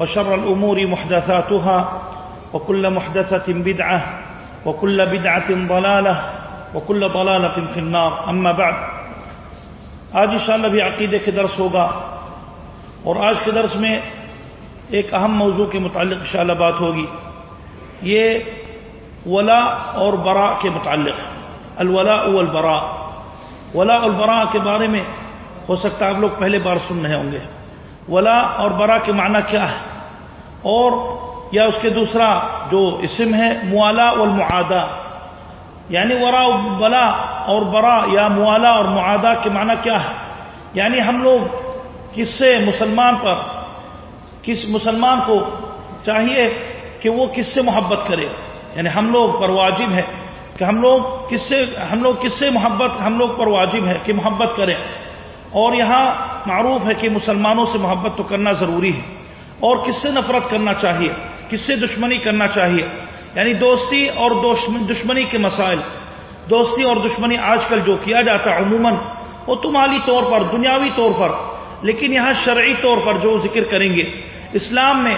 وشر الأمور محدثاتها، وكل محدثة بدعة، وكل بدعة ضلالة، وكل ضلالة في النار. أما بعد، آج انشاءاللہ بھی عقیدے کے درس ہوگا اور آج کے درس میں ایک اہم موضوع کے متعلق انشاءاللہ بات ہوگی۔ یہ ولا اور برا کے متعلق۔ الولاء والبراء ولا اور برا کے بارے میں ہو سکتا ہے آپ لوگ پہلے بار سن رہے ہوں گے۔ ولا اور برا کے معنی کیا ہے؟ اور یا اس کے دوسرا جو اسم ہے، موالا والمعادہ. یعنی ورا ولا اور برا، یا موالا اور معادہ کے معنی کیا ہے؟ یعنی ہم لوگ کس سے مسلمان پر، کس مسلمان کو چاہیے کہ وہ کس سے محبت کرے؟ یعنی ہم لوگ پر واجب ہے کہ ہم لوگ کس سے، ہم لوگ کس سے محبت، ہم لوگ پر واجب ہے کہ محبت کریں۔ اور یہاں معروف ہے کہ مسلمانوں سے محبت تو کرنا ضروری ہے۔ اور کس سے نفرت کرنا چاہیے؟ کس سے دشمنی کرنا چاہیے؟ یعنی دوستی اور دشمنی کے مسائل۔ دوستی اور دشمنی آج کل جو کیا جاتا ہے، عموماً وہ تو مالی طور پر، دنیاوی طور پر، لیکن یہاں شرعی طور پر جو ذکر کریں گے، اسلام میں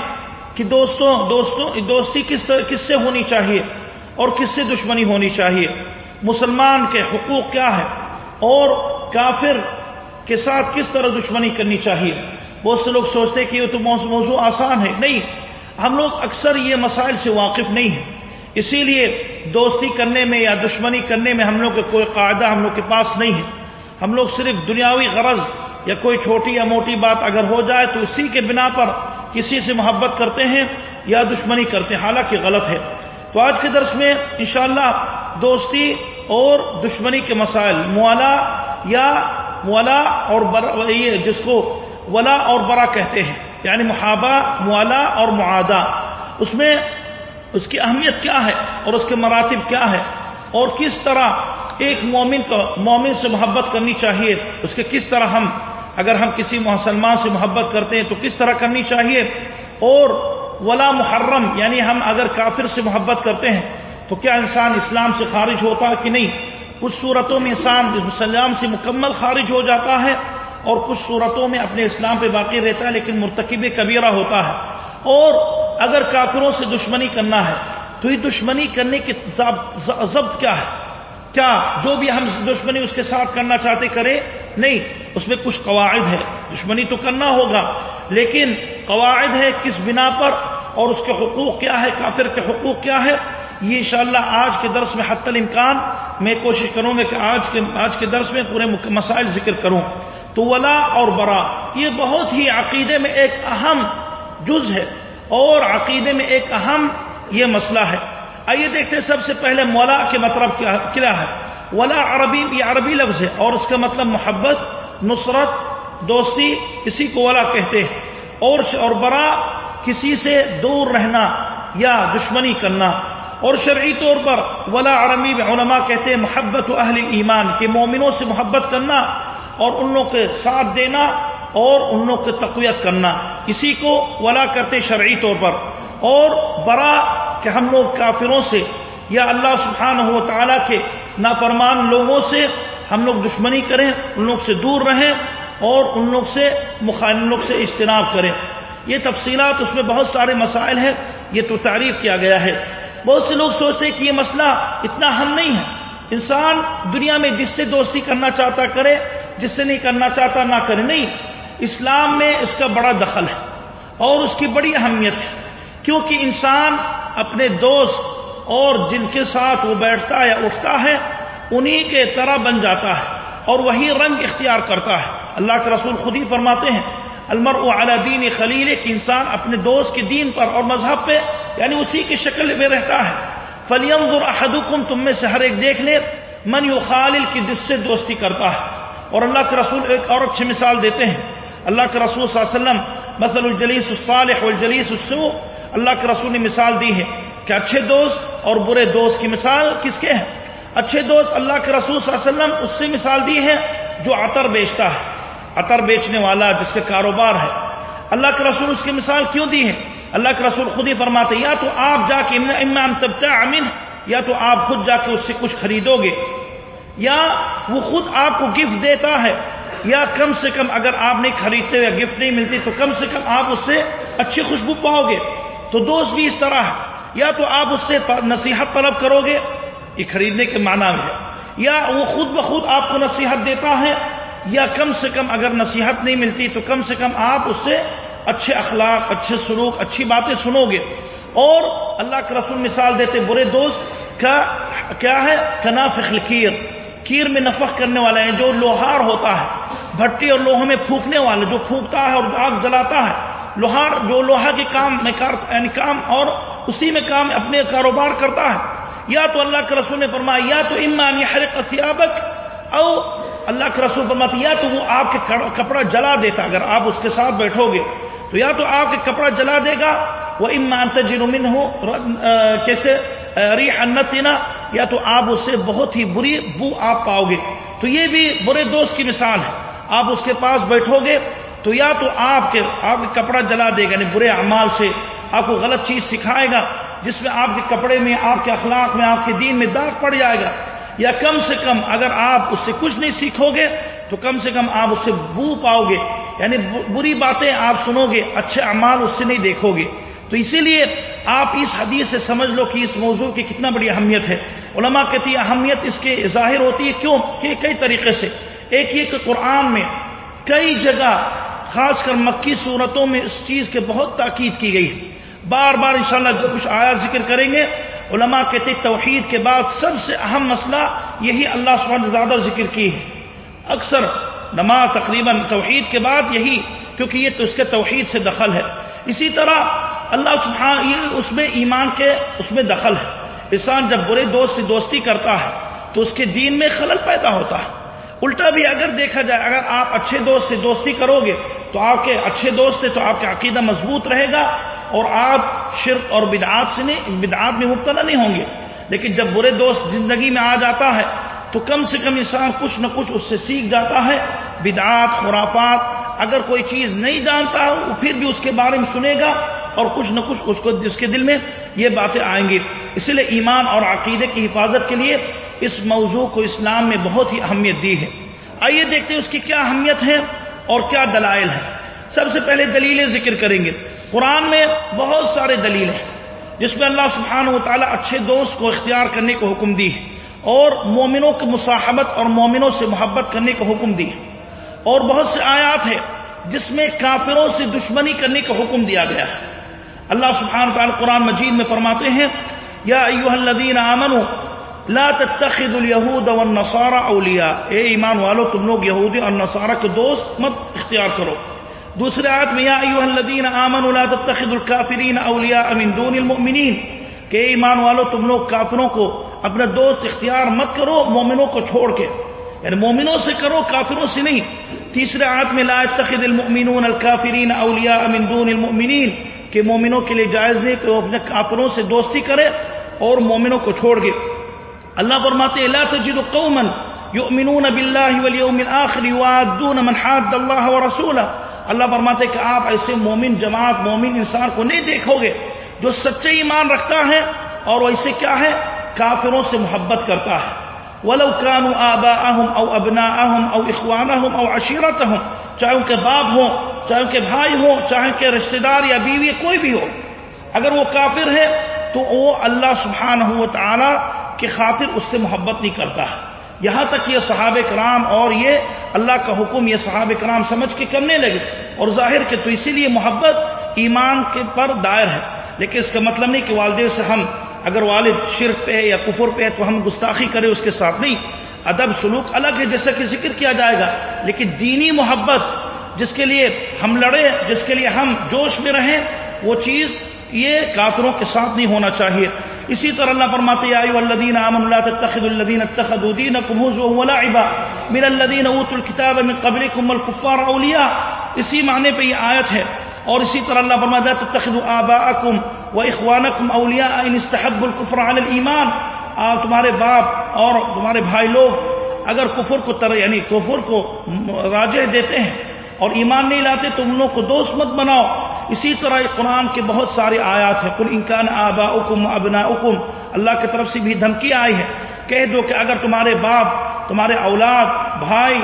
کہ دوستوں دوستوں، دوستی کس کس سے ہونی چاہیے اور کس سے دشمنی ہونی چاہیے؟ مسلمان کے حقوق کیا ہے اور کافر کے ساتھ کس طرح دشمنی کرنی چاہیے؟ بہت سے لوگ سوچتے ہیں کہ یہ تو موضوع آسان ہے۔ نہیں، ہم لوگ اکثر یہ مسائل سے واقف نہیں ہیں۔ اسی لیے دوستی کرنے میں یا دشمنی کرنے میں ہم لوگ کا کوئی قاعدہ ہم لوگ کے پاس نہیں ہے۔ ہم لوگ صرف دنیاوی غرض یا کوئی چھوٹی یا موٹی بات اگر ہو جائے تو اسی کے بنا پر کسی سے محبت کرتے ہیں یا دشمنی کرتے ہیں۔ حالانکہ غلط ہے۔ تو آج کے درس میں انشاءاللہ دوستی اور دشمنی کے مسائل موالا یا مولا اور یہ جس کو ولا اور برا کہتے ہیں یعنی محابہ موالا اور معادہ اس میں اس کی اہمیت کیا ہے اور اس کے مراتب کیا ہے؟ اور کس طرح ایک مومن کو، مومن سے محبت کرنی چاہیے؟ اس کے کس طرح ہم، اگر ہم کسی مسلمان سے محبت کرتے ہیں تو کس طرح کرنی چاہیے؟ اور ولا محرم یعنی ہم اگر کافر سے محبت کرتے ہیں تو کیا انسان اسلام سے خارج ہوتا ہے کہ نہیں؟ کچھ صورتوں میں انسان اسلام سے مکمل خارج ہو جاتا ہے اور کچھ صورتوں میں اپنے اسلام پہ باقی رہتا ہے، لیکن مرتکب کبیرہ ہوتا ہے۔ اور اگر کافروں سے دشمنی کرنا ہے، تو یہ دشمنی کرنے کی ضبط کیا ہے؟ کیا جو بھی ہم دشمنی اس کے ساتھ کرنا چاہتے کریں؟ نہیں، اس میں کچھ قواعد ہے دشمنی تو کرنا ہوگا، لیکن قواعد ہے کس بنا پر اور اس کے حقوق کیا ہے، کافر کے حقوق کیا ہے یہ انشاءاللہ آج کے درس میں حت الامکان میں کوشش کروں گا کہ آج کے آج کے درس میں پورے مسائل ذکر کروں۔ تو ولا اور برا۔ یہ بہت ہی عقیدے میں ایک اہم جز ہے اور عقیدے میں ایک اہم یہ مسئلہ ہے۔ آئیے دیکھتے سب سے پہلے مولا کے مطلب کیا ہے۔ ولا عربی یہ عربی لفظ ہے اور اس کا مطلب محبت، نصرت، دوستی اسی کو ولا کہتے ہیں۔ اور اور برا، کسی سے دور رہنا یا دشمنی کرنا۔ اور شرعی طور پر ولا عربی علماء کہتے ہیں محبت و اہل ایمان کے مومنوں سے محبت کرنا اور ان لوگ کے ساتھ دینا اور ان لوگ کی تقویت کرنا۔ اسی کو ولا کرتے شرعی طور پر۔ اور برا کہ ہم لوگ کافروں سے یا اللہ سبحانہ و تعالیٰ کے نافرمان لوگوں سے ہم لوگ دشمنی کریں، ان لوگ سے دور رہیں اور ان لوگ سے مخالف لوگ سے اجتناب کریں۔ یہ تفصیلات اس میں بہت سارے مسائل ہیں، یہ تو تعریف کیا گیا ہے۔ بہت سے لوگ سوچتے ہیں کہ یہ مسئلہ اتنا ہم نہیں ہے۔ انسان دنیا میں جس سے دوستی کرنا چاہتا کرے جس سے نہیں کرنا چاہتا، نہ کرے۔ نہیں، اسلام میں اس کا بڑا دخل ہے اور اس کی بڑی اہمیت ہے، کیونکہ انسان اپنے دوست اور جن کے ساتھ وہ بیٹھتا یا اٹھتا ہے، انہی کے طرح بن جاتا ہے اور وہی رنگ اختیار کرتا ہے۔ اللہ کے رسول خود ہی فرماتے ہیں المر اعلیٰ دین خلیل کہ انسان اپنے دوست کے دین پر اور مذہب پہ یعنی اسی کی شکل میں رہتا ہے۔ فلیم احدکم تم میں سے ہر ایک دیکھ لے، من یو خالل کی جس سے دوستی کرتا ہے۔ اور اللہ کے رسول ایک اور اچھی مثال دیتے ہیں۔ اللہ کے رسول صلی اللہ علیہ وسلم، مثل الجلیس الصالح والجلیس السوء، اللہ کے رسول نے مثال دی ہے کہ اچھے دوست اور برے دوست کی مثال کس کے ہیں؟ اچھے دوست اللہ کے رسول صلی اللہ علیہ وسلم اس سے مثال دی ہے جو عطر بیچتا ہے۔ عطر بیچنے والا جس کا کاروبار ہے۔ اللہ کے رسول اس کی مثال کیوں دی ہے؟ اللہ کے رسول خود ہی فرماتے یا تو آپ جا کے امام تب امین یا تو آپ خود جا کے اس سے کچھ خریدو گے۔ یا وہ خود آپ کو گفٹ دیتا ہے، یا کم سے کم اگر آپ نہیں خریدتے ہوئے گفٹ نہیں ملتی، تو کم سے کم آپ اس سے اچھی خوشبو پاؤ گے۔ تو دوست بھی اس طرح ہے۔ یا تو آپ اس سے نصیحت طلب کرو گے، یہ خریدنے کے معنی میں ہے۔ یا وہ خود بخود آپ کو نصیحت دیتا ہے، یا کم سے کم اگر نصیحت نہیں ملتی، تو کم سے کم آپ اس سے اچھے اخلاق، اچھے سلوک، اچھی باتیں سنو گے۔ اور اللہ کے رسول مثال دیتے برے دوست، کا کیا ہے؟ کناف کیر۔ کیر میں نفق کرنے والا ہے جو لوہار ہوتا ہے، بھٹی اور لوہوں میں پھونکنے والا جو پھونکتا ہے اور آگ جلاتا ہے۔ لوہار جو لوہا کے کام میں یعنی کام اور اسی میں کام اپنے کاروبار کرتا ہے۔ یا تو اللہ کے رسول نے فرمایا، یا تو امان یا ہر قصیابک او اللہ کے رسول فرماتے، یا تو وہ آپ کے کپڑا جلا دیتا، اگر آپ اس کے ساتھ بیٹھو گے تو یا تو آپ کے کپڑا جلا دے گا، وہ امان تجرمن ہو کیسے ری انتنا یا تو آپ اس سے بہت ہی بری بو آپ پاؤ گے۔ تو یہ بھی برے دوست کی مثال ہے۔ آپ اس کے پاس بیٹھو گے تو یا تو آپ کے آپ کے کپڑا جلا دے گا یعنی برے اعمال سے آپ کو غلط چیز سکھائے گا، جس میں آپ کے کپڑے میں، آپ کے اخلاق میں، آپ کے دین میں داغ پڑ جائے گا۔ یا کم سے کم اگر آپ اس سے کچھ نہیں سیکھو گے تو کم سے کم آپ اس سے بو پاؤ گے۔ یعنی بری باتیں آپ سنو گے، اچھے اعمال اس سے نہیں دیکھو گے۔ تو اسی لیے آپ اس حدیث سے سمجھ لو کہ اس موضوع کی کتنا بڑی اہمیت ہے۔ علماء کہتی ہے اہمیت اس کے ظاہر ہوتی ہے کیوں؟ کہ کئی طریقے سے۔ ایک یہ کہ قرآن میں کئی جگہ خاص کر مکی صورتوں میں اس چیز کے بہت تاکید کی گئی ہے۔ بار بار انشاءاللہ جو کچھ آیا ذکر کریں گے، علماء کہتے توحید کے بعد سب سے اہم مسئلہ یہی اللہ سبحانہ زیادہ ذکر کی ہے۔ اکثر نماز تقریباً توحید کے بعد یہی، کیونکہ یہ تو اس کے توحید سے دخل ہے۔ اسی طرح اللہ سبحانہ، یہ اس میں ایمان کے اس میں دخل ہے۔ انسان جب برے دوست سے دوستی کرتا ہے تو اس کے دین میں خلل پیدا ہوتا ہے۔ الٹا بھی اگر دیکھا جائے، اگر آپ اچھے دوست سے دوستی کرو گے تو آپ کے اچھے دوست ہیں تو آپ کا عقیدہ مضبوط رہے گا اور آپ شرک اور بدعات سے نہیں، بدعات میں مبتلا نہیں ہوں گے۔ لیکن جب برے دوست زندگی میں آ جاتا ہے تو کم سے کم انسان کچھ نہ کچھ اس سے سیکھ جاتا ہے۔ بدعات، خرافات، اگر کوئی چیز نہیں جانتا، وہ پھر بھی اس کے بارے میں سنے گا۔ اور کچھ نہ کچھ اس کو اس کے دل میں یہ باتیں آئیں گی۔ اس لیے ایمان اور عقیدے کی حفاظت کے لیے اس موضوع کو اسلام میں بہت ہی اہمیت دی ہے۔ آئیے دیکھتے ہیں اس کی کیا اہمیت ہے اور کیا دلائل ہے سب سے پہلے دلیلیں ذکر کریں گے۔ قرآن میں بہت سارے دلیل ہیں جس میں اللہ سبحانہ و تعالیٰ اچھے دوست کو اختیار کرنے کو حکم دی ہے اور مومنوں کی مصاحبت اور مومنوں سے محبت کرنے کا حکم دی ہے۔ اور بہت سے آیات ہیں جس میں کافروں سے دشمنی کرنے کا حکم دیا گیا ہے۔ اللہ سبحانہ تعالیٰ قرآن مجید میں فرماتے ہیں، یا ایوہ الذین آمنوا، لا تتخذوا اليهود والنصارى اولیاء۔ اے ایمان والو، تم لوگ یہودی اور نصارہ کے دوست مت اختیار کرو۔ دوسرے آیت میں، یا ایوہ الذین آمنوا، لا تتخذوا الكافرین اولیاء من دون المؤمنین۔ کہ اے ایمان والو، تم لوگ کافروں کو اپنا دوست اختیار مت کرو، مومنوں کو چھوڑ کے۔ یعنی مومنوں سے کرو، کافروں سے نہیں۔ تیسرے آیت میں، لا اتخذ المؤمنون الكافرین اولیاء من دون المؤمنین۔ کہ مومنوں کے لیے جائز نہیں کہ وہ اپنے کافروں سے دوستی کرے اور مومنوں کو چھوڑ گئے اللہ فرماتے لا تجد قوما يؤمنون بالله واليوم الاخر يوادون من حاد الله ورسوله اللہ فرماتے کہ آپ ایسے مومن جماعت، مومن انسان کو نہیں دیکھو گے جو سچے ایمان رکھتا ہے اور ویسے کیا ہے؟ کافروں سے محبت کرتا ہے۔ ولو كانوا آباءهم او ابناءهم او اخوانهم او عشيرتهم چاہے ان کے باپ ہوں، چاہے ان کے بھائی ہوں، چاہے ان کے رشتہ دار یا بیوی، کوئی بھی ہو۔ اگر وہ کافر ہے، تو وہ اللہ سبحانہ و تعالی کی خاطر اس سے محبت نہیں کرتا۔ ہے یہاں تک یہ صحابہ کرام اور یہ اللہ کا حکم، یہ صحابہ کرام سمجھ کے کرنے لگے۔ اور ظاہر کے تو اسی لیے محبت ایمان کے پر دائر ہے۔ لیکن اس کا مطلب نہیں کہ والدے سے ہم، اگر والد شرک پہ یا کفر پہ ہے، تو ہم گستاخی کریں اس کے ساتھ نہیں۔ ادب سلوک الگ ہے جیسا کہ ذکر کیا جائے گا، لیکن دینی محبت جس کے لیے ہم لڑے جس کے لیے ہم جوش میں رہیں، وہ چیز یہ کافروں کے ساتھ نہیں ہونا چاہیے۔ اسی طرح اللہ فرماتے ہیں ایو الذین آمنوا لا تتخذوا الذین اتخذوا دینکم هزوا ولعبا من الذین اوتوا الكتاب من قبلکم والکفار اولیاء۔ اسی معنی پہ یہ آیت ہے۔ اور اسی طرح اللہ فرمایا تخد آباءکم و اخوانکم اولیاء ان استحب الکفر علی الایمان۔ آپ تمہارے باپ اور تمہارے بھائی لوگ اگر کفر کو تر یعنی کفر کو راجے دیتے ہیں اور ایمان نہیں لاتے تو ان لوگوں کو دوست مت بناؤ۔ اسی طرح قرآن کے بہت سارے آیات ہیں۔ کل انکان آبا حکم ابنا حکم اللہ کی طرف سے بھی دھمکی آئی ہے۔ کہہ دو کہ اگر تمہارے باپ، تمہارے اولاد، بھائی،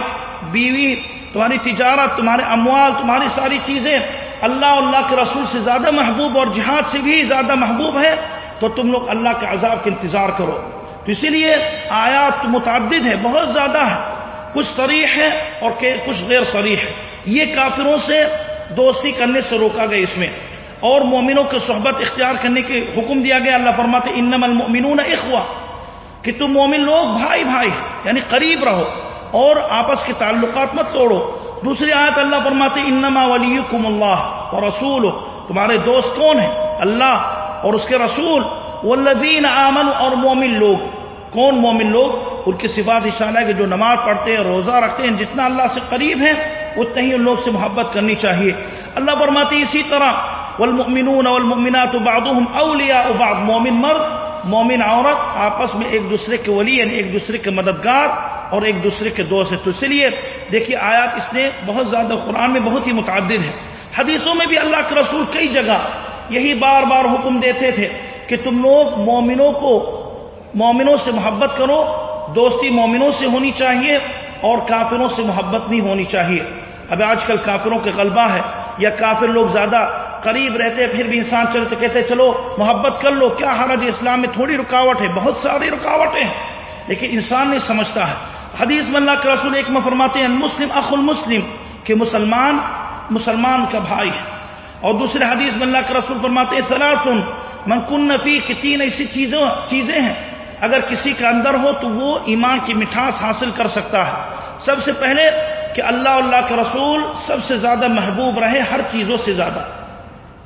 بیوی، تمہاری تجارت، تمہارے اموال، تمہاری ساری چیزیں اللہ اللہ کے رسول سے زیادہ محبوب اور جہاد سے بھی زیادہ محبوب ہے۔ تو تم لوگ اللہ کے عذاب کا انتظار کرو۔ تو اسی لیے آیات متعدد ہے بہت زیادہ ہے کچھ سریح ہے اور کچھ غیر سریح ہے یہ کافروں سے دوستی کرنے سے روکا گیا اس میں۔ اور مومنوں کی صحبت اختیار کرنے کے حکم دیا گیا۔ اللہ فرماتے انم المؤمنون اخوا کہ تم مومن لوگ بھائی بھائی یعنی قریب رہو اور آپس کے تعلقات مت توڑو۔ دوسری آیت اللہ فرماتے انما ولیکم اللہ اور رسول تمہارے دوست کون ہیں؟ اللہ اور اس کے رسول والذین آمن اور مومن لوگ۔ کون مومن لوگ؟ ان کی صفات اشارہ ہے کہ جو نماز پڑھتے ہیں، روزہ رکھتے ہیں، جتنا اللہ سے قریب ہیں، اتنا ہی ان لوگ سے محبت کرنی چاہیے۔ اللہ فرماتے اسی طرح، والمؤمنون والمؤمنات بعضهم اولیاء بعض۔ مومن مرد، مومن عورت، آپس میں ایک دوسرے کے ولی یعنی ایک دوسرے کے مددگار اور ایک دوسرے کے دوست ہے تو اس لیے، دیکھیے، آیات اس نے بہت زیادہ قرآن میں بہت ہی متعدد ہے حدیثوں میں بھی اللہ کے رسول کئی جگہ یہی بار بار حکم دیتے تھے کہ تم لوگ مومنوں کو مومنوں سے محبت کرو، دوستی مومنوں سے ہونی چاہیے اور کافروں سے محبت نہیں ہونی چاہیے۔ اب آج کل کافروں کے غلبہ ہے یا کافر لوگ زیادہ قریب رہتے پھر بھی انسان چلے تو کہتے چلو محبت کر لو، کیا حرج اسلام میں تھوڑی رکاوٹ ہے، بہت ساری رکاوٹیں ہیں۔ لیکن انسان نہیں سمجھتا ہے۔ حدیث میں اللہ کے رسول ایک میں فرماتے ہیں مسلم اخ المسلم، کہ مسلمان مسلمان کا بھائی ہے۔ اور دوسرے حدیث میں اللہ کے رسول فرماتے ہیں سلاسن من کن نفی کہ تین ایسی چیزوں چیزیں ہیں۔ اگر کسی کا اندر ہو تو وہ ایمان کی مٹھاس حاصل کر سکتا ہے۔ سب سے پہلے کہ اللہ اللہ کے رسول سب سے زیادہ محبوب رہے ہر چیزوں سے زیادہ۔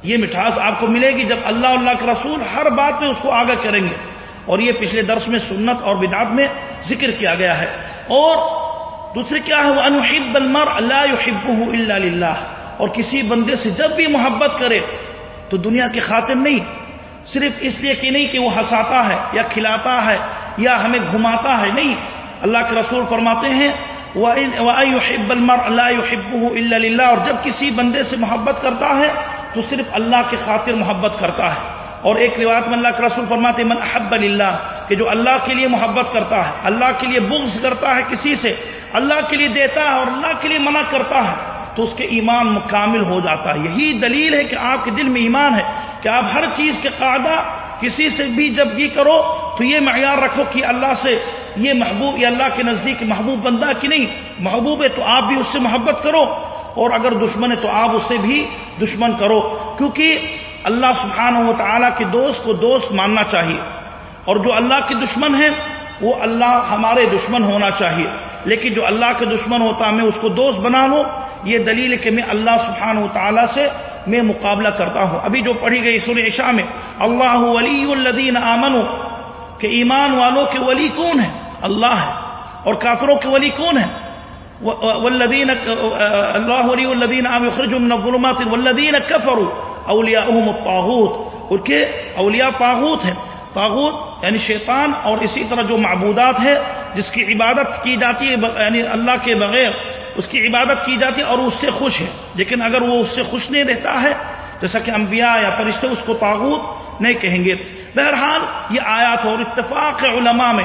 یہ مٹھاس آپ کو ملے گی جب اللہ اللہ کے رسول ہر بات میں اس کو آگاہ کریں گے۔ اور یہ پچھلے درس میں سنت اور بدعت میں ذکر کیا گیا ہے۔ اور دوسرے کیا ہے؟ وہ انحب المر اللہ اللہ اور کسی بندے سے جب بھی محبت کرے تو دنیا کے خاطر نہیں۔ صرف اس لیے کہ نہیں کہ وہ ہنساتا ہے یا کھلاتا ہے یا ہمیں گھماتا ہے، نہیں۔ اللہ کے رسول فرماتے ہیں اللہ اور جب کسی بندے سے محبت کرتا ہے تو صرف اللہ کے خاطر محبت کرتا ہے۔ اور ایک روایت میں اللہ کے رسول فرماتے من احب اللہ کہ جو اللہ کے لیے محبت کرتا ہے، اللہ کے لیے بغض کرتا ہے کسی سے، اللہ کے لیے دیتا ہے اور اللہ کے لیے منع کرتا ہے۔ تو اس کے ایمان مکامل ہو جاتا ہے۔ یہی دلیل ہے کہ آپ کے دل میں ایمان ہے کہ آپ ہر چیز کے قاعدہ کسی سے بھی جب یہ کرو تو یہ معیار رکھو کہ اللہ سے یہ محبوب، یہ اللہ کے نزدیک محبوب بندہ کہ نہیں؟ محبوب ہے تو آپ بھی اس سے محبت کرو اور اگر دشمن ہے تو آپ اسے بھی دشمن کرو۔ کیونکہ اللہ سبحانہ و تعالیٰ کے دوست کو دوست ماننا چاہیے اور جو اللہ کے دشمن ہے وہ اللہ ہمارے دشمن ہونا چاہیے۔ لیکن جو اللہ کے دشمن ہوتا میں اس کو دوست بنا لوں، یہ دلیل کہ میں اللہ سبحانہ و تعالیٰ سے میں مقابلہ کرتا ہوں۔ ابھی جو پڑھی گئی سر عشاء میں، اللہ ولی الدین آمن کہ ایمان والوں کے ولی کون ہے اللہ ہے۔ اور کافروں کے ولی کون ہے والذین، اللہ ولی الذین آم من الظلمات، والذین کفروا اولیاءهم الطاغوت۔ ان کے؟ اولیاء طاغوت ہیں۔ طاغوت یعنی شیطان اور اسی طرح جو معبودات ہے جس کی عبادت کی جاتی ہے یعنی اللہ کے بغیر اس کی عبادت کی جاتی ہے اور اس سے خوش ہے لیکن اگر وہ اس سے خوش نہیں رہتا ہے، جیسا کہ انبیاء یا فرشتے اس کو تاغوت نہیں کہیں گے۔ بہرحال یہ آیات اور اتفاق علماء میں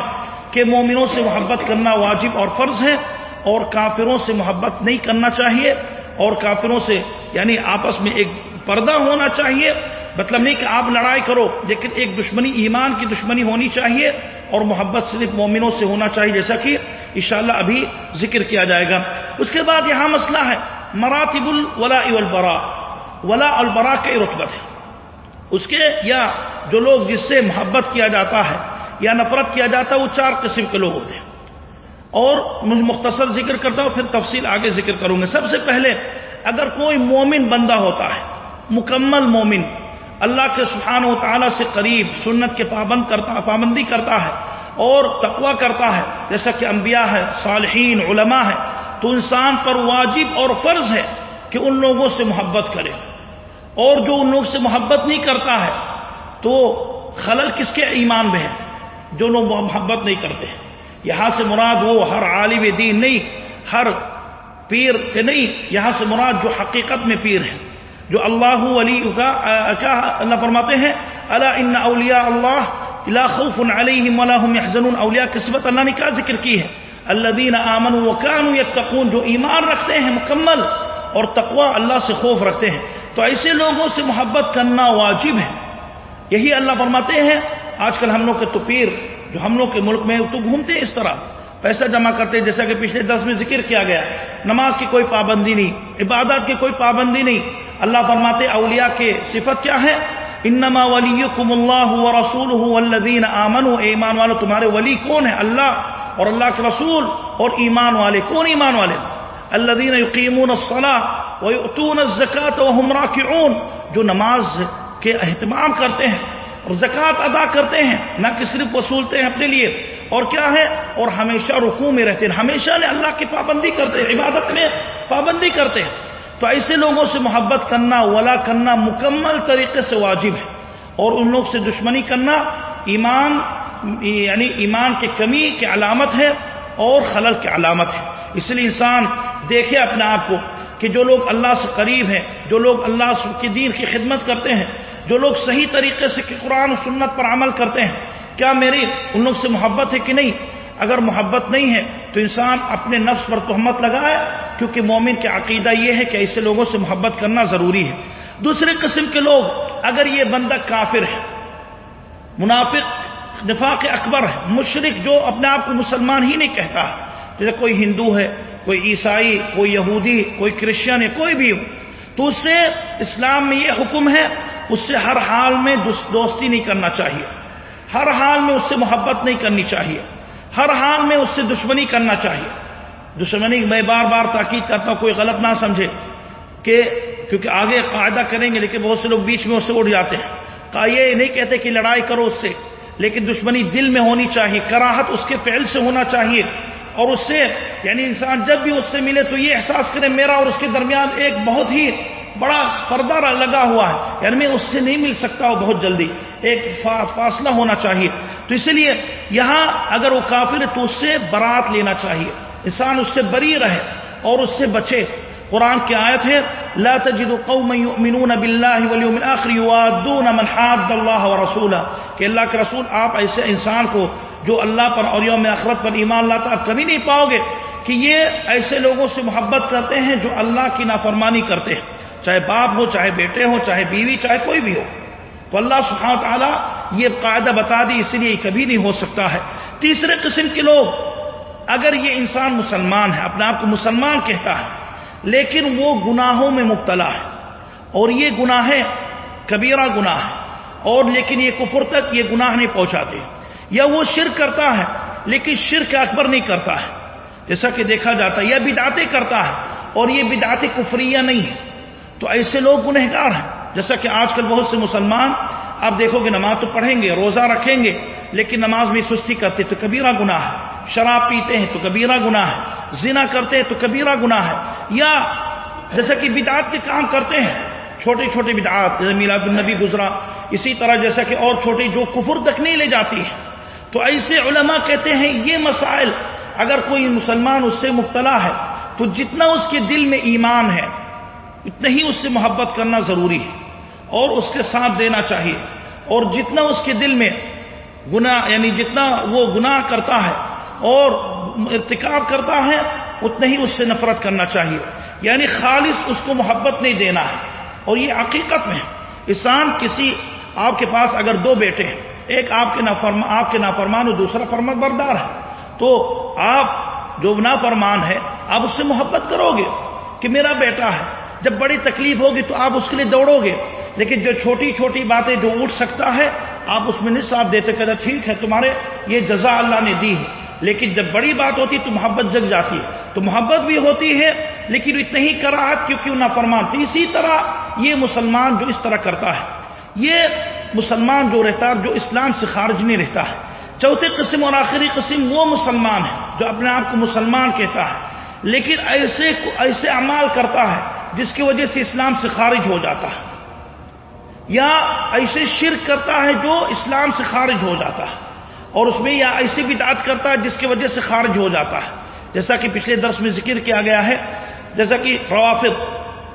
کہ مومنوں سے محبت کرنا واجب اور فرض ہے اور کافروں سے محبت نہیں کرنا چاہیے اور کافروں سے یعنی آپس میں ایک پردہ ہونا چاہیے۔ مطلب نہیں کہ آپ لڑائی کرو، لیکن ایک دشمنی ایمان کی دشمنی ہونی چاہیے اور محبت صرف مومنوں سے ہونا چاہیے، جیسا کہ انشاءاللہ ابھی ذکر کیا جائے گا۔ اس کے بعد یہاں مسئلہ ہے، مراتب الولا والبرا ولا البرا کے رتبت ہے اس کے یا جو لوگ جس سے محبت کیا جاتا ہے یا نفرت کیا جاتا ہے، وہ چار قسم کے لوگ ہوتے ہیں۔ اور مجھے مختصر ذکر کرتا ہوں، پھر تفصیل آگے ذکر کروں گا۔ سب سے پہلے، اگر کوئی مومن بندہ ہوتا ہے، مکمل مومن اللہ کے سبحانہ و تعالیٰ سے قریب سنت کے پابند کرتا پابندی کرتا ہے اور تقوا کرتا ہے، جیسا کہ انبیاء ہے، صالحین، علماء ہے تو انسان پر واجب اور فرض ہے کہ ان لوگوں سے محبت کرے۔ اور جو ان لوگ سے محبت نہیں کرتا ہے، تو خلل کس کے ایمان میں ہے؟ جو لوگ محبت نہیں کرتے یہاں سے مراد وہ ہر عالم دین نہیں، ہر پیر کے نہیں، یہاں سے مراد جو حقیقت میں پیر ہے جو اللہ علی کا کیا اللہ فرماتے ہیں؟ اللہ ان اولیا اللہ لا خوف علیہم ولا هم يحزنون اولیاء قسمت اللہ نے کیا ذکر کی ہے؟ الذين امنوا وكانوا يتقون جو ایمان رکھتے ہیں مکمل اور تقوی اللہ سے خوف رکھتے ہیں۔ تو ایسے لوگوں سے محبت کرنا واجب ہے۔ یہی اللہ فرماتے ہیں، آج کل ہم لوگ کے تو پیر، جو ہم لوگ کے ملک میں تو گھومتے ہیں اس طرح۔ پیسہ جمع کرتے جیسا کہ پچھلے دس میں ذکر کیا گیا۔ نماز کی کوئی پابندی نہیں عبادت کی کوئی پابندی نہیں۔ اللہ فرماتے اولیاء کے صفت کیا ہے انما ولیکم اللہ و رسول الذین آمنوا ایمان والو، تمہارے ولی کون ہے؟ اللہ اور اللہ کے رسول اور ایمان والے، کون ایمان والے؟ الذین یقیمون الصلاة ویؤتون الزکاة وهم راکعون، جو نماز کے اہتمام کرتے ہیں اور زکوٰۃ ادا کرتے ہیں، نہ کہ صرف وصولتے ہیں اپنے لیے۔ اور کیا ہے؟ اور ہمیشہ رکوع میں رہتے ہیں، ہمیشہ نے اللہ کی پابندی کرتے ہیں، عبادت میں پابندی کرتے ہیں۔ تو ایسے لوگوں سے محبت کرنا، ولا کرنا مکمل طریقے سے واجب ہے۔ اور ان لوگ سے دشمنی کرنا ایمان یعنی ایمان کی کمی کی علامت ہے اور خلل کی علامت ہے۔ اس لیے انسان دیکھے اپنے آپ کو کہ جو لوگ اللہ سے قریب ہیں، جو لوگ اللہ کے دین کی خدمت کرتے ہیں، جو لوگ صحیح طریقے سے کہ قرآن و سنت پر عمل کرتے ہیں، کیا میری ان لوگ سے محبت ہے کہ نہیں؟ اگر محبت نہیں ہے تو انسان اپنے نفس پر تہمت لگائے، کیونکہ مومن کا عقیدہ یہ ہے کہ ایسے لوگوں سے محبت کرنا ضروری ہے۔ دوسرے قسم کے لوگ، اگر یہ بندہ کافر ہے، منافق، نفاق اکبر ہے مشرق جو اپنے آپ کو مسلمان ہی نہیں کہتا، جیسے کوئی ہندو ہے، کوئی عیسائی، کوئی یہودی، کوئی کرسچن ہے، کوئی بھی ہو، تو اس سے اسلام میں یہ حکم ہے، اس سے ہر حال میں دوستی نہیں کرنا چاہیے۔ ہر حال میں اس سے محبت نہیں کرنی چاہیے۔ ہر حال میں اس سے دشمنی کرنا چاہیے۔ دشمنی میں بار بار تاکید کرتا ہوں، کوئی غلط نہ سمجھے کہ کیونکہ آگے قاعدہ کریں گے، لیکن بہت سے لوگ بیچ میں اس سے اٹھ جاتے ہیں۔ یہ نہیں کہتے کہ لڑائی کرو اس سے، لیکن دشمنی دل میں ہونی چاہیے، کراہت اس کے فعل سے ہونا چاہیے۔ اور اس سے یعنی انسان جب بھی اس سے ملے تو یہ احساس کرے، میرا اور اس کے درمیان ایک بہت ہی بڑا پردہ لگا ہوا ہے۔ یعنی میں اس سے نہیں مل سکتا ہوں بہت جلدی۔ ایک فاصلہ ہونا چاہیے۔ تو اسی لیے یہاں اگر وہ کافر ہے تو اس سے برات لینا چاہیے۔ انسان اس سے بری رہے اور اس سے بچے۔ قرآن کی آیت ہے، لا تجد قوم يؤمنون بالله واليوم الاخر يوادون من حاد الله ورسوله۔ کہ اللہ کے رسول، آپ ایسے انسان کو جو اللہ پر اور یوم آخرت پر ایمان لاتا، آپ کبھی نہیں پاؤ گے کہ یہ ایسے لوگوں سے محبت کرتے ہیں جو اللہ کی نافرمانی کرتے ہیں۔ چاہے باپ ہو، چاہے بیٹے ہو چاہے بیوی، چاہے کوئی بھی ہو۔ تو اللہ سبحانہ تعالیٰ یہ قاعدہ بتا دی، اس لیے کبھی نہیں ہو سکتا ہے۔ تیسرے قسم کے لوگ، اگر یہ انسان مسلمان ہے، اپنے آپ کو مسلمان کہتا ہے، لیکن وہ گناہوں میں مبتلا ہے۔ اور یہ گناہ کبیرہ گناہ ہے اور لیکن یہ کفر تک یہ گناہ نہیں پہنچاتے۔ یا وہ شرک کرتا ہے، لیکن شرک اکبر نہیں کرتا ہے۔ جیسا کہ دیکھا جاتا ہے یا بدعتیں کرتا ہے، اور یہ بدعتیں کفریہ نہیں ہے تو ایسے لوگ گنہگار ہیں۔ جیسا کہ آج کل بہت سے مسلمان آپ دیکھو گے نماز تو پڑھیں گے، روزہ رکھیں گے، لیکن نماز میں سستی کرتے تو کبیرہ گناہ ہے۔ شراب پیتے ہیں تو کبیرہ گناہ ہے۔ زنا کرتے ہیں تو کبیرہ گناہ ہے۔ یا جیسا کہ بدعات کے کام کرتے ہیں، چھوٹے چھوٹے بدعات، جیسے میلاد النبی گزرا، اسی طرح جیسا کہ اور چھوٹی جو کفر تک نہیں لے جاتی ہے تو ایسے علماء کہتے ہیں یہ مسائل، اگر کوئی مسلمان اس سے مبتلا ہے، تو جتنا اس کے دل میں ایمان ہے اتنا ہی اس سے محبت کرنا ضروری ہے اور اس کے ساتھ دینا چاہیے اور جتنا اس کے دل میں گناہ یعنی جتنا وہ گناہ کرتا ہے اور ارتکاب کرتا ہے، اتنا ہی اس سے نفرت کرنا چاہیے۔ یعنی خالص اس کو محبت نہیں دینا ہے۔ اور یہ حقیقت میں انسان کسی، آپ کے پاس اگر دو بیٹے ہیں، ایک آپ کے نافرما، آپ کے نافرمان اور دوسرا فرمت بردار ہے، تو آپ جو نافرمان ہے، آپ اس سے محبت کرو گے کہ میرا بیٹا ہے۔ جب بڑی تکلیف ہوگی تو آپ اس کے لیے دوڑو گے۔ لیکن جو چھوٹی چھوٹی باتیں جو اٹھ سکتا ہے، آپ اس میں نصاب دیتے کہتے ٹھیک ہے، تمہارے یہ جزا اللہ نے دی ہے۔ لیکن جب بڑی بات ہوتی تو محبت جگ جاتی ہے۔ تو محبت بھی ہوتی ہے، لیکن اتنا ہی کراہت کیوں کیوں نہ فرمان اسی طرح یہ مسلمان جو اس طرح کرتا ہے، یہ مسلمان جو رہتا ہے، جو اسلام سے خارج نہیں رہتا ہے۔ چوتھے قسم اور آخری قسم وہ مسلمان ہے جو اپنے آپ کو مسلمان کہتا ہے۔ لیکن ایسے ایسے اعمال کرتا ہے جس کی وجہ سے اسلام سے خارج ہو جاتا ہے یا ایسے شرک کرتا ہے جو اسلام سے خارج ہو جاتا ہے اور اس میں یا ایسی بدعت کرتا ہے جس کی وجہ سے خارج ہو جاتا ہے جیسا کہ پچھلے درس میں ذکر کیا گیا ہے، جیسا کہ روافظ،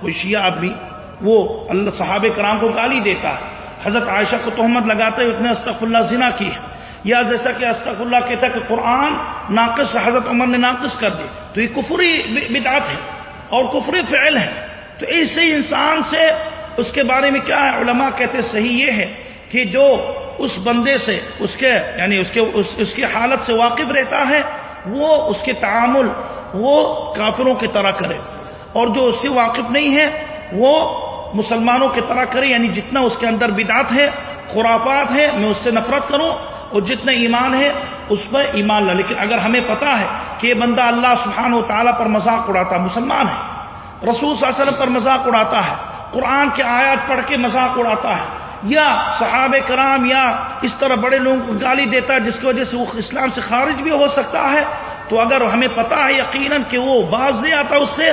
کوئی شیعہ آدمی، وہ اللہ صحابہ کرام کو گالی دیتا ہے۔ حضرت عائشہ کو تہمت لگاتے ہوئے اتنے استغف اللہ زنا کی۔ ہے یا جیسا کہ استغف اللہ کہتا ہے کہ قرآن ناقص حضرت عمر نے ناقص کر دی۔ تو یہ کفری بدعت ہے اور کفری فعل ہے۔ تو ایسے انسان سے اس کے بارے میں کیا ہے؟ علماء کہتے صحیح یہ ہے کہ جو اس بندے سے اس کے یعنی اس کے اس, اس کی حالت سے واقف رہتا ہے وہ اس کے تعامل وہ کافروں کی طرح کرے۔ اور جو اس سے واقف نہیں ہے وہ مسلمانوں کی طرح کرے۔ یعنی جتنا اس کے اندر بدعت ہے خرافات ہے میں اس سے نفرت کروں اور جتنا ایمان ہے اس پر ایمان لے۔ لیکن اگر ہمیں پتا ہے کہ یہ بندہ اللہ سبحانہ و تعالیٰ پر مذاق اڑاتا مسلمان ہے رسول صلی اللہ علیہ وسلم پر مذاق اڑاتا ہے۔ قرآن کے آیات پڑھ کے مذاق اڑاتا ہے۔ یا صحابہ کرام یا اس طرح بڑے لوگوں کو گالی دیتا ہے جس کی وجہ سے وہ اسلام سے خارج بھی ہو سکتا ہے، تو اگر ہمیں پتا ہے یقیناً کہ وہ باز نہیں آتا اس سے،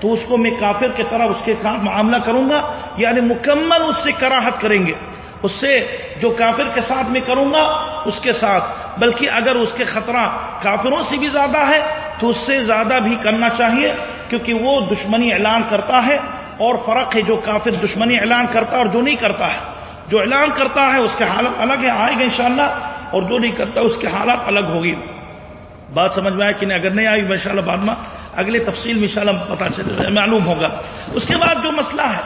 تو اس کو میں کافر کی طرح اس کے ساتھ معاملہ کروں گا یعنی مکمل اس سے کراہت کریں گے۔ اس سے جو کافر کے ساتھ میں کروں گا، اس کے ساتھ۔ بلکہ اگر اس کے خطرہ کافروں سے بھی زیادہ ہے، تو اس سے زیادہ بھی کرنا چاہیے۔ کیونکہ وہ دشمنی اعلان کرتا ہے اور فرق ہے جو کافر دشمنی اعلان کرتا ہے اور جو نہیں کرتا ہے۔ جو اعلان کرتا ہے اس کے حالت الگ ہے آئے گا انشاءاللہ، اور جو نہیں کرتا اس کے حالات الگ ہوگی۔ بات سمجھ میں آئے کہ نہیں؟ اگر نہیں آئی ان شاء اللہ بعد میں اگلے تفصیل میں ان پتا چلے معلوم ہوگا۔ اس کے بعد جو مسئلہ ہے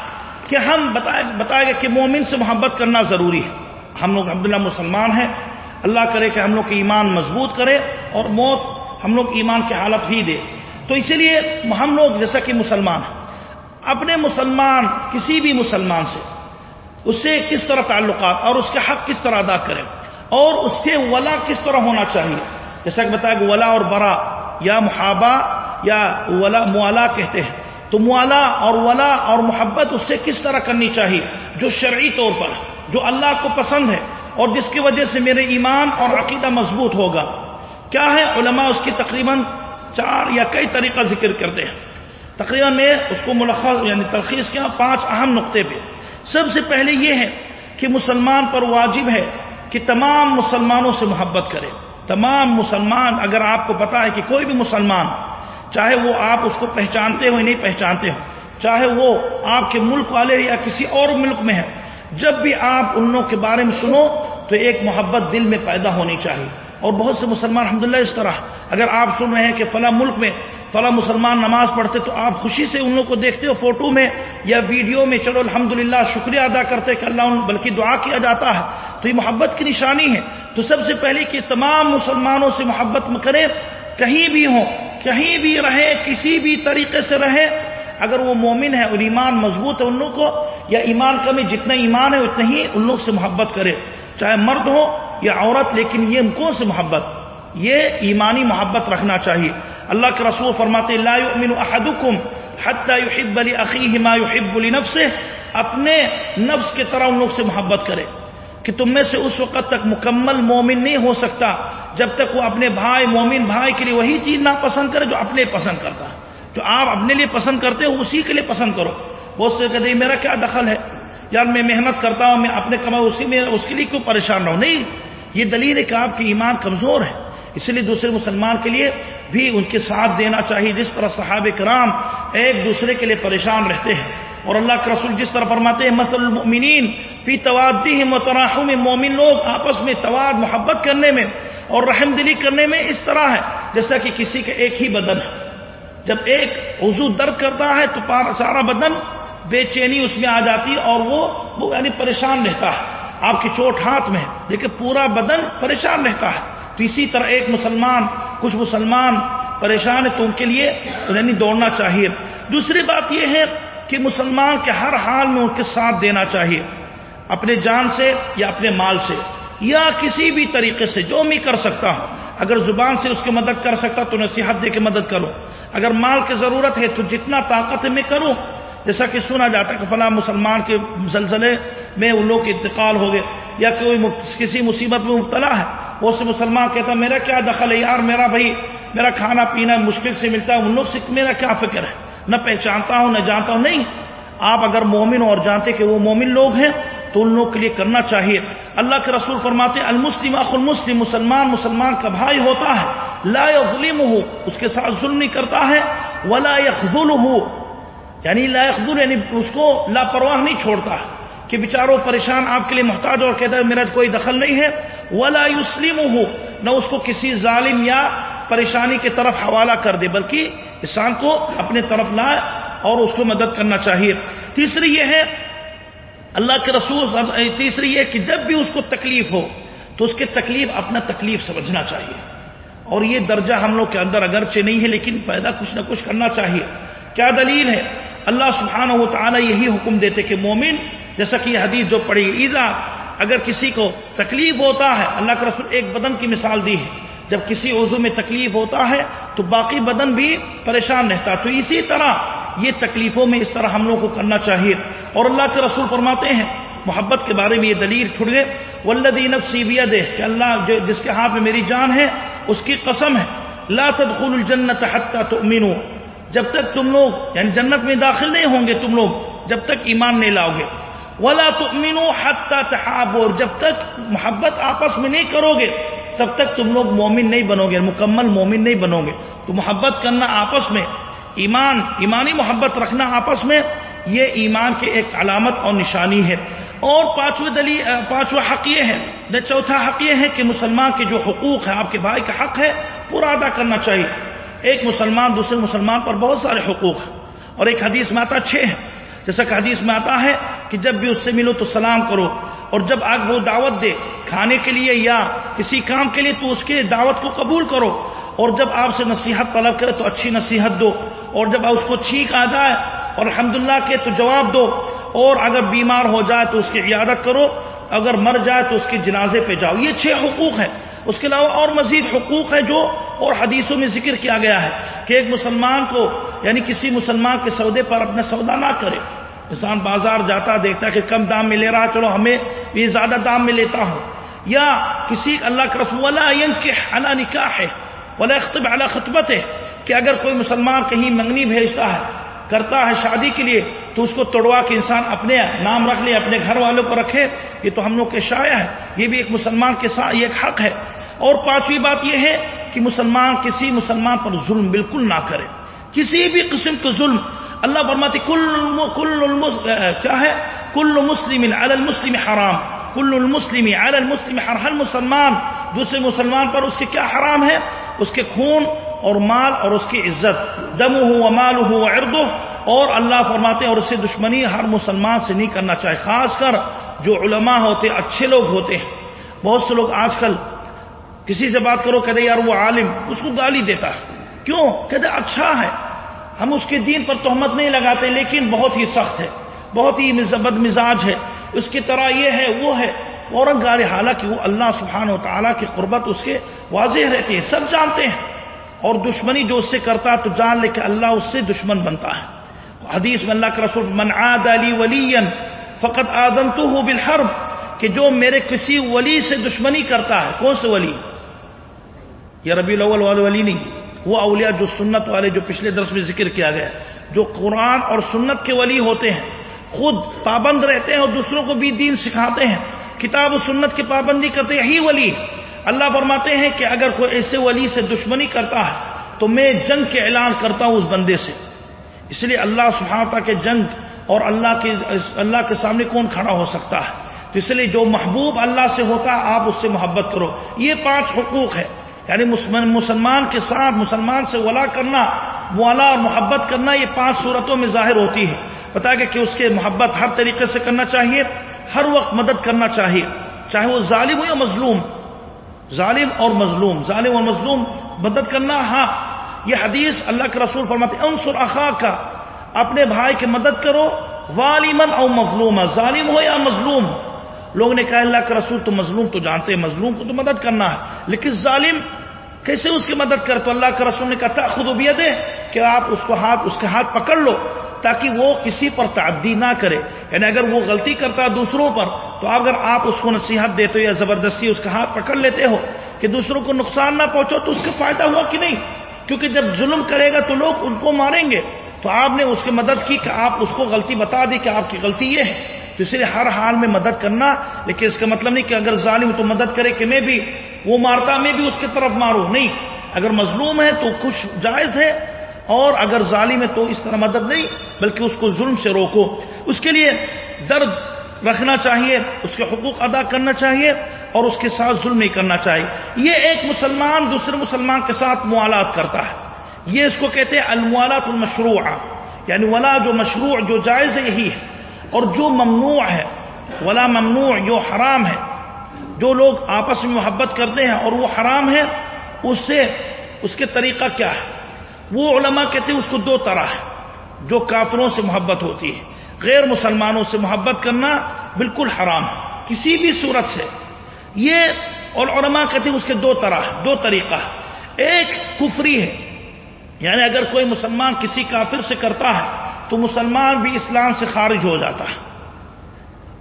کہ ہم بتائے گا کہ مومن سے محبت کرنا ضروری ہے۔ ہم لوگ عبداللہ مسلمان ہیں۔ اللہ کرے کہ ہم لوگ کی ایمان مضبوط کرے اور موت ہم لوگ ایمان کی حالت ہی دے۔ تو اسی لیے ہم لوگ جیسا کہ مسلمان ہیں، اپنے مسلمان، کسی بھی مسلمان سے، اس سے کس طرح تعلقات اور اس کے حق کس طرح ادا کریں؟ اور اس کے ولا کس طرح ہونا چاہیے؟ جیسا کہ بتایا کہ ولا اور برا، یا محابہ یا ولا، موالا کہتے ہیں۔ تو موالا اور ولا اور محبت اس سے کس طرح کرنی چاہیے؟ جو شرعی طور پر جو اللہ کو پسند ہے، اور جس کی وجہ سے میرے ایمان اور عقیدہ مضبوط ہوگا۔ کیا ہے علماء اس کی تقریباً چار یا کئی طریقہ ذکر کرتے ہیں۔ تقریباً میں اس کو ملخص یعنی تلخیص کیا ہاں پانچ اہم نقطے پہ۔ سب سے پہلے یہ ہے کہ مسلمان پر واجب ہے کہ تمام مسلمانوں سے محبت کرے۔ تمام مسلمان، اگر آپ کو پتا ہے کہ کوئی بھی مسلمان، چاہے وہ آپ اس کو پہچانتے ہو نہیں پہچانتے ہو، چاہے وہ آپ کے ملک والے یا کسی اور ملک میں ہے، جب بھی آپ ان لوگوں کے بارے میں سنو تو ایک محبت دل میں پیدا ہونی چاہیے۔ اور بہت سے مسلمان الحمد اس طرح اگر آپ سن رہے ہیں کہ فلاں ملک میں فلاں مسلمان نماز پڑھتے تو آپ خوشی سے ان لوگوں کو دیکھتے ہو فوٹو میں یا ویڈیو میں چلو الحمد شکریہ ادا کرتے کہ اللہ ان بلکہ دعا کیا جاتا ہے۔ تو یہ محبت کی نشانی ہے۔ تو سب سے پہلے کہ تمام مسلمانوں سے محبت کریں۔ کہیں بھی ہوں، کہیں بھی رہے کسی بھی طریقے سے رہے اگر وہ مومن ہے اور ایمان مضبوط ہے ان لوگوں کو، یا ایمان کمی جتنا ایمان ہے اتنا ہی ان لوگ سے محبت کرے چاہے مرد ہو یا عورت، لیکن یہ کون سے محبت؟ یہ ایمانی محبت رکھنا چاہیے۔ اللہ کے رسول فرماتے لا يؤمن احدكم حتى يحب لاخيه ما يحب لنفسه اپنے نفس کے طرح ان لوگ سے محبت کرے کہ تم میں سے اس وقت تک مکمل مومن نہیں ہو سکتا جب تک وہ اپنے بھائی، مومن بھائی کے لیے وہی چیز نہ پسند کرے جو اپنے پسند کرتا ہے۔ جو آپ اپنے لیے پسند کرتے ہو، اسی کے لیے پسند کرو۔ بہت سے کہتے ہیں، میرا کیا دخل ہے؟ یار میں محنت کرتا ہوں، میں اپنے کما اسی میں، اس کے لیے کیوں پریشان رہوں؟ نہیں، یہ دلیل ہے کہ آپ کی ایمان کمزور ہے۔ اس لیے دوسرے مسلمان کے لیے بھی ان کے ساتھ دینا چاہیے۔ جس طرح صحابہ کرام ایک دوسرے کے لیے پریشان رہتے ہیں۔ اور اللہ کے رسول جس طرح فرماتے ہیں، مثل المؤمنین فی توادی متراحم مومن لوگ آپس میں تواد، محبت کرنے میں اور رحم دلی کرنے میں اس طرح ہے، جیسا کہ کسی کا ایک ہی بدن ہے۔ جب ایک عضو درد کرتا ہے تو سارا بدن بے چینی اس میں آ جاتی اور وہ یعنی پریشان رہتا ہے۔ آپ کی چوٹ ہاتھ میں دیکھیں پورا بدن پریشان رہتا ہے۔ تو اسی طرح ایک مسلمان، کچھ مسلمان پریشان ہے تو ان کے لیے یعنی دوڑنا چاہیے۔ دوسری بات یہ ہے کہ مسلمان کے ہر حال میں ان کے ساتھ دینا چاہیے، اپنے جان سے یا اپنے مال سے یا کسی بھی طریقے سے، جو میں کر سکتا ہوں۔ اگر زبان سے اس کی مدد کر سکتا تو نصیحت دے کے مدد کرو۔ اگر مال کی ضرورت ہے تو جتنا طاقت ہے میں کروں جیسا کہ سنا جاتا ہے کہ فلاں مسلمان کے زلزلے میں ان لوگ کے انتقال ہو گئے، یا کوئی کسی مصیبت میں مبتلا ہے، وہ سے مسلمان کہتا میرا کیا دخل ہے؟ یار، میرا بھائی، میرا کھانا پینا مشکل سے ملتا ہے، ان لوگ سے میرا کیا فکر ہے؟ نہ پہچانتا ہوں، نہ جانتا ہوں، نہیں۔ آپ اگر مومن اور جانتے کہ وہ مومن لوگ ہیں، تو ان لوگوں کے لیے کرنا چاہیے۔ اللہ کے رسول فرماتے ہیں، المسلم اخ المسلم، مسلمان مسلمان کا بھائی ہوتا ہے، لا ظلم ہو اس کے ساتھ ظلم نہیں کرتا ہے، ولا یخل ہو یعنی لا یعنی اس کو لاپرواہ نہیں چھوڑتا کہ بیچاروں پریشان آپ کے لیے محتاج اور کہتا ہے میرا کوئی دخل نہیں ہے، ولا یسلم ہو نہ اس کو کسی ظالم یا پریشانی کی طرف حوالہ کر دے، بلکہ انسان کو اپنے طرف لائے اور اس کو مدد کرنا چاہیے۔ تیسری یہ ہے، اللہ کے رسول تیسری یہ کہ جب بھی اس کو تکلیف ہو، تو اس کے تکلیف اپنا تکلیف سمجھنا چاہیے۔ اور یہ درجہ ہم لوگ کے اندر اگرچہ نہیں ہے، لیکن پیدا کچھ نہ کچھ کرنا چاہیے۔ کیا دلیل ہے؟ اللہ سبحانہ و تعالیٰ یہی حکم دیتے کہ مومن، جیسا کہ یہ حدیث جو پڑھی ایزا اگر کسی کو تکلیف ہوتا ہے، اللہ کے رسول ایک بدن کی مثال دی ہے، جب کسی عضو میں تکلیف ہوتا ہے، تو باقی بدن بھی پریشان رہتا تو اسی طرح یہ تکلیفوں میں اس طرح ہم لوگ کو کرنا چاہیے۔ اور اللہ کے رسول فرماتے ہیں، محبت کے بارے میں یہ دلیل چھڑ گئے ولدی نفسی دے کہ اللہ جس کے ہاتھ میں میری جان ہے، اس کی قسم ہے۔ لا تدخل الجنت حتى تؤمنوا۔ جب تک تم لوگ یعنی جنت میں داخل نہیں ہوں گے تم لوگ، جب تک ایمان نہیں لاؤ گے۔ ولا تؤمنوا حتى تحابوا جب تک محبت آپس میں نہیں کرو گے، تب تک تم لوگ مومن نہیں بنو گے، مکمل مومن نہیں بنو گے۔ تو محبت کرنا آپس میں، ایمان، ایمانی محبت رکھنا آپس میں، یہ ایمان کے ایک علامت اور نشانی ہے۔ اور پانچویں دلی پانچواں حق یہ ہے چوتھا حق یہ ہے کہ مسلمان کے جو حقوق ہے آپ کے بھائی کا حق ہے، پورا ادا کرنا چاہیے۔ ایک مسلمان دوسرے مسلمان پر بہت سارے حقوق ہیں۔ اور ایک حدیث میں آتا چھ ہے جیسا کہ حدیث میں آتا ہے کہ جب بھی اس سے ملو تو سلام کرو۔ اور جب آگ وہ دعوت دے کھانے کے لیے یا کسی کام کے لیے تو اس کے دعوت کو قبول کرو۔ اور جب آپ سے نصیحت طلب کرے تو اچھی نصیحت دو۔ اور جب اس کو چھینک آ جائے اور الحمد کے تو جواب دو۔ اور اگر بیمار ہو جائے تو اس کی عیادت کرو۔ اگر مر جائے تو اس کے جنازے پہ جاؤ۔ یہ چھ حقوق ہیں۔ اس کے علاوہ اور مزید حقوق ہے جو اور حدیثوں میں ذکر کیا گیا ہے کہ ایک مسلمان کو یعنی کسی مسلمان کے سودے پر اپنا سودا نہ کرے۔ انسان بازار جاتا، دیکھتا کہ کم دام میں لے رہا، چلو ہمیں یہ زیادہ دام میں لیتا ہوں۔ یا کسی اللہ کا رسول اللہ نکاح ہے ولا اختب اعلیٰ خطبت ہے کہ اگر کوئی مسلمان کہیں منگنی بھیجتا ہے کرتا ہے شادی کے لیے تو اس کو توڑوا کے انسان اپنے نام رکھ لے، اپنے گھر والوں کو رکھے، یہ تو ہم لوگ کے شاعر ہے، یہ بھی ایک مسلمان کے ساتھ یہ ایک حق ہے۔ اور پانچویں بات یہ ہے کہ مسلمان کسی مسلمان پر ظلم بالکل نہ کرے۔ کسی بھی قسم کے ظلم، اللہ فرماتے، کل کل کیا ہے؟ کل مسلم المسلم حرام۔ کل المسلم المسلم ہر مسلمان، دوسرے مسلمان پر اس کے کیا حرام ہے؟ اس کے خون اور مال اور اس کی عزت۔ دم ہو مال ہو ارد اور اللہ فرماتے ہیں اور اسے دشمنی ہر مسلمان سے نہیں کرنا چاہے، خاص کر جو علماء ہوتے، اچھے لوگ ہوتے ہیں۔ بہت سے لوگ آج کل کسی سے بات کرو، کہتے یار، وہ عالم، اس کو گالی دیتا ہے۔ کیوں؟ کہتے اچھا ہے۔ ہم اس کے دین پر تہمت نہیں لگاتے، لیکن بہت ہی سخت ہے، بہت ہی بد مزاج ہے۔ اس کی طرح یہ ہے، وہ ہے۔ فوراً گالی، حالانکہ وہ اللہ سبحانہ و تعالیٰ کی قربت اس کے واضح رہتی ہے، سب جانتے ہیں۔ اور دشمنی جو اس سے کرتا ہے تو جان لے کہ اللہ اس سے دشمن بنتا ہے۔ حدیث میں اللہ کے رسول من عاد علی ولی فقط آدم تو ہو بالحرب کہ جو میرے کسی ولی سے دشمنی کرتا ہے، کون سے ولی؟ یہ ربی الاول والے ولی نہیں، وہ اولیاء جو سنت والے جو پچھلے درس میں ذکر کیا گیا جو قرآن اور سنت کے ولی ہوتے ہیں، خود پابند رہتے ہیں اور دوسروں کو بھی دین سکھاتے ہیں۔ کتاب و سنت کی پابندی کرتے یہی ولی۔ اللہ فرماتے ہیں کہ اگر کوئی ایسے ولی سے دشمنی کرتا ہے تو میں جنگ کے اعلان کرتا ہوں اس بندے سے۔ اس لیے اللہ سبحانہ کے جنگ اور اللہ کے اللہ کے سامنے کون کھڑا ہو سکتا ہے؟ تو اس لیے جو محبوب اللہ سے ہوتا ہے، آپ اس سے محبت کرو۔ یہ پانچ حقوق ہے یعنی مسلمان کے ساتھ مسلمان سے ولا کرنا والا اور محبت کرنا، یہ پانچ صورتوں میں ظاہر ہوتی ہے۔ پتا کہ اس کے محبت ہر طریقے سے کرنا چاہیے، ہر وقت مدد کرنا چاہیے، چاہے وہ ظالم ہو یا مظلوم۔ ظالم اور مظلوم، ظالم اور مظلوم مدد کرنا ہاں یہ حدیث اللہ کے رسول فرماتے انصر اخا کا اپنے بھائی کی مدد کرو والمن او مظلوم ظالم ہو یا مظلوم ہو؟ لوگ نے کہا، اللہ کا رسول تو مظلوم تو جانتے ہیں، مظلوم کو تو مدد کرنا ہے، لیکن ظالم کیسے اس کی مدد کر؟ تو اللہ کے رسول نے کہا خود دے کہ آپ اس کو ہاتھ، اس کے ہاتھ پکڑ لو تاکہ وہ کسی پر تعدی نہ کرے۔ یعنی اگر وہ غلطی کرتا ہے دوسروں پر، تو اگر آپ اس کو نصیحت دیتے ہو یا زبردستی اس کا ہاتھ پکڑ لیتے ہو کہ دوسروں کو نقصان نہ پہنچو، تو اس کا فائدہ ہوا کہ نہیں؟ کیونکہ جب ظلم کرے گا تو لوگ ان کو ماریں گے۔ تو آپ نے اس کی مدد کی کہ آپ اس کو غلطی بتا دی کہ آپ کی غلطی یہ ہے۔ تو اس لیے ہر حال میں مدد کرنا، لیکن اس کا مطلب نہیں کہ اگر ظالم تو مدد کرے کہ میں بھی وہ مارتا، میں بھی اس کی طرف ماروں۔ نہیں، اگر مظلوم ہے تو کچھ جائز ہے اور اگر ظالم ہے تو اس طرح مدد نہیں، بلکہ اس کو ظلم سے روکو۔ اس کے لیے درد رکھنا چاہیے، اس کے حقوق ادا کرنا چاہیے اور اس کے ساتھ ظلم نہیں کرنا چاہیے۔ یہ ایک مسلمان دوسرے مسلمان کے ساتھ موالات کرتا ہے۔ یہ اس کو کہتے ہیں الموالات المشروع یعنی ولا جو مشروع، جو جائز ہے یہی ہے۔ اور جو ممنوع ہے، ولا ممنوع، جو حرام ہے۔ جو لوگ آپس میں محبت کرتے ہیں اور وہ حرام ہے، اس سے، اس کے طریقہ کیا ہے؟ وہ علماء کہتے ہیں اس کو دو طرح ہے، جو کافروں سے محبت ہوتی ہے۔ غیر مسلمانوں سے محبت کرنا بالکل حرام ہے، کسی بھی صورت سے۔ یہ اور علماء کہتے ہیں اس کے دو طرح دو طریقہ ایک کفری ہے یعنی اگر کوئی مسلمان کسی کافر سے کرتا ہے، تو مسلمان بھی اسلام سے خارج ہو جاتا ہے۔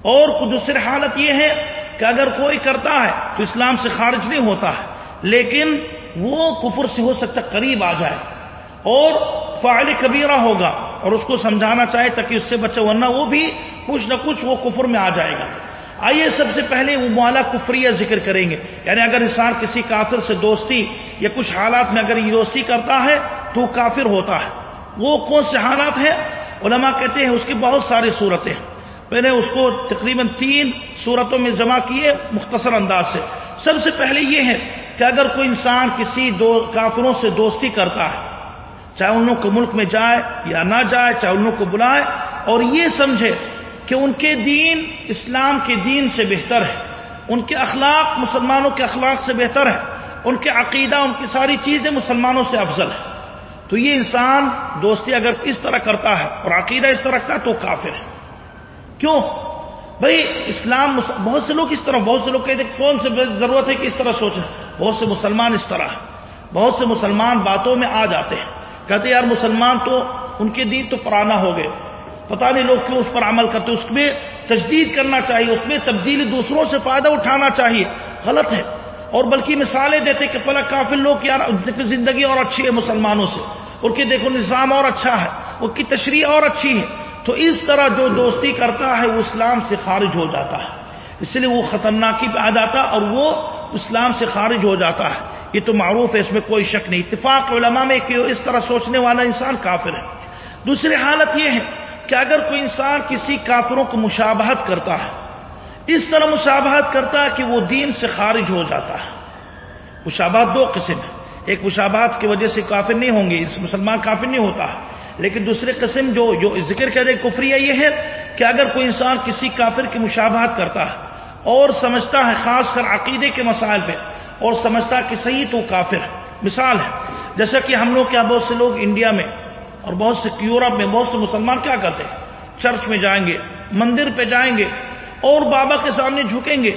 اور دوسری حالت یہ ہے کہ اگر کوئی کرتا ہے، تو اسلام سے خارج نہیں ہوتا ہے، لیکن وہ کفر سے ہو سکتا قریب آ جائے۔ اور فعال کبیرہ ہوگا اور اس کو سمجھانا چاہے تاکہ اس سے بچے، ورنہ وہ بھی کچھ نہ کچھ وہ کفر میں آ جائے گا۔ آئیے سب سے پہلے وہ مولا کفریہ ذکر کریں گے۔ یعنی اگر انسان کسی کافر سے دوستی یا کچھ حالات میں اگر یہ دوستی کرتا ہے تو وہ کافر ہوتا ہے۔ وہ کون سے حالات ہیں؟ علماء کہتے ہیں اس کی بہت ساری صورتیں۔ میں نے اس کو تقریباً تین صورتوں میں جمع کیے مختصر انداز سے۔ سب سے پہلے یہ ہے کہ اگر کوئی انسان کسی دو کافروں سے دوستی کرتا ہے چاہے ان کو ملک میں جائے یا نہ جائے، چاہے ان کو بلائے، اور یہ سمجھے کہ ان کے دین اسلام کے دین سے بہتر ہے، ان کے اخلاق مسلمانوں کے اخلاق سے بہتر ہے، ان کے عقیدہ، ان کی ساری چیزیں مسلمانوں سے افضل ہے تو یہ انسان دوستی اگر اس طرح کرتا ہے اور عقیدہ اس طرح رکھتا ہے تو کافر ہے۔ کیوں؟ بھائی اسلام بہت سے لوگ اس طرح، بہت سے لوگ کہتے ہیں کون سے ضرورت ہے کہ اس طرح سوچیں؟ بہت سے مسلمان اس طرح بہت سے مسلمان باتوں میں آ جاتے ہیں۔ کہتے یار مسلمان تو ان کے دین تو پرانا ہو گئے۔ پتہ نہیں لوگ کیوں اس پر عمل کرتے، اس میں تجدید کرنا چاہیے، اس میں تبدیلی دوسروں سے فائدہ اٹھانا چاہیے۔ غلط ہے۔ اور بلکہ مثالیں دیتے کہ فلاں کافی لوگ یار زندگی اور اچھی ہے مسلمانوں سے۔ ان کے دیکھو نظام اور اچھا ہے ان کی تشریح اور اچھی ہے۔ تو اس طرح جو دوستی کرتا ہے وہ اسلام سے خارج ہو جاتا ہے۔ اس لیے وہ خطرناکی پہ آ جاتا اور وہ اسلام سے خارج ہو جاتا ہے۔ یہ تو معروف ہے، اس میں کوئی شک نہیں۔ اتفاق علماء میں کہ اس طرح سوچنے والا انسان کافر ہے۔ دوسری حالت یہ ہے کہ اگر کوئی انسان کسی کافروں کو مشابہت کرتا ہے، اس طرح مشابہت کرتا ہے کہ وہ دین سے خارج ہو جاتا ہے۔ مشابہت دو قسم ہے ایک مشابہت کی وجہ سے کافر نہیں ہوں گے، اس مسلمان کافر نہیں ہوتا ہے۔ لیکن دوسرے قسم جو جو ذکر کر دے کفریہ یہ ہے کہ اگر کوئی انسان کسی کافر کی مشابہت کرتا ہے اور سمجھتا ہے خاص کر عقیدے کے مسائل پہ اور سمجھتا کہ صحیح تو کافر ہے۔ مثال ہے، جیسا کہ ہم لوگ، کیا بہت سے لوگ انڈیا میں اور بہت سے یورپ میں بہت سے مسلمان کیا کرتے ہیں؟ چرچ میں جائیں گے، مندر پہ جائیں گے اور بابا کے سامنے جھکیں گے،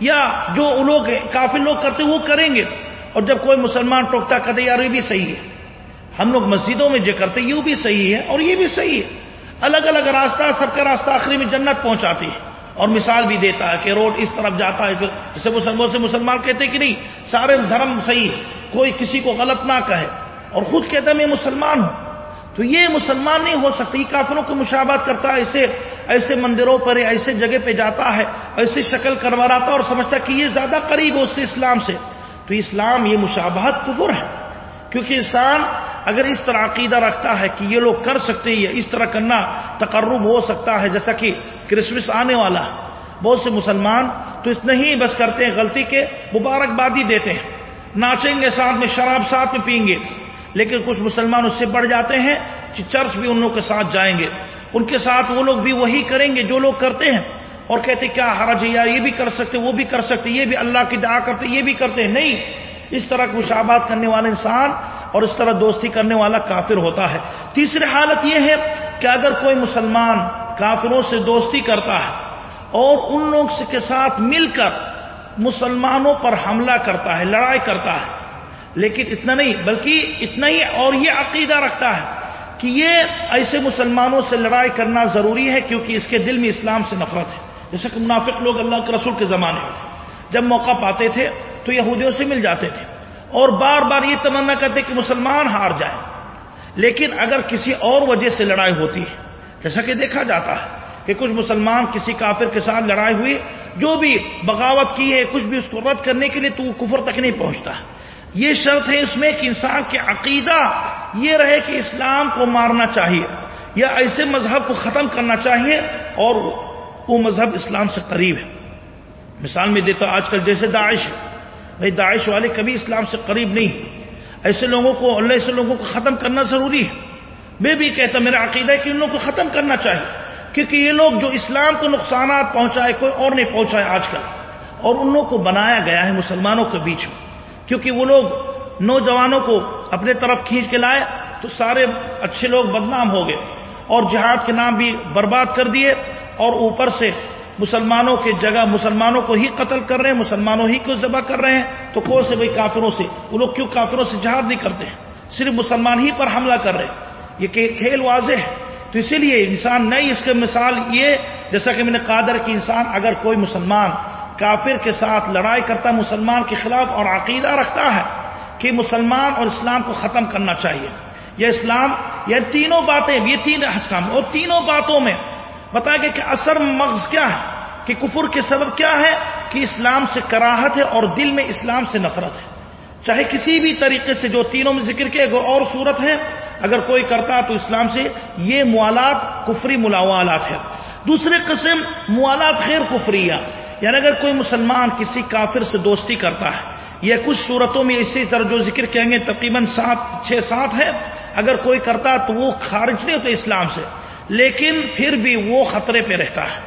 یا جو لوگ کافی لوگ کرتے وہ کریں گے۔ اور جب کوئی مسلمان ٹوکتا کہتے یار، یہ بھی صحیح ہے۔ ہم لوگ مسجدوں میں جو کرتے یہ بھی صحیح ہے اور یہ بھی صحیح ہے۔ الگ الگ راستہ، سب کا راستہ آخری میں جنت پہنچاتی ہے۔ اور مثال بھی دیتا ہے کہ روڈ اس طرف جاتا ہے جسے مسلمان سے مسلمان کہتے کہ نہیں، سارے دھرم صحیح ہے، کوئی کسی کو غلط نہ کہے۔ اور خود کہتا میں مسلمان ہوں۔ تو یہ مسلمان نہیں ہو سکتا یہ کافروں کو مشابات کرتا ہے ایسے ایسے مندروں پر، ایسے جگہ پہ جاتا ہے ایسی شکل کروا رہا اور سمجھتا کہ یہ زیادہ قریب ہو اس سے اسلام سے۔ تو اسلام یہ مشابہت کفر ہے، کیونکہ انسان اگر اس طرح عقیدہ رکھتا ہے کہ یہ لوگ کر سکتے ہیں اس طرح کرنا تقرب ہو سکتا ہے، جیسا کہ کرسمس آنے والا بہت سے مسلمان تو اس نہیں بس کرتے ہیں، غلطی کے مبارکبادی دیتے ہیں۔ ناچیں گے ساتھ میں، شراب ساتھ میں پئیں گے۔ لیکن کچھ مسلمان اس سے بڑھ جاتے ہیں کہ چرچ بھی ان لوگوں کے ساتھ جائیں گے۔ ان کے ساتھ وہ لوگ بھی وہی کریں گے جو لوگ کرتے ہیں۔ اور کہتے کیا حرج یار، یہ بھی کر سکتے وہ بھی کر سکتے یہ بھی اللہ کی دعا کرتے یہ بھی کرتے ہیں۔ نہیں، اس طرح مشابات کرنے والا انسان اور اس طرح دوستی کرنے والا کافر ہوتا ہے۔ تیسری حالت یہ ہے کہ اگر کوئی مسلمان کافروں سے دوستی کرتا ہے اور ان لوگ کے ساتھ مل کر مسلمانوں پر حملہ کرتا ہے، لڑائی کرتا ہے، لیکن اتنا نہیں، بلکہ اتنا ہی اور یہ عقیدہ رکھتا ہے کہ یہ ایسے مسلمانوں سے لڑائی کرنا ضروری ہے کیونکہ اس کے دل میں اسلام سے نفرت ہے۔ جیسے کہ منافق لوگ اللہ کے رسول کے زمانے میں تھے۔ جب موقع پاتے تھے تو یہودیوں سے مل جاتے تھے۔ اور بار بار یہ تمنا کرتے کہ مسلمان ہار جائے لیکن اگر کسی اور وجہ سے لڑائی ہوتی ہے، جیسا کہ دیکھا جاتا ہے کہ کچھ مسلمان کسی کافر کے ساتھ لڑائی ہوئی، جو بھی بغاوت کی ہے، کچھ بھی اس کو رد کرنے کے لیے تو وہ کفر تک نہیں پہنچتا۔ یہ شرط ہے اس میں کہ انسان کے عقیدہ یہ رہے کہ اسلام کو مارنا چاہیے یا ایسے مذہب کو ختم کرنا چاہیے اور وہ مذہب اسلام سے قریب ہے۔ مثال میں دیتا آج کل جیسے داعش ہے۔ بھائی داعش والے کبھی اسلام سے قریب نہیں۔ ایسے لوگوں کو اللہ ایسے لوگوں کو ختم کرنا ضروری ہے۔ میں بھی کہتا میرا عقیدہ ہے کہ ان لوگوں کو ختم کرنا چاہیے۔ کیونکہ یہ لوگ جو اسلام کو نقصانات پہنچائے، کوئی اور نہیں پہنچائے آج کل۔ اور ان لوگوں کو بنایا گیا ہے مسلمانوں کے بیچ میں۔ کیونکہ وہ لوگ نوجوانوں کو اپنے طرف کھینچ کے لائے، تو سارے اچھے لوگ بدنام ہو گئے۔ اور جہاد کے نام بھی برباد کر دیے اور اوپر سے مسلمانوں کے جگہ مسلمانوں کو ہی قتل کر رہے ہیں، مسلمانوں ہی کو ذبح کر رہے ہیں، تو کون سے بھائی کافروں سے؟ وہ لوگ کیوں کافروں سے جہاد نہیں کرتے ہیں؟ صرف مسلمان ہی پر حملہ کر رہے ہیں۔ یہ کھیل واضح ہے۔ تو اسی لیے انسان نئی اس کے مثال یہ، جیسا کہ میں نے قادر کی، انسان اگر کوئی مسلمان کافر کے ساتھ لڑائی کرتا مسلمان کے خلاف اور عقیدہ رکھتا ہے کہ مسلمان اور اسلام کو ختم کرنا چاہیے۔ یہ اسلام، یہ تینوں باتیں، یہ تین حکام اور تینوں باتوں میں بتایا گیا کہ اثر مغز کیا ہے، کہ کفر کے سبب کیا ہے، کہ اسلام سے کراہت ہے اور دل میں اسلام سے نفرت ہے۔ چاہے کسی بھی طریقے سے جو تینوں میں ذکر کیا اور صورت ہے، اگر کوئی کرتا تو اسلام سے یہ موالات کفری ملاوالات ہے دوسرے قسم، موالات خیر کفریہ۔ یعنی اگر کوئی مسلمان کسی کافر سے دوستی کرتا ہے، یہ کچھ صورتوں میں اسی طرح جو ذکر کہیں گے تقریباً سات، چھ سات ہے۔ اگر کوئی کرتا تو وہ خارج نہیں ہوتا اسلام سے۔ لیکن پھر بھی وہ خطرے پہ رہتا ہے۔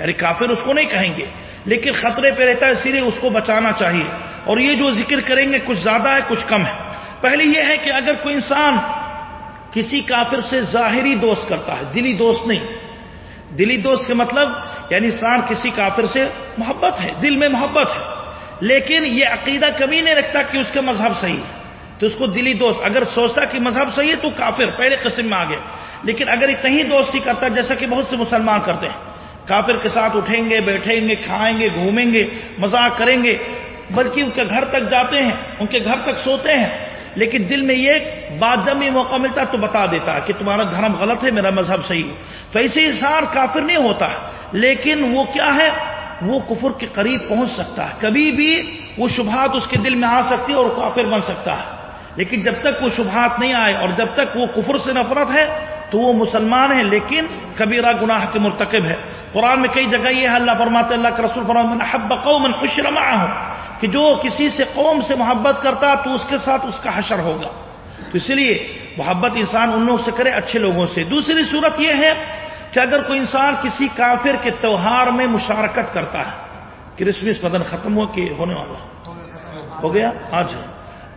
یعنی کافر اس کو نہیں کہیں گے، لیکن خطرے پہ رہتا ہے اسی لیے اس کو بچانا چاہیے۔ اور یہ جو ذکر کریں گے، کچھ زیادہ ہے، کچھ کم ہے۔ پہلے یہ ہے کہ اگر کوئی انسان کسی کافر سے ظاہری دوست کرتا ہے، دلی دوست نہیں۔ دلی دوست کے مطلب یعنی انسان کسی کافر سے محبت ہے، دل میں محبت ہے۔ لیکن یہ عقیدہ کبھی نہیں رکھتا کہ اس کا مذہب صحیح ہے۔ تو اس کو دلی دوست، اگر سوچتا کہ مذہب صحیح ہے تو کافر، پہلے قسم میں آگے۔ لیکن اگر اتنی دوستی کرتا ہے جیسا کہ بہت سے مسلمان کرتے ہیں، کافر کے ساتھ اٹھیں گے، بیٹھیں گے، کھائیں گے، گھومیں گے، مذاق کریں گے، بلکہ ان کے گھر تک جاتے ہیں، ان کے گھر تک سوتے ہیں۔ لیکن دل میں یہ بات جب بھی موقع ملتا تو بتا دیتا کہ تمہارا دھرم غلط ہے، میرا مذہب صحیح ہے۔ تو ایسے انسان کافر نہیں ہوتا، لیکن وہ کیا ہے؟ وہ کفر کے قریب پہنچ سکتا ہے۔ کبھی بھی وہ شبہات اس کے دل میں آ سکتی ہے اور کافر بن سکتا ہے۔ لیکن جب تک وہ شبہات نہیں آئے اور جب تک وہ کفر سے نفرت ہے تو وہ مسلمان ہے لیکن کبیرہ گناہ کے مرتکب ہے قرآن میں کئی جگہ یہ ہے، اللہ فرماتے اللہ کے رسول فرمان حب قوم خوش رما ہوں کہ جو کسی سے قوم سے محبت کرتا تو اس کے ساتھ اس کا حشر ہوگا۔ تو اس لیے محبت انسان ان لوگوں سے کرے، اچھے لوگوں سے۔ دوسری صورت یہ ہے کہ اگر کوئی انسان کسی کافر کے تہوار میں مشارکت کرتا ہے، کرسمس بدن ختم ہو کہ ہونے والا۔ ہو گیا؟ آج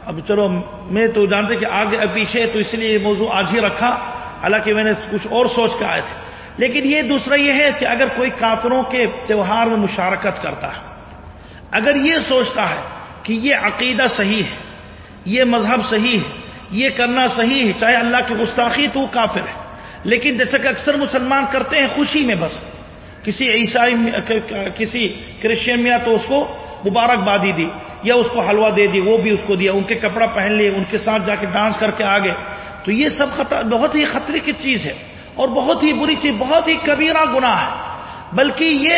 اب چلو، میں تو جانتے کہ آگے پیچھے تو اس لیے یہ موضوع آج ہی رکھا۔ حالانکہ میں نے کچھ اور سوچ کے آئے تھے۔ لیکن یہ دوسرا یہ ہے کہ اگر کوئی کافروں کے تہوار میں مشارکت کرتا ہے، اگر یہ سوچتا ہے کہ یہ عقیدہ صحیح ہے، یہ مذہب صحیح ہے، یہ کرنا صحیح ہے، چاہے اللہ کی گستاخی تو کافر ہے، لیکن جیسا کہ اکثر مسلمان کرتے ہیں خوشی میں بس، کسی عیسائی کسی کرسچن میں تو اس کو مبارکبادی دی یا اس کو حلوہ دے دی، وہ بھی اس کو دیا، ان کے کپڑا پہن لیے، ان کے ساتھ جا کے ڈانس کر کے آگے تو یہ سب خطر بہت ہی خطرے کی چیز ہے اور بہت ہی بری چیز، بہت ہی کبیرہ گناہ ہے۔ بلکہ یہ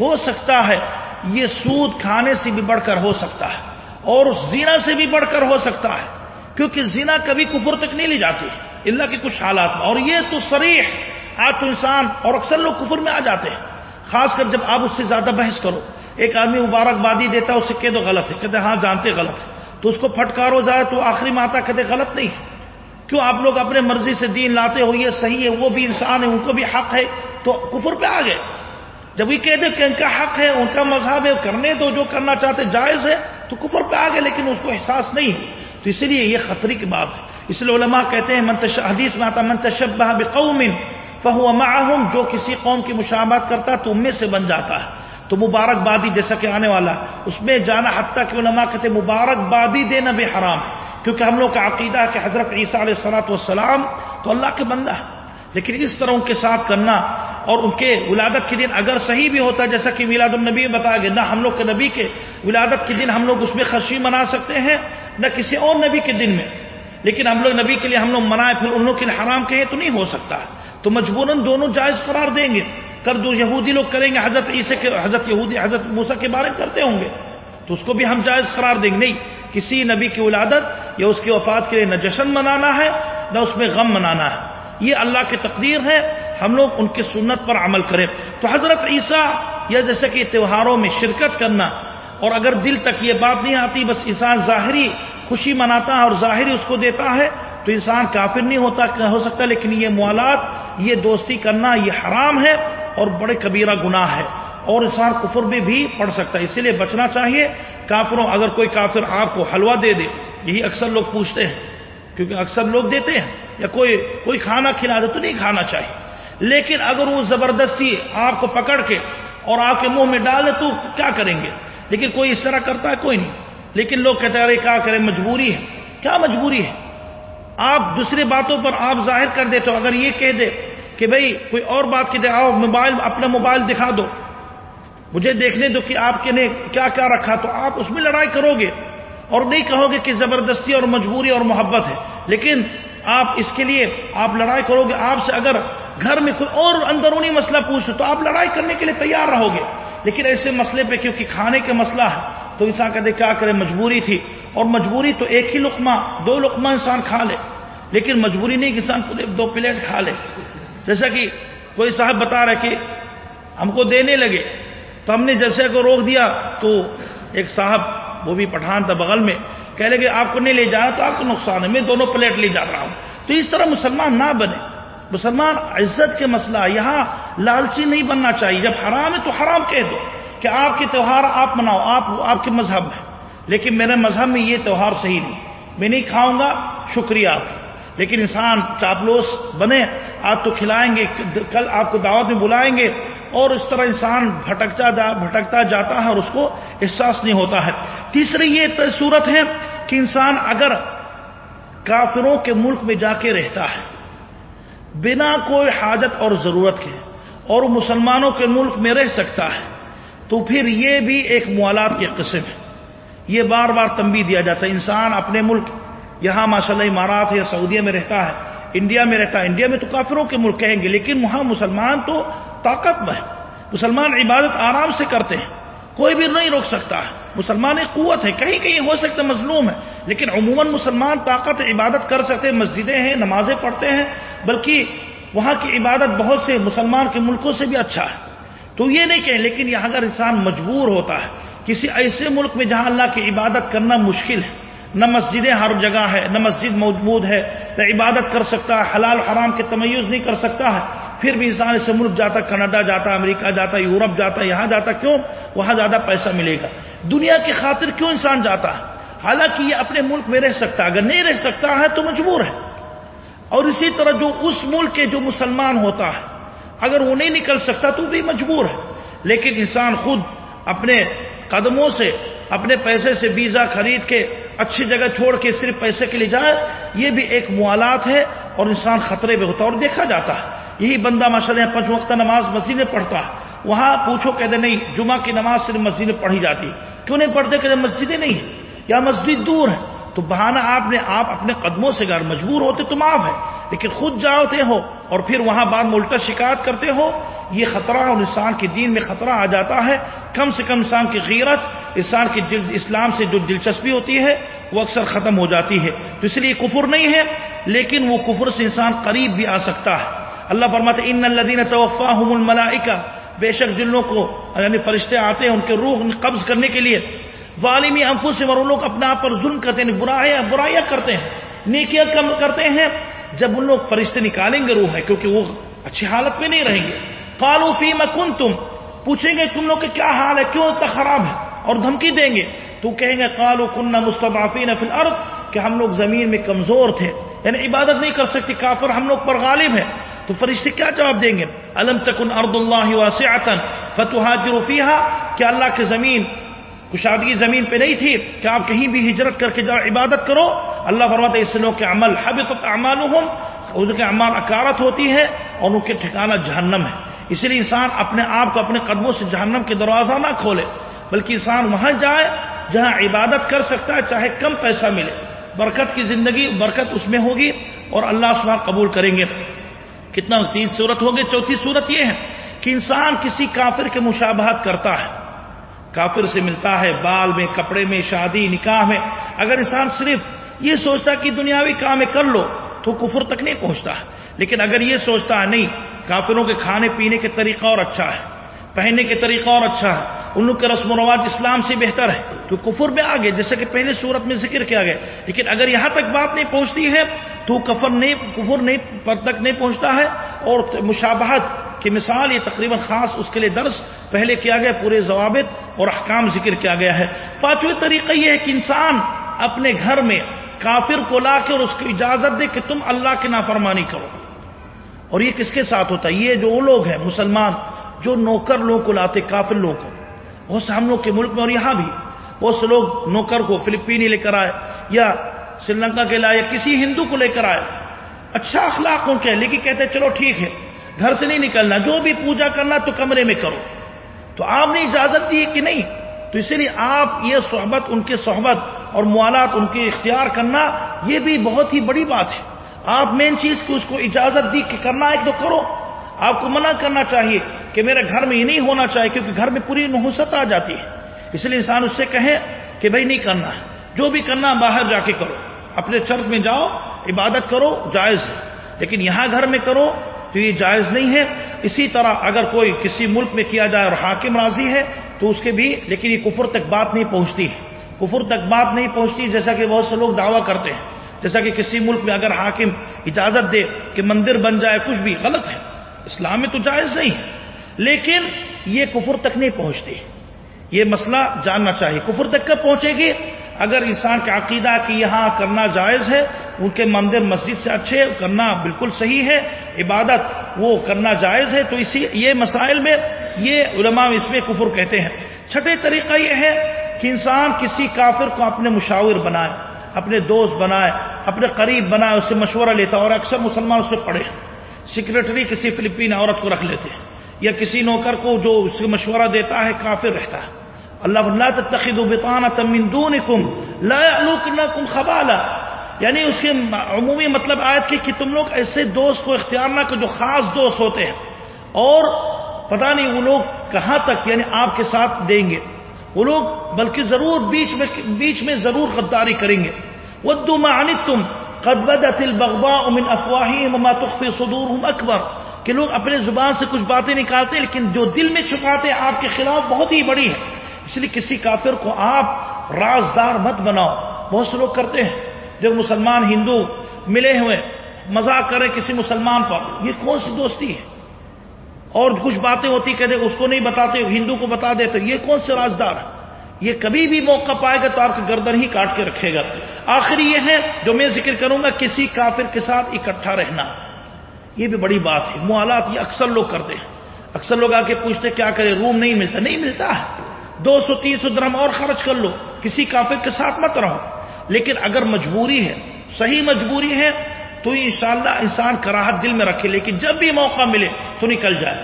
ہو سکتا ہے، یہ سود کھانے سے بھی بڑھ کر ہو سکتا ہے اور زینا سے بھی بڑھ کر ہو سکتا ہے، کیونکہ زینا کبھی کفر تک نہیں لی جاتی، اللہ کے کچھ حالات میں۔ اور یہ تو سریح آج تو انسان اور اکثر لوگ کفر میں آ جاتے ہیں، خاص کر جب آپ اس سے زیادہ بحث کرو۔ ایک آدمی مبارکبادی دیتا ہے، اسے کہہ دو غلط ہے کہتے ہاں جانتے غلط ہے۔ تو اس کو پھٹکارو جائے تو آخری میں آتا کہتے غلط نہیں ہے۔ کیوں آپ لوگ اپنے مرضی سے دین لاتے ہو؟ یہ صحیح ہے، وہ بھی انسان ہے، ان کو بھی حق ہے۔ تو کفر پہ آ گئے۔ جب یہ کہتے کہ ان کا حق ہے، ان کا مذہب ہے، کرنے دو، جو کرنا چاہتے جائز ہے، تو کفر پہ آ گئے، لیکن اس کو احساس نہیں ہے۔ تو اسی لیے یہ خطرے کی بات ہے۔ اس لیے علماء کہتے ہیں منتش حدیث میں آتا منتشبہ بقوم فہو معہم جو کسی قوم کی مشابہت کرتا تو ان میں سے بن جاتا ہے۔ تو مبارک بادی جیسا کہ آنے والا اس میں جانا حتیٰ کہ علماء کہتے مبارک بادی دینا بھی حرام کیونکہ ہم لوگ کا عقیدہ ہے کہ حضرت عیسیٰ علیہ السلاۃ والسلام تو اللہ کے بندہ ہے۔ لیکن اس طرح ان کے ساتھ کرنا اور ان کے ولادت کے دن اگر صحیح بھی ہوتا ہے، جیسا کہ میلاد النبی میں بتایا گیا، نہ ہم لوگ کے نبی کے ولادت کے دن ہم لوگ اس میں خوشی منا سکتے ہیں، نہ کسی اور نبی کے دن میں۔ لیکن ہم لوگ نبی کے لیے ہم لوگ منائے پھر ان لوگ کے لیے حرام کہیں تو نہیں ہو سکتا۔ تو مجبوراً دونوں جائز قرار دیں گے۔ کر دو یہودی لوگ کریں گے، حضرت عیسے کے، حضرت یہودی، حضرت موسا کے بارے میں کرتے ہوں گے۔ تو اس کو بھی ہم جائز قرار دیں گے۔ نہیں کسی نبی کی ولادت یا اس کی وفات کے لیے نہ جشن منانا ہے، نہ اس میں غم منانا ہے۔ یہ اللہ کی تقدیر ہے، ہم لوگ ان کی سنت پر عمل کریں۔ تو حضرت عیسیٰ، یا جیسے کہ تہواروں میں شرکت کرنا، اور اگر دل تک یہ بات نہیں آتی، بس انسان ظاہری خوشی مناتا ہے اور ظاہری اس کو دیتا ہے، تو انسان کافر نہیں ہوتا، ہو سکتا، لیکن یہ موالات، یہ دوستی کرنا، یہ حرام ہے اور بڑے کبیرہ گناہ ہے۔ اور انسان کفر میں بھی پڑھ سکتا ہے، اسی لیے بچنا چاہیے۔ کافروں، اگر کوئی کافر آپ کو حلوہ دے دے، یہی اکثر لوگ پوچھتے ہیں، کیونکہ اکثر لوگ دیتے ہیں، یا کوئی کوئی کھانا کھلا دے تو نہیں کھانا چاہیے۔ لیکن اگر وہ زبردستی آپ کو پکڑ کے اور آپ کے منہ میں ڈال دے تو کیا کریں گے؟ لیکن کوئی اس طرح کرتا ہے، کوئی نہیں۔ لیکن لوگ کہتے ہیں، ارے کیا کریں، مجبوری ہے۔ کیا مجبوری ہے؟ آپ دوسری باتوں پر آپ ظاہر کر دے تو اگر یہ کہہ دے کہ بھائی کوئی اور بات کی دے، آؤ موبائل، اپنا موبائل دکھا دو۔ مجھے دیکھنے دو کہ آپ کے نے کیا کیا رکھا تو آپ اس میں لڑائی کرو گے اور نہیں کہو گے کہ زبردستی اور مجبوری اور محبت ہے لیکن آپ اس کے لیے آپ لڑائی کرو گے آپ سے اگر گھر میں کوئی اور اندرونی مسئلہ پوچھ تو آپ لڑائی کرنے کے لیے تیار رہو گے لیکن ایسے مسئلے پہ کیونکہ کھانے کے مسئلہ ہے تو انسان کہتے کیا کرے مجبوری تھی اور مجبوری تو ایک ہی لقمہ دو لقمہ انسان کھا لے لیکن مجبوری نہیں کہ انسان پورے دو پلیٹ کھا لے جیسا کہ کوئی صاحب بتا رہے کہ ہم کو دینے لگے تو ہم نے جیسے کو روک دیا تو ایک صاحب وہ بھی پٹھان تھا بغل میں کہہ لے کہ آپ کو نہیں لے جانا تو آپ کو نقصان ہے، میں دونوں پلیٹ لے جا رہا ہوں۔ تو اس طرح مسلمان نہ بنے۔ مسلمان عزت کے مسئلہ، یہاں لالچی نہیں بننا چاہیے۔ جب حرام ہے تو حرام کہہ دو کہ آپ کے تہوار آپ مناؤ، آپ آپ کے مذہب ہے لیکن میرے مذہب میں یہ تہوار صحیح نہیں۔ میں نہیں کھاؤں گا، شکریہ آپ۔ لیکن انسان چاپلوس بنے آج تو کھلائیں گے، کل آپ کو دعوت میں بلائیں گے اور اس طرح انسان بھٹکتا بھٹکتا جاتا ہے اور اس کو احساس نہیں ہوتا ہے۔ تیسری یہ صورت ہے کہ انسان اگر کافروں کے ملک میں جا کے رہتا ہے، بنا کوئی حاجت اور ضرورت کے، اور مسلمانوں کے ملک میں رہ سکتا ہے، تو پھر یہ بھی ایک موالات کے قسم ہے۔ یہ بار بار تنبی دیا جاتا ہے، انسان اپنے ملک یہاں ماشاء اللہ امارات یا سعودیہ میں رہتا ہے، انڈیا میں رہتا ہے، انڈیا میں تو کافروں کے ملک کہیں گے، لیکن وہاں مسلمان تو طاقت میں مسلمان عبادت آرام سے کرتے ہیں، کوئی بھی نہیں روک سکتا ہے۔ مسلمان ایک قوت ہے، کہیں کہیں ہو سکتا مظلوم ہے، لیکن عموماً مسلمان طاقت عبادت کر سکتے ہیں، مسجدیں ہیں، نمازیں پڑھتے ہیں، بلکہ وہاں کی عبادت بہت سے مسلمان کے ملکوں سے بھی اچھا ہے۔ تو یہ نہیں کہیں، لیکن یہاں اگر انسان مجبور ہوتا ہے، کسی ایسے ملک میں جہاں اللہ کی عبادت کرنا مشکل ہے نہ مسجدیں ہر جگہ ہے، نہ مسجد موجود ہے، نہ عبادت کر سکتا ہے، حلال حرام کے تمیز نہیں کر سکتا ہے۔ پھر بھی انسان اسے ملک جاتا، کینیڈا جاتا، امریکہ جاتا، یورپ جاتا، یہاں جاتا، کیوں؟ وہاں زیادہ پیسہ ملے گا۔ دنیا کی خاطر کیوں انسان جاتا ہے؟ حالانکہ یہ اپنے ملک میں رہ سکتا اگر نہیں رہ سکتا ہے تو مجبور ہے۔ اور اسی طرح جو اس ملک کے جو مسلمان ہوتا ہے، اگر وہ نہیں نکل سکتا تو بھی مجبور ہے۔ لیکن انسان خود اپنے قدموں سے، اپنے پیسے سے، ویزا خرید کے اچھی جگہ چھوڑ کے صرف پیسے کے لیے جائے، یہ بھی ایک موالات ہے اور انسان خطرے میں ہوتا ہے اور دیکھا جاتا ہے۔ یہی بندہ ماشاء اللہ پانچ وقت نماز مسجد میں پڑھتا ہے۔ وہاں پوچھو، کہتے نہیں، جمعہ کی نماز صرف مسجد میں پڑھی جاتی کیوں نہیں پڑھتے؟ کہتے مسجدیں نہیں ہیں۔ یا مسجد دور ہے۔ تو بہانہ آپ نے آپ اپنے قدموں سے گھر مجبور ہوتے تو معاف ہے، لیکن خود جاتے ہو اور پھر وہاں بعد میں الٹا شکایت کرتے ہو، یہ خطرہ اور انسان کے دین میں خطرہ آ جاتا ہے۔ کم سے کم انسان کی غیرت، انسان کی اسلام سے جو دلچسپی ہوتی ہے، وہ اکثر ختم ہو جاتی ہے۔ تو اس لیے کفر نہیں ہے، لیکن وہ کفر سے انسان قریب بھی آ سکتا ہے۔ اللہ فرماتے ان الدین توفا الملائکہ۔ بے شک جن لوگوں کو یعنی فرشتے آتے ہیں، ان کے روح قبض کرنے کے لیے والمی انفو سے اور لوگ اپنے آپ پر ظلم کرتے ہیں برائیاں برائیاں کرتے ہیں، نیکیاں کم کرتے ہیں۔ جب ان لوگ فرشتے نکالیں گے روح ہے کیونکہ وہ اچھی حالت میں نہیں رہیں گے۔ کالو فی کن تم پوچھیں گے تم لوگ کے کیا حال ہے، کیوں اتنا خراب ہے اور دھمکی دیں گے۔ تو کہیں گے کالو کنہ مستبافی فی الارض، کہ ہم لوگ زمین میں کمزور تھے یعنی عبادت نہیں کر سکتے، کافر ہم لوگ پر غالب ہے تو فرشتے کیا جواب دیں گے؟ الم تکن ارد اللہ واسعتا فتحاجر فیہا، کیا اللہ کی زمین کشادگی زمین پہ نہیں تھی کہ آپ کہیں بھی ہجرت کر کے جاؤ عبادت کرو۔ اللہ فرماتا ہے اس لوگ کے عمل حبت اعمالهم ان کے اعمال اکارت ہوتی ہے اور ان کے ٹھکانہ جہنم ہے۔ اسی لیے انسان اپنے آپ کو اپنے قدموں سے جہنم کے دروازہ نہ کھولے، بلکہ انسان وہاں جائے جہاں عبادت کر سکتا ہے، چاہے کم پیسہ ملے۔ برکت کی زندگی برکت اس میں ہوگی اور اللہ سبحانہ قبول کریں گے۔ کتنا تین صورت ہوگی چوتھی صورت یہ ہے کہ انسان کسی کافر کے مشابہت کرتا ہے۔ کافر سے ملتا ہے، بال میں، کپڑے میں، شادی، نکاح میں۔ اگر انسان صرف یہ سوچتا کہ دنیاوی کام کر لو تو کفر تک نہیں پہنچتا۔ لیکن اگر یہ سوچتا ہے نہیں، کافروں کے کھانے پینے کے طریقہ اور اچھا ہے، پہننے کے طریقہ اور اچھا ہے، ان لوگ کے رسم و رواج اسلام سے بہتر ہے، تو کفر میں آگے، جیسے کہ پہلے صورت میں ذکر کیا گیا۔ لیکن اگر یہاں تک بات نہیں پہنچتی ہے، تو کفر نہیں کفر نہیں، پر تک نہیں پہنچتا ہے۔ اور مشابہت کی مثال، یہ تقریباً خاص اس کے لیے درس پہلے کیا گیا، پورے ضوابط اور احکام ذکر کیا گیا ہے۔ پانچویں طریقہ یہ ہے کہ انسان اپنے گھر میں کافر کو لا کے اور اس کو اجازت دے کہ تم اللہ کی نافرمانی کرو۔ اور یہ کس کے ساتھ ہوتا ہے؟ یہ جو وہ لوگ ہیں، مسلمان، جو نوکر لوگوں کو لاتے، کافر لوگوں کو۔ بہت سے ہم لوگ کے ملک میں اور یہاں بھی بہت سے لوگ نوکر کو فلپینی لے کر آئے یا سری لنکا کے لائے یا کسی ہندو کو لے کر آئے۔ اچھا اخلاق ان کے لیکن کہتے چلو ٹھیک ہے، گھر سے نہیں نکلنا، جو بھی پوجا کرنا تو کمرے میں کرو۔ تو آپ نے اجازت دی کہ نہیں؟ تو اسی لیے آپ یہ صحبت، ان کے صحبت اور موالات ان کے اختیار کرنا، یہ بھی بہت ہی بڑی بات ہے۔ آپ مین چیز کی اس کو اجازت دی کہ کرنا ہے تو کرو۔ آپ کو منع کرنا چاہیے کہ میرے گھر میں یہ نہیں ہونا چاہیے کیونکہ گھر میں پوری نحوست آ جاتی ہے۔ اس لیے انسان اس سے کہے کہ بھائی نہیں کرنا ہے۔ جو بھی کرنا باہر جا کے کرو۔ اپنے چرچ میں جاؤ، عبادت کرو، جائز ہے۔ لیکن یہاں گھر میں کرو تو یہ جائز نہیں ہے۔ اسی طرح اگر کوئی کسی ملک میں کیا جائے اور حاکم راضی ہے، تو اس کے بھی، لیکن یہ کفر تک بات نہیں پہنچتی۔ ہے کفر تک بات نہیں پہنچتی جیسا کہ بہت سے لوگ دعویٰ کرتے ہیں۔ جیسا کہ کسی ملک میں اگر حاکم اجازت دے کہ مندر بن جائے، کچھ بھی غلط ہے۔ اسلام میں تو جائز نہیں ہے۔ لیکن یہ کفر تک نہیں پہنچتی۔ یہ مسئلہ جاننا چاہیے۔ کفر تک کب پہنچے گی؟ اگر انسان کا عقیدہ کہ یہاں کرنا جائز ہے، ان کے مندر مسجد سے اچھے کرنا بالکل صحیح ہے عبادت وہ کرنا جائز ہے، تو اسی یہ مسائل میں یہ علماء اس میں کفر کہتے ہیں۔ چھٹے طریقہ یہ ہے کہ انسان کسی کافر کو اپنے مشاور بنائے، اپنے دوست بنائے، اپنے قریب بنائے، اس سے مشورہ لیتا اور اکثر مسلمان اس پہ پڑھے سیکرٹری کسی فلپین عورت کو رکھ لیتے ہیں یا کسی نوکر کو جو اس سے مشورہ دیتا ہے، کافر رہتا ہے۔ اللہ اللہ تخید بطانہ تمن دون کم لا کم خبالا یعنی اس کے عمومی مطلب آیت کی کہ تم لوگ ایسے دوست کو اختیار نہ کہ جو خاص دوست ہوتے ہیں۔ اور پتہ نہیں وہ لوگ کہاں تک یعنی آپ کے ساتھ دیں گے۔ وہ لوگ بلکہ ضرور بیچ میں بیچ میں ضرور غداری کریں گے۔ ودو معنی تم قد البغضاء من افواههم وما تخفي صدورهم اکبر کہ لوگ اپنے زبان سے کچھ باتیں نکالتے ہیں، لیکن جو دل میں چھپاتے ہیں، آپ کے خلاف بہت ہی بڑی ہے۔ اس لیے کسی کافر کو آپ رازدار مت بناؤ۔ بہت سے لوگ کرتے ہیں۔ جب مسلمان ہندو ملے ہوئے مذاق کرے کسی مسلمان پر، یہ کون سی دوستی ہے؟ اور کچھ باتیں ہوتی کہتے اس کو نہیں بتاتے، ہندو کو بتا دیتے یہ کون سے رازدار ہے یہ کبھی بھی موقع پائے گا تو آپ کی گردن ہی کاٹ کے رکھے گا۔ آخری یہ ہے جو میں ذکر کروں گا، کسی کافر کے ساتھ اکٹھا رہنا۔ یہ بھی بڑی بات ہے۔ موالات یہ اکثر لوگ کرتے ہیں۔ اکثر لوگ آ کے پوچھتے کیا کرے؟ روم نہیں ملتا؟ نہیں ملتا۔ دو سو، تین سو درم اور خرچ کر لو۔ کسی کافر کے ساتھ مت رہو۔ لیکن اگر مجبوری ہے، صحیح مجبوری ہے، تو انشاءاللہ انسان کراہت دل میں رکھے، لیکن جب بھی موقع ملے تو نکل جائے۔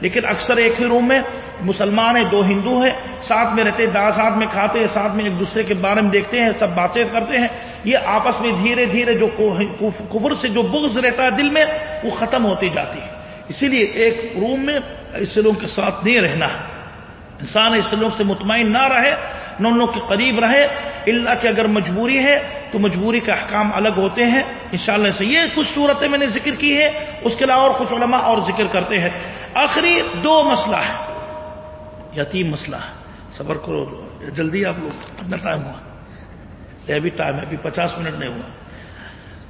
لیکن اکثر ایک ہی روم میں مسلمان ہیں، دو ہندو ہیں، ساتھ میں رہتے دا ساتھ میں کھاتے ہیں، ساتھ میں ایک دوسرے کے بارے میں دیکھتے ہیں، سب باتیں کرتے ہیں۔ یہ آپس میں دھیرے دھیرے جو کفر سے جو بغض رہتا ہے دل میں، وہ ختم ہوتی جاتی ہے۔ اسی لیے ایک روم میں ایسے لوگوں کے ساتھ نہیں رہنا۔ ہے انسان اس لوگ سے مطمئن نہ رہے، نہ ان لوگ کے قریب رہے۔ اللہ کی اگر مجبوری ہے تو مجبوری کا احکام الگ ہوتے ہیں۔ انشاءاللہ سے یہ کچھ صورتیں میں نے ذکر کی ہے اس کے علاوہ اور کچھ علماء اور ذکر کرتے ہیں۔ آخری دو مسئلہ ہے یا تین مسئلہ ہے۔ صبر کرو، جلدی آپ لوگ کتنا ٹائم ہوا۔ یہ ابھی ٹائم ہے، ابھی پچاس منٹ نہیں ہوا۔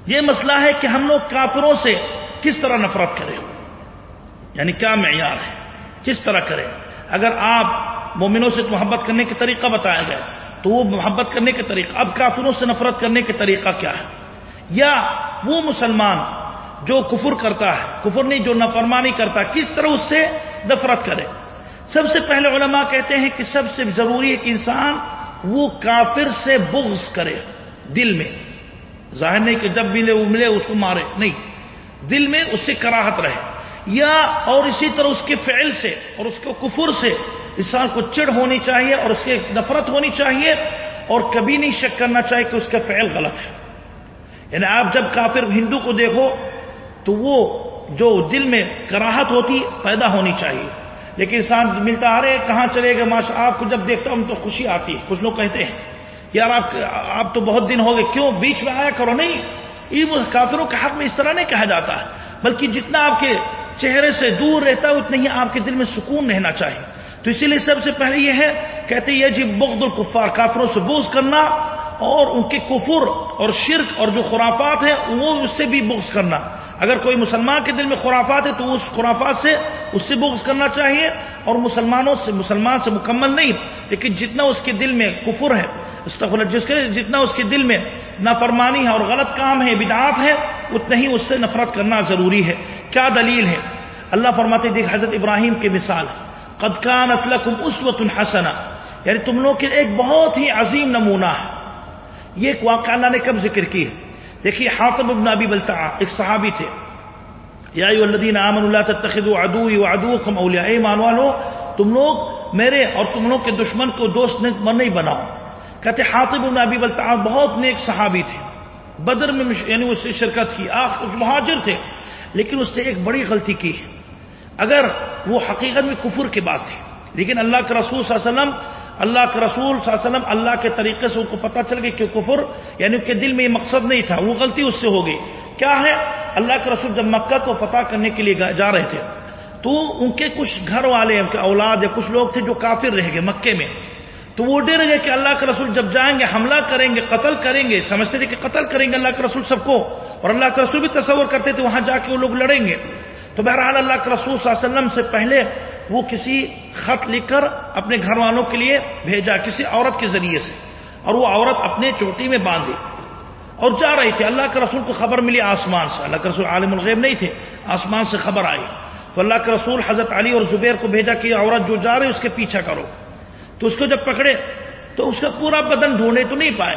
یہ مسئلہ ہے کہ ہم لوگ کافروں سے کس طرح نفرت کریں۔ یعنی کیا معیار ہے؟ کس طرح کریں؟ اگر آپ مومنوں سے محبت کرنے کے طریقہ بتایا گیا تو وہ محبت کرنے کے طریقہ، اب کافروں سے نفرت کرنے کے طریقہ کیا ہے؟ یا وہ مسلمان جو کفر کرتا ہے، کفر نہیں، جو نفرمانی کرتا ہے، کس طرح اس سے نفرت کرے؟ سب سے پہلے علماء کہتے ہیں کہ سب سے ضروری ہے کہ انسان وہ کافر سے بغض کرے دل میں۔ ظاہر نہیں کہ جب ملے وہ ملے، اس کو مارے، نہیں۔ دل میں اس سے کراہت رہے۔ یا اور اسی طرح اس کے فعل سے اور اس کے کفر سے انسان کو چڑ ہونی چاہیے اور اس کی نفرت ہونی چاہیے اور کبھی نہیں شک کرنا چاہیے کہ اس کا فعل غلط ہے۔ یعنی آپ جب کافر ہندو کو دیکھو تو وہ جو دل میں کراہت ہوتی پیدا ہونی چاہیے۔ لیکن انسان ملتا آ رہے، کہاں چلے گا؟ ماشاء آپ کو جب دیکھتا ہوں تو خوشی آتی ہے۔ کچھ لوگ کہتے ہیں، یار، آپ آپ تو بہت دن ہو گئے، کیوں بیچ میں آیا کرو؟ نہیں، یہ کافروں کے حق میں اس طرح نہیں کہا جاتا۔ ہے بلکہ جتنا آپ کے چہرے سے دور رہتا ہے، اتنا ہی آپ کے دل میں سکون رہنا چاہیے۔ تو اسی لیے سب سے پہلے یہ ہے، کہتے یہ جی بغض الکفار، کافروں سے بغض کرنا اور ان کے کفر اور شرک اور جو خرافات ہیں، وہ اس سے بھی بغض کرنا۔ اگر کوئی مسلمان کے دل میں خرافات ہے تو اس خرافات سے، اس سے بغض کرنا چاہیے۔ اور مسلمانوں سے، مسلمان سے مکمل نہیں، لیکن جتنا اس کے دل میں کفر ہے جس کے جتنا اس کے دل میں نافرمانی ہے اور غلط کام ہے، بدعات ہے، اتنا ہی اس سے نفرت کرنا ضروری ہے۔ کیا دلیل ہے؟ اللہ فرماتے دیکھ، حضرت ابراہیم کی مثال قد كانت لكم اسوه حسنه یعنی تم لوگ کے ایک بہت ہی عظیم نمونہ ہے۔ یہ ایک واقعہ اللہ نے کب ذکر کی ہے؟ دیکھیے حاطب ابن ابی بلتا ایک صحابی تھے۔ یا ایو الذین آمنوا لا تتخذوا عدوی وعدوکم اولیاء ایمان والو، تم لوگ میرے اور تم لوگ کے دشمن کو دوست نہیں بناؤ۔ کہتے حاطب ابن ابی بلتا بہت نیک صحابی تھے۔ بدر میں یعنی اس سے شرکت کی آخر مہاجر تھے۔ لیکن اس نے ایک بڑی غلطی کی۔ اگر وہ حقیقت میں کفر کی بات تھی، لیکن اللہ کے رسول صلی اللہ علیہ وسلم، اللہ کے رسول صلی اللہ علیہ وسلم اللہ کے طریقے سے ان کو پتا چل گیا کہ کفر یعنی ان کے دل میں یہ مقصد نہیں تھا، وہ غلطی اس سے ہو گئی۔ کیا ہے؟ اللہ کے رسول جب مکہ کو فتح کرنے کے لیے جا رہے تھے، تو ان کے کچھ گھر والے، ان کے اولاد یا کچھ لوگ تھے جو کافر رہ گئے مکے میں۔ تو وہ ڈر گئے کہ اللہ کے رسول جب جائیں گے، حملہ کریں گے، قتل کریں گے، سمجھتے تھے کہ قتل کریں گے اللہ کے رسول سب کو، اور اللہ کے رسول بھی تصور کرتے تھے وہاں جا کے وہ لوگ لڑیں گے۔ تو بہرحال اللہ کے رسول صلی اللہ علیہ وسلم سے پہلے وہ کسی خط لکھ کر اپنے گھر والوں کے لیے بھیجا، کسی عورت کے ذریعے سے، اور وہ عورت اپنے چوٹی میں باندھی۔ اور جا رہی تھی، اللہ کے رسول کو خبر ملی آسمان سے، اللہ کے رسول عالم الغیب نہیں تھے، آسمان سے خبر آئی۔ تو اللہ کے رسول حضرت علی اور زبیر کو بھیجا کہ عورت جو جا رہی اس کے پیچھا کرو۔ تو اس کو جب پکڑے تو اس کا پورا بدن ڈھونڈے تو نہیں پائے۔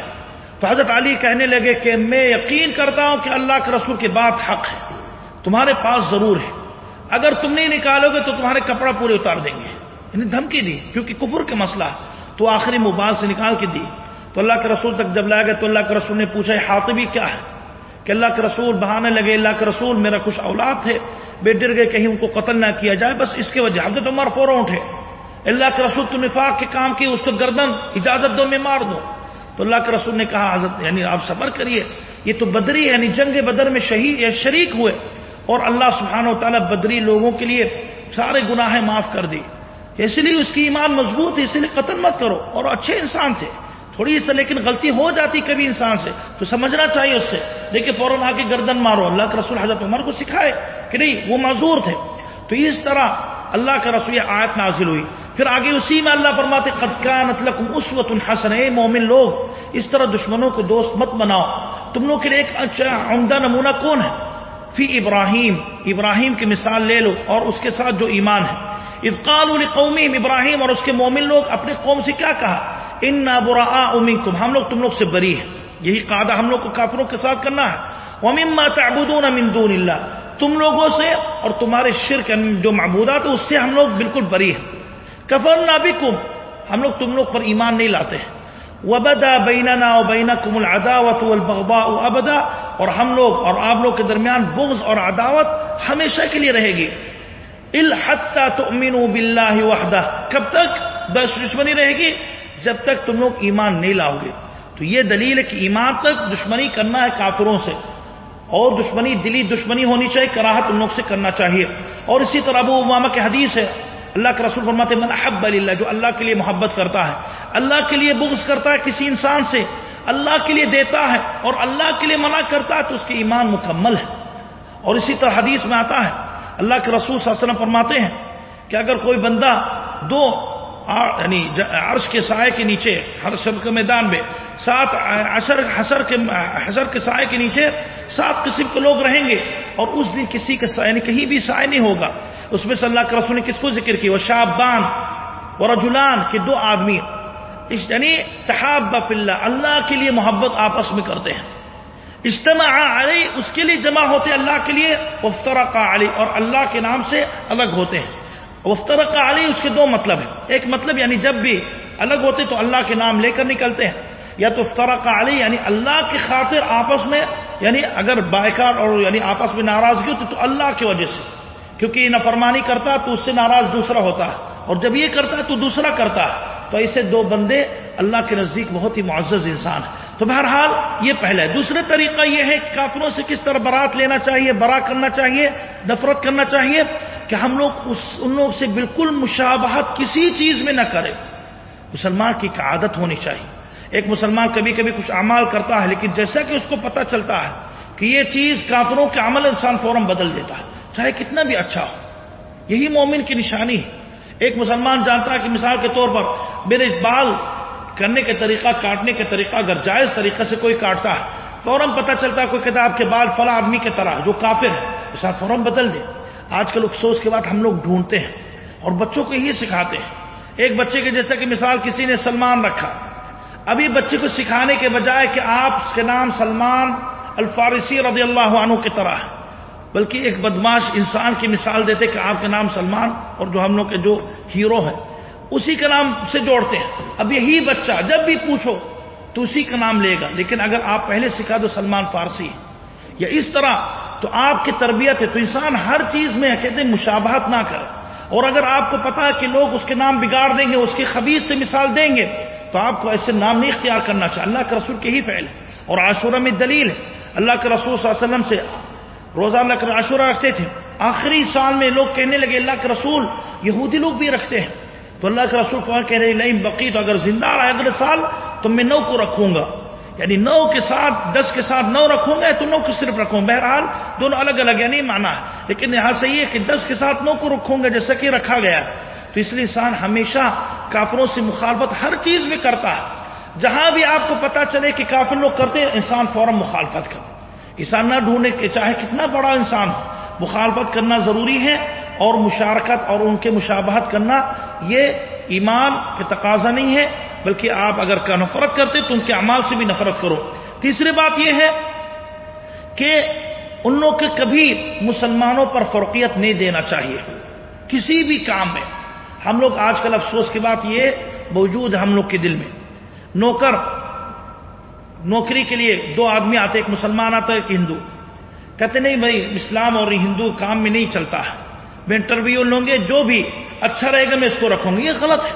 تو حضرت علی کہنے لگے کہ میں یقین کرتا ہوں کہ اللہ کے رسول کی بات حق ہے، تمہارے پاس ضرور ہے۔ اگر تم نہیں نکالو گے تو تمہارے کپڑا پورے اتار دیں گے۔ یعنی دھمکی دی، کیونکہ کفر کے مسئلہ تو آخری مباح سے نکال کے دی۔ تو اللہ کے رسول تک جب لایا گیا تو اللہ کے رسول نے پوچھا حاطبی کیا ہے؟ کہ اللہ کے رسول بہانے لگے، اللہ کے رسول میرا کچھ اولاد تھے بے ڈر گئے کہیں ان کو قتل نہ کیا جائے، بس اس کے وجہ حضرت عمر فوروں اٹھے۔ اللہ کے رسول تو نفاق کے کام کی اس کو گردن اجازت دو میں مار دو۔ تو اللہ کے رسول نے کہا، حضرت یعنی آپ صبر کریے، یہ تو بدری یعنی جنگ بدر میں شہید، یا شریک ہوئے۔ اور اللہ سبحانہ و تعالیٰ بدری لوگوں کے لیے سارے گناہیں معاف کر دی۔ اس لیے اس کی ایمان مضبوط ہے، اس لیے قتل مت کرو۔ اور اچھے انسان تھے۔ تھوڑی سے لیکن غلطی ہو جاتی کبھی انسان سے، تو سمجھنا چاہیے اس سے۔ لیکن فوراً آ کے گردن مارو۔ اللہ کے رسول حضرت عمر کو سکھائے کہ نہیں، وہ معذور تھے۔ تو اس طرح اللہ کا رسول آیت نازل ہوئی۔ پھر آگے اسی میں اللہ فرماتے اس وقت الحسن اے مومن لوگ، اس طرح دشمنوں کو دوست مت بناؤ۔ تم لوگ کے لیے ایک اچھا عمدہ نمونہ کون ہے؟ فی ابراہیم۔ ابراہیم کی مثال لے لو، اور اس کے ساتھ جو ایمان ہے۔ افقال القومی ابراہیم اور اس کے مومن لوگ اپنے قوم سے کیا کہا؟ ان نہ برا ہم لوگ تم لوگ سے بری ہے یہی قاعدہ ہم لوگ کو کافروں کے ساتھ کرنا ہے۔ ومما تعبدون من دون اللہ تم لوگوں سے اور تمہارے شرک یعنی جو معبودات اس سے ہم لوگ بالکل بری ہیں۔ کفر نہ ہم لوگ تم لوگ پر ایمان نہیں لاتے ہیں۔ وبدا بیننا و بینکم العداوت والبغضاء ابدا اور ہم لوگ اور آپ لوگ کے درمیان بغض اور عداوت ہمیشہ کے لیے رہے گی۔ الحتا تؤمنوا باللہ وحدہ کب تک؟ دشمنی رہے گی۔ جب تک تم لوگ ایمان نہیں لاؤ گے۔ تو یہ دلیل ہے کہ ایمان تک دشمنی کرنا ہے کافروں سے۔ اور دشمنی دلی دشمنی ہونی چاہیے، کراہت ان لوگ سے کرنا چاہیے۔ اور اسی طرح ابو امامہ کے حدیث ہے، اللہ کے رسول فرماتے من احب اللہ جو اللہ کے لیے محبت کرتا ہے۔ اللہ کے لیے بغض کرتا ہے کسی انسان سے، اللہ کے لیے دیتا ہے اور اللہ کے لیے منع کرتا ہے، تو اس کے ایمان مکمل ہے۔ اور اسی طرح حدیث میں آتا ہے، اللہ کے رسول صلی اللہ علیہ وسلم فرماتے ہیں کہ اگر کوئی بندہ دو یعنی عرش کے سائے کے نیچے ہر شب کے میدان میں، سات عشر حسر کے حسر کے سائے کے نیچے سات قسم کے لوگ رہیں گے اور اس دن کسی کے سائے یعنی کہیں بھی سائے نہیں ہوگا۔ اس میں سے اللہ کے رسول نے کس کو ذکر کی وہ شابان اور رجولان کے دو آدمی۔ یعنی تحاب اللہ اللہ کے لیے محبت آپس میں کرتے ہیں۔ اجتماع علی، اس کے لیے جمع ہوتے، اللہ کے لیے وفترق علی، اور اللہ کے نام سے الگ ہوتے ہیں۔ وفترق علی اس کے دو مطلب ہیں۔ ایک مطلب یعنی جب بھی الگ ہوتے تو اللہ کے نام لے کر نکلتے ہیں۔ یا تو افطرق علی یعنی اللہ کی خاطر آپس میں یعنی اگر بائکار اور یعنی آپس میں ناراضگی ہوتی تو اللہ کی وجہ سے۔ کیونکہ یہ نفرمانی کرتا تو اس سے ناراض دوسرا ہوتا ہے۔ اور جب یہ کرتا ہے تو دوسرا کرتا ہے۔ تو ایسے دو بندے اللہ کے نزدیک بہت ہی معزز انسان ہے تو بہرحال یہ پہلا ہے۔ دوسرے طریقہ یہ ہے کہ کافروں سے کس طرح برات لینا چاہیے، برا کرنا چاہیے، نفرت کرنا چاہیے کہ ہم لوگ اس، ان لوگ سے بالکل مشابہت کسی چیز میں نہ کریں۔ مسلمان کی ایک عادت ہونی چاہیے۔ ایک مسلمان کبھی کبھی کچھ اعمال کرتا ہے، لیکن جیسا کہ اس کو پتہ چلتا ہے کہ یہ چیز کافروں کے عمل انسان فوراً بدل دیتا ہے، چاہے کتنا بھی اچھا ہو۔ یہی مومن کی نشانی ہے۔ ایک مسلمان جانتا ہے کہ مثال کے طور پر میرے بال کرنے کے طریقہ، کاٹنے کے طریقہ، اگر جائز طریقے سے کوئی کاٹتا ہے، فوراً پتہ چلتا ہے کوئی کتاب کے بال فلا آدمی کی طرح، جو کافر ہے ایسا فوراً بدل دے آج کل افسوس کے بعد ہم لوگ ڈھونڈتے ہیں اور بچوں کو یہی سکھاتے ہیں۔ ایک بچے کے جیسا کہ مثال کسی نے سلمان رکھا۔ ابھی بچے کو سکھانے کے بجائے کہ آپ کے نام سلمان الفارسی رضی اللہ عنہ کی طرح ہے۔ بلکہ ایک بدماش انسان کی مثال دیتے کہ آپ کے نام سلمان اور جو ہم لوگ کے جو ہیرو ہے۔ اسی کا نام سے جوڑتے ہیں۔ اب یہی بچہ جب بھی پوچھو تو اسی کا نام لے گا۔ لیکن اگر آپ پہلے سکھا دو سلمان فارسی یا اس طرح تو آپ کی تربیت ہے تو انسان ہر چیز میں کہتے ہیں مشابہت نہ کرے۔ اور اگر آپ کو پتا ہے کہ لوگ اس کے نام بگاڑ دیں گے، اس کے خبیز سے مثال دیں گے، تو آپ کو ایسے نام نہیں اختیار کرنا چاہیے۔ اللہ کے رسول کے ہی فعل ہے۔ اور عاشورہ میں دلیل ہے۔ اللہ کے رسول صلی اللہ علیہ وسلم سے روزہ اللہ کے عاشورہ رکھتے تھے۔ آخری سال میں لوگ کہنے لگے، اللہ کے رسول یہودی لوگ بھی رکھتے ہیں۔ تو اللہ کے رسول فوراً کہہ رہے لئی بقی تو اگر زندہ رہا اگلے سال، تو میں نو کو رکھوں گا۔ یعنی نو کے ساتھ، دس کے ساتھ نو رکھوں گا تو نو کو صرف رکھوں بہرحال دونوں الگ الگ یعنی مانا ہے۔ لیکن یہاں سے یہ کہ دس کے ساتھ نو کو رکھوں گا، جیسا کہ رکھا گیا تو اس لیے انسان ہمیشہ کافروں سے مخالفت ہر چیز میں کرتا ہے۔ جہاں بھی آپ کو پتا چلے کہ کافر لوگ کرتے ہیں، انسان فوراً مخالفت کر انسان نہ ڈھونڈے کہ چاہے کتنا بڑا انسان ہو، مخالفت کرنا ضروری ہے۔ اور مشارکت اور ان کے مشابہت کرنا یہ ایمان کے تقاضا نہیں ہے، بلکہ آپ اگر کا نفرت کرتے تو ان کے اعمال سے بھی نفرت کرو۔ تیسری بات یہ ہے کہ ان لوگ کے کبھی مسلمانوں پر فرقیت نہیں دینا چاہیے۔ کسی بھی کام میں۔ ہم لوگ آج کل افسوس کی بات یہ موجود ہے ہم لوگ کے دل میں۔ نوکر، نوکری کے لیے دو آدمی آتے، ایک مسلمان آتا ہے ایک ہندو۔ کہتے نہیں بھائی، اسلام اور ہندو کام میں نہیں چلتا۔ ہے میں انٹرویو لوں گے، جو بھی اچھا رہے گا میں اس کو رکھوں گا۔ یہ غلط ہے۔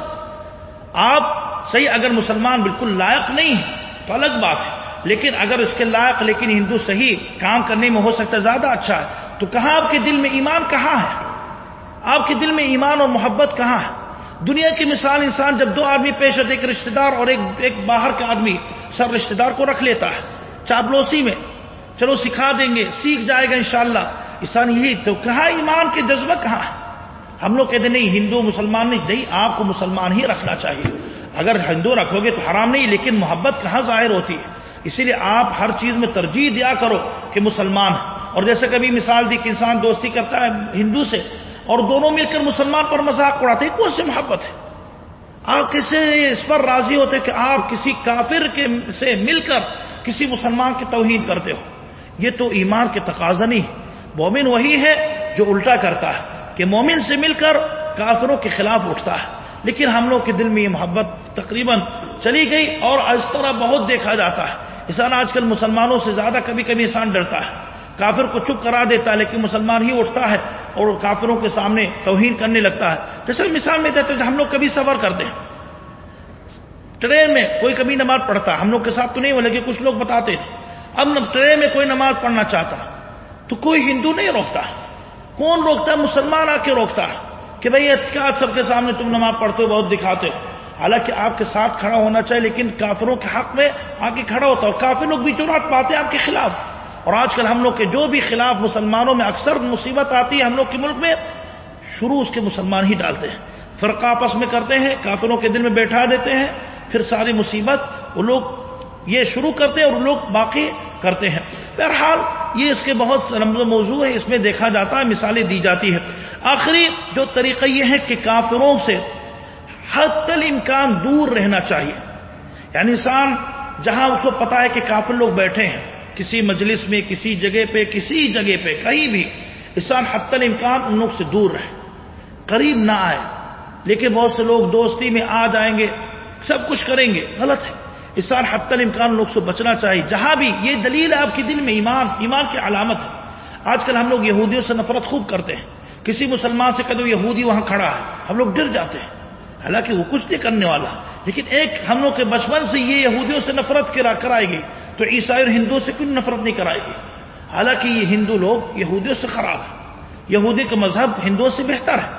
آپ صحیح، اگر مسلمان بالکل لائق نہیں ہے تو الگ بات ہے۔ لیکن اگر اس کے لائق، لیکن ہندو صحیح کام کرنے میں ہو سکتا ہے، زیادہ اچھا ہے، تو کہاں آپ کے دل میں ایمان کہاں ہے؟ آپ کے دل میں ایمان اور محبت کہاں ہے؟ دنیا کی مثال انسان جب دو آدمی پیش ہوتے، ایک رشتے دار اور ایک ایک باہر کا آدمی سب رشتے دار کو رکھ لیتا ہے چاپلوسی میں، چلو سکھا دیں گے، سیکھ جائے گا انشاءاللہ۔ انسان یہی تو کہاں ایمان کے جذبہ کہاں ہے؟ ہم لوگ کہتے نہیں، ہندو مسلمان نہیں نہیں، آپ کو مسلمان ہی رکھنا چاہیے۔ اگر ہندو رکھو گے تو حرام نہیں، لیکن محبت کہاں ظاہر ہوتی ہے؟ اسی لیے آپ ہر چیز میں ترجیح دیا کرو کہ مسلمان ہے اور جیسے کبھی مثال دی کہ انسان دوستی کرتا ہے ہندو سے اور دونوں مل کر مسلمان پر مذاق اڑاتے ہیں، کون سی محبت ہے؟ آپ کیسے اس پر راضی ہوتے کہ آپ کسی کافر کے سے مل کر کسی مسلمان کی توہین کرتے ہو۔ یہ تو ایمان کے تقاضا نہیں مومن وہی ہے جو الٹا کرتا ہے، کہ مومن سے مل کر کافروں کے خلاف اٹھتا ہے۔ لیکن ہم لوگ کے دل میں یہ محبت تقریباً چلی گئی اور اس طرح بہت دیکھا جاتا ہے۔ انسان آج کل مسلمانوں سے زیادہ کبھی کبھی انسان ڈرتا ہے۔ کافر کو چپ کرا دیتا ہے، لیکن مسلمان ہی اٹھتا ہے اور کافروں کے سامنے توہین کرنے لگتا ہے۔ جیسے مثال میں دیتے ہم لوگ کبھی سفر کرتے ہیں۔ ٹرین میں کوئی کبھی نماز پڑھتا، ہم لوگ کے ساتھ تو نہیں ہو لیکن کچھ لوگ بتاتے تھے۔ اب ٹرین میں کوئی نماز پڑھنا چاہتا تو کوئی ہندو نہیں روکتا۔ کون روکتا ہے؟ مسلمان آ کے روکتا ہے کہ بھائی احتیاط سب کے سامنے تم نماز پڑھتے ہو، بہت دکھاتے ہو۔ حالانکہ آپ کے ساتھ کھڑا ہونا چاہیے، لیکن کافروں کے حق میں آ کے کھڑا ہوتا ہے۔ اور کافی لوگ بھی چنات پاتے ہیں آپ کے خلاف۔ اور آج کل ہم لوگ کے جو بھی خلاف مسلمانوں میں اکثر مصیبت آتی ہے، ہم لوگ کے ملک میں شروع اس کے مسلمان ہی ڈالتے ہیں۔ فرق آپس میں کرتے ہیں، کافروں کے دل میں بیٹھا دیتے ہیں، پھر ساری مصیبت وہ لوگ یہ شروع کرتے ہیں اور لوگ باقی کرتے ہیں۔ بہرحال یہ اس کے بہت موضوع ہے اس میں دیکھا جاتا ہے، مثالیں دی جاتی ہے آخری جو طریقہ یہ ہے کہ کافروں سے حد تل امکان دور رہنا چاہیے۔ یعنی انسان جہاں اس کو پتا ہے کہ کافر لوگ بیٹھے ہیں، کسی مجلس میں، کسی جگہ پہ، کسی جگہ پہ، کہیں بھی، انسان حت امکان ان لوگ سے دور رہے۔ قریب نہ آئے۔ لیکن بہت سے لوگ دوستی میں آ جائیں گے، سب کچھ کریں گے، غلط ہے۔ اس سال حت الامکان لوگ سے بچنا چاہیے جہاں بھی یہ دلیل ہے آپ کے دل میں ایمان ایمان کی علامت ہے۔ آج کل ہم لوگ یہودیوں سے نفرت خوب کرتے ہیں۔ کسی مسلمان سے کہتے یہودی وہاں کھڑا ہے۔ ہم لوگ ڈر جاتے ہیں۔ حالانکہ وہ کچھ نہیں کرنے والا۔ لیکن ایک ہم لوگ کے بچپن سے یہ یہودیوں سے نفرت کرائے گی تو عیسائی اور ہندوؤں سے کچھ نفرت نہیں کرائے گی؟ حالانکہ یہ ہندو لوگ یہودیوں سے خراب ہے یہودی کا مذہب ہندوؤں سے بہتر ہے۔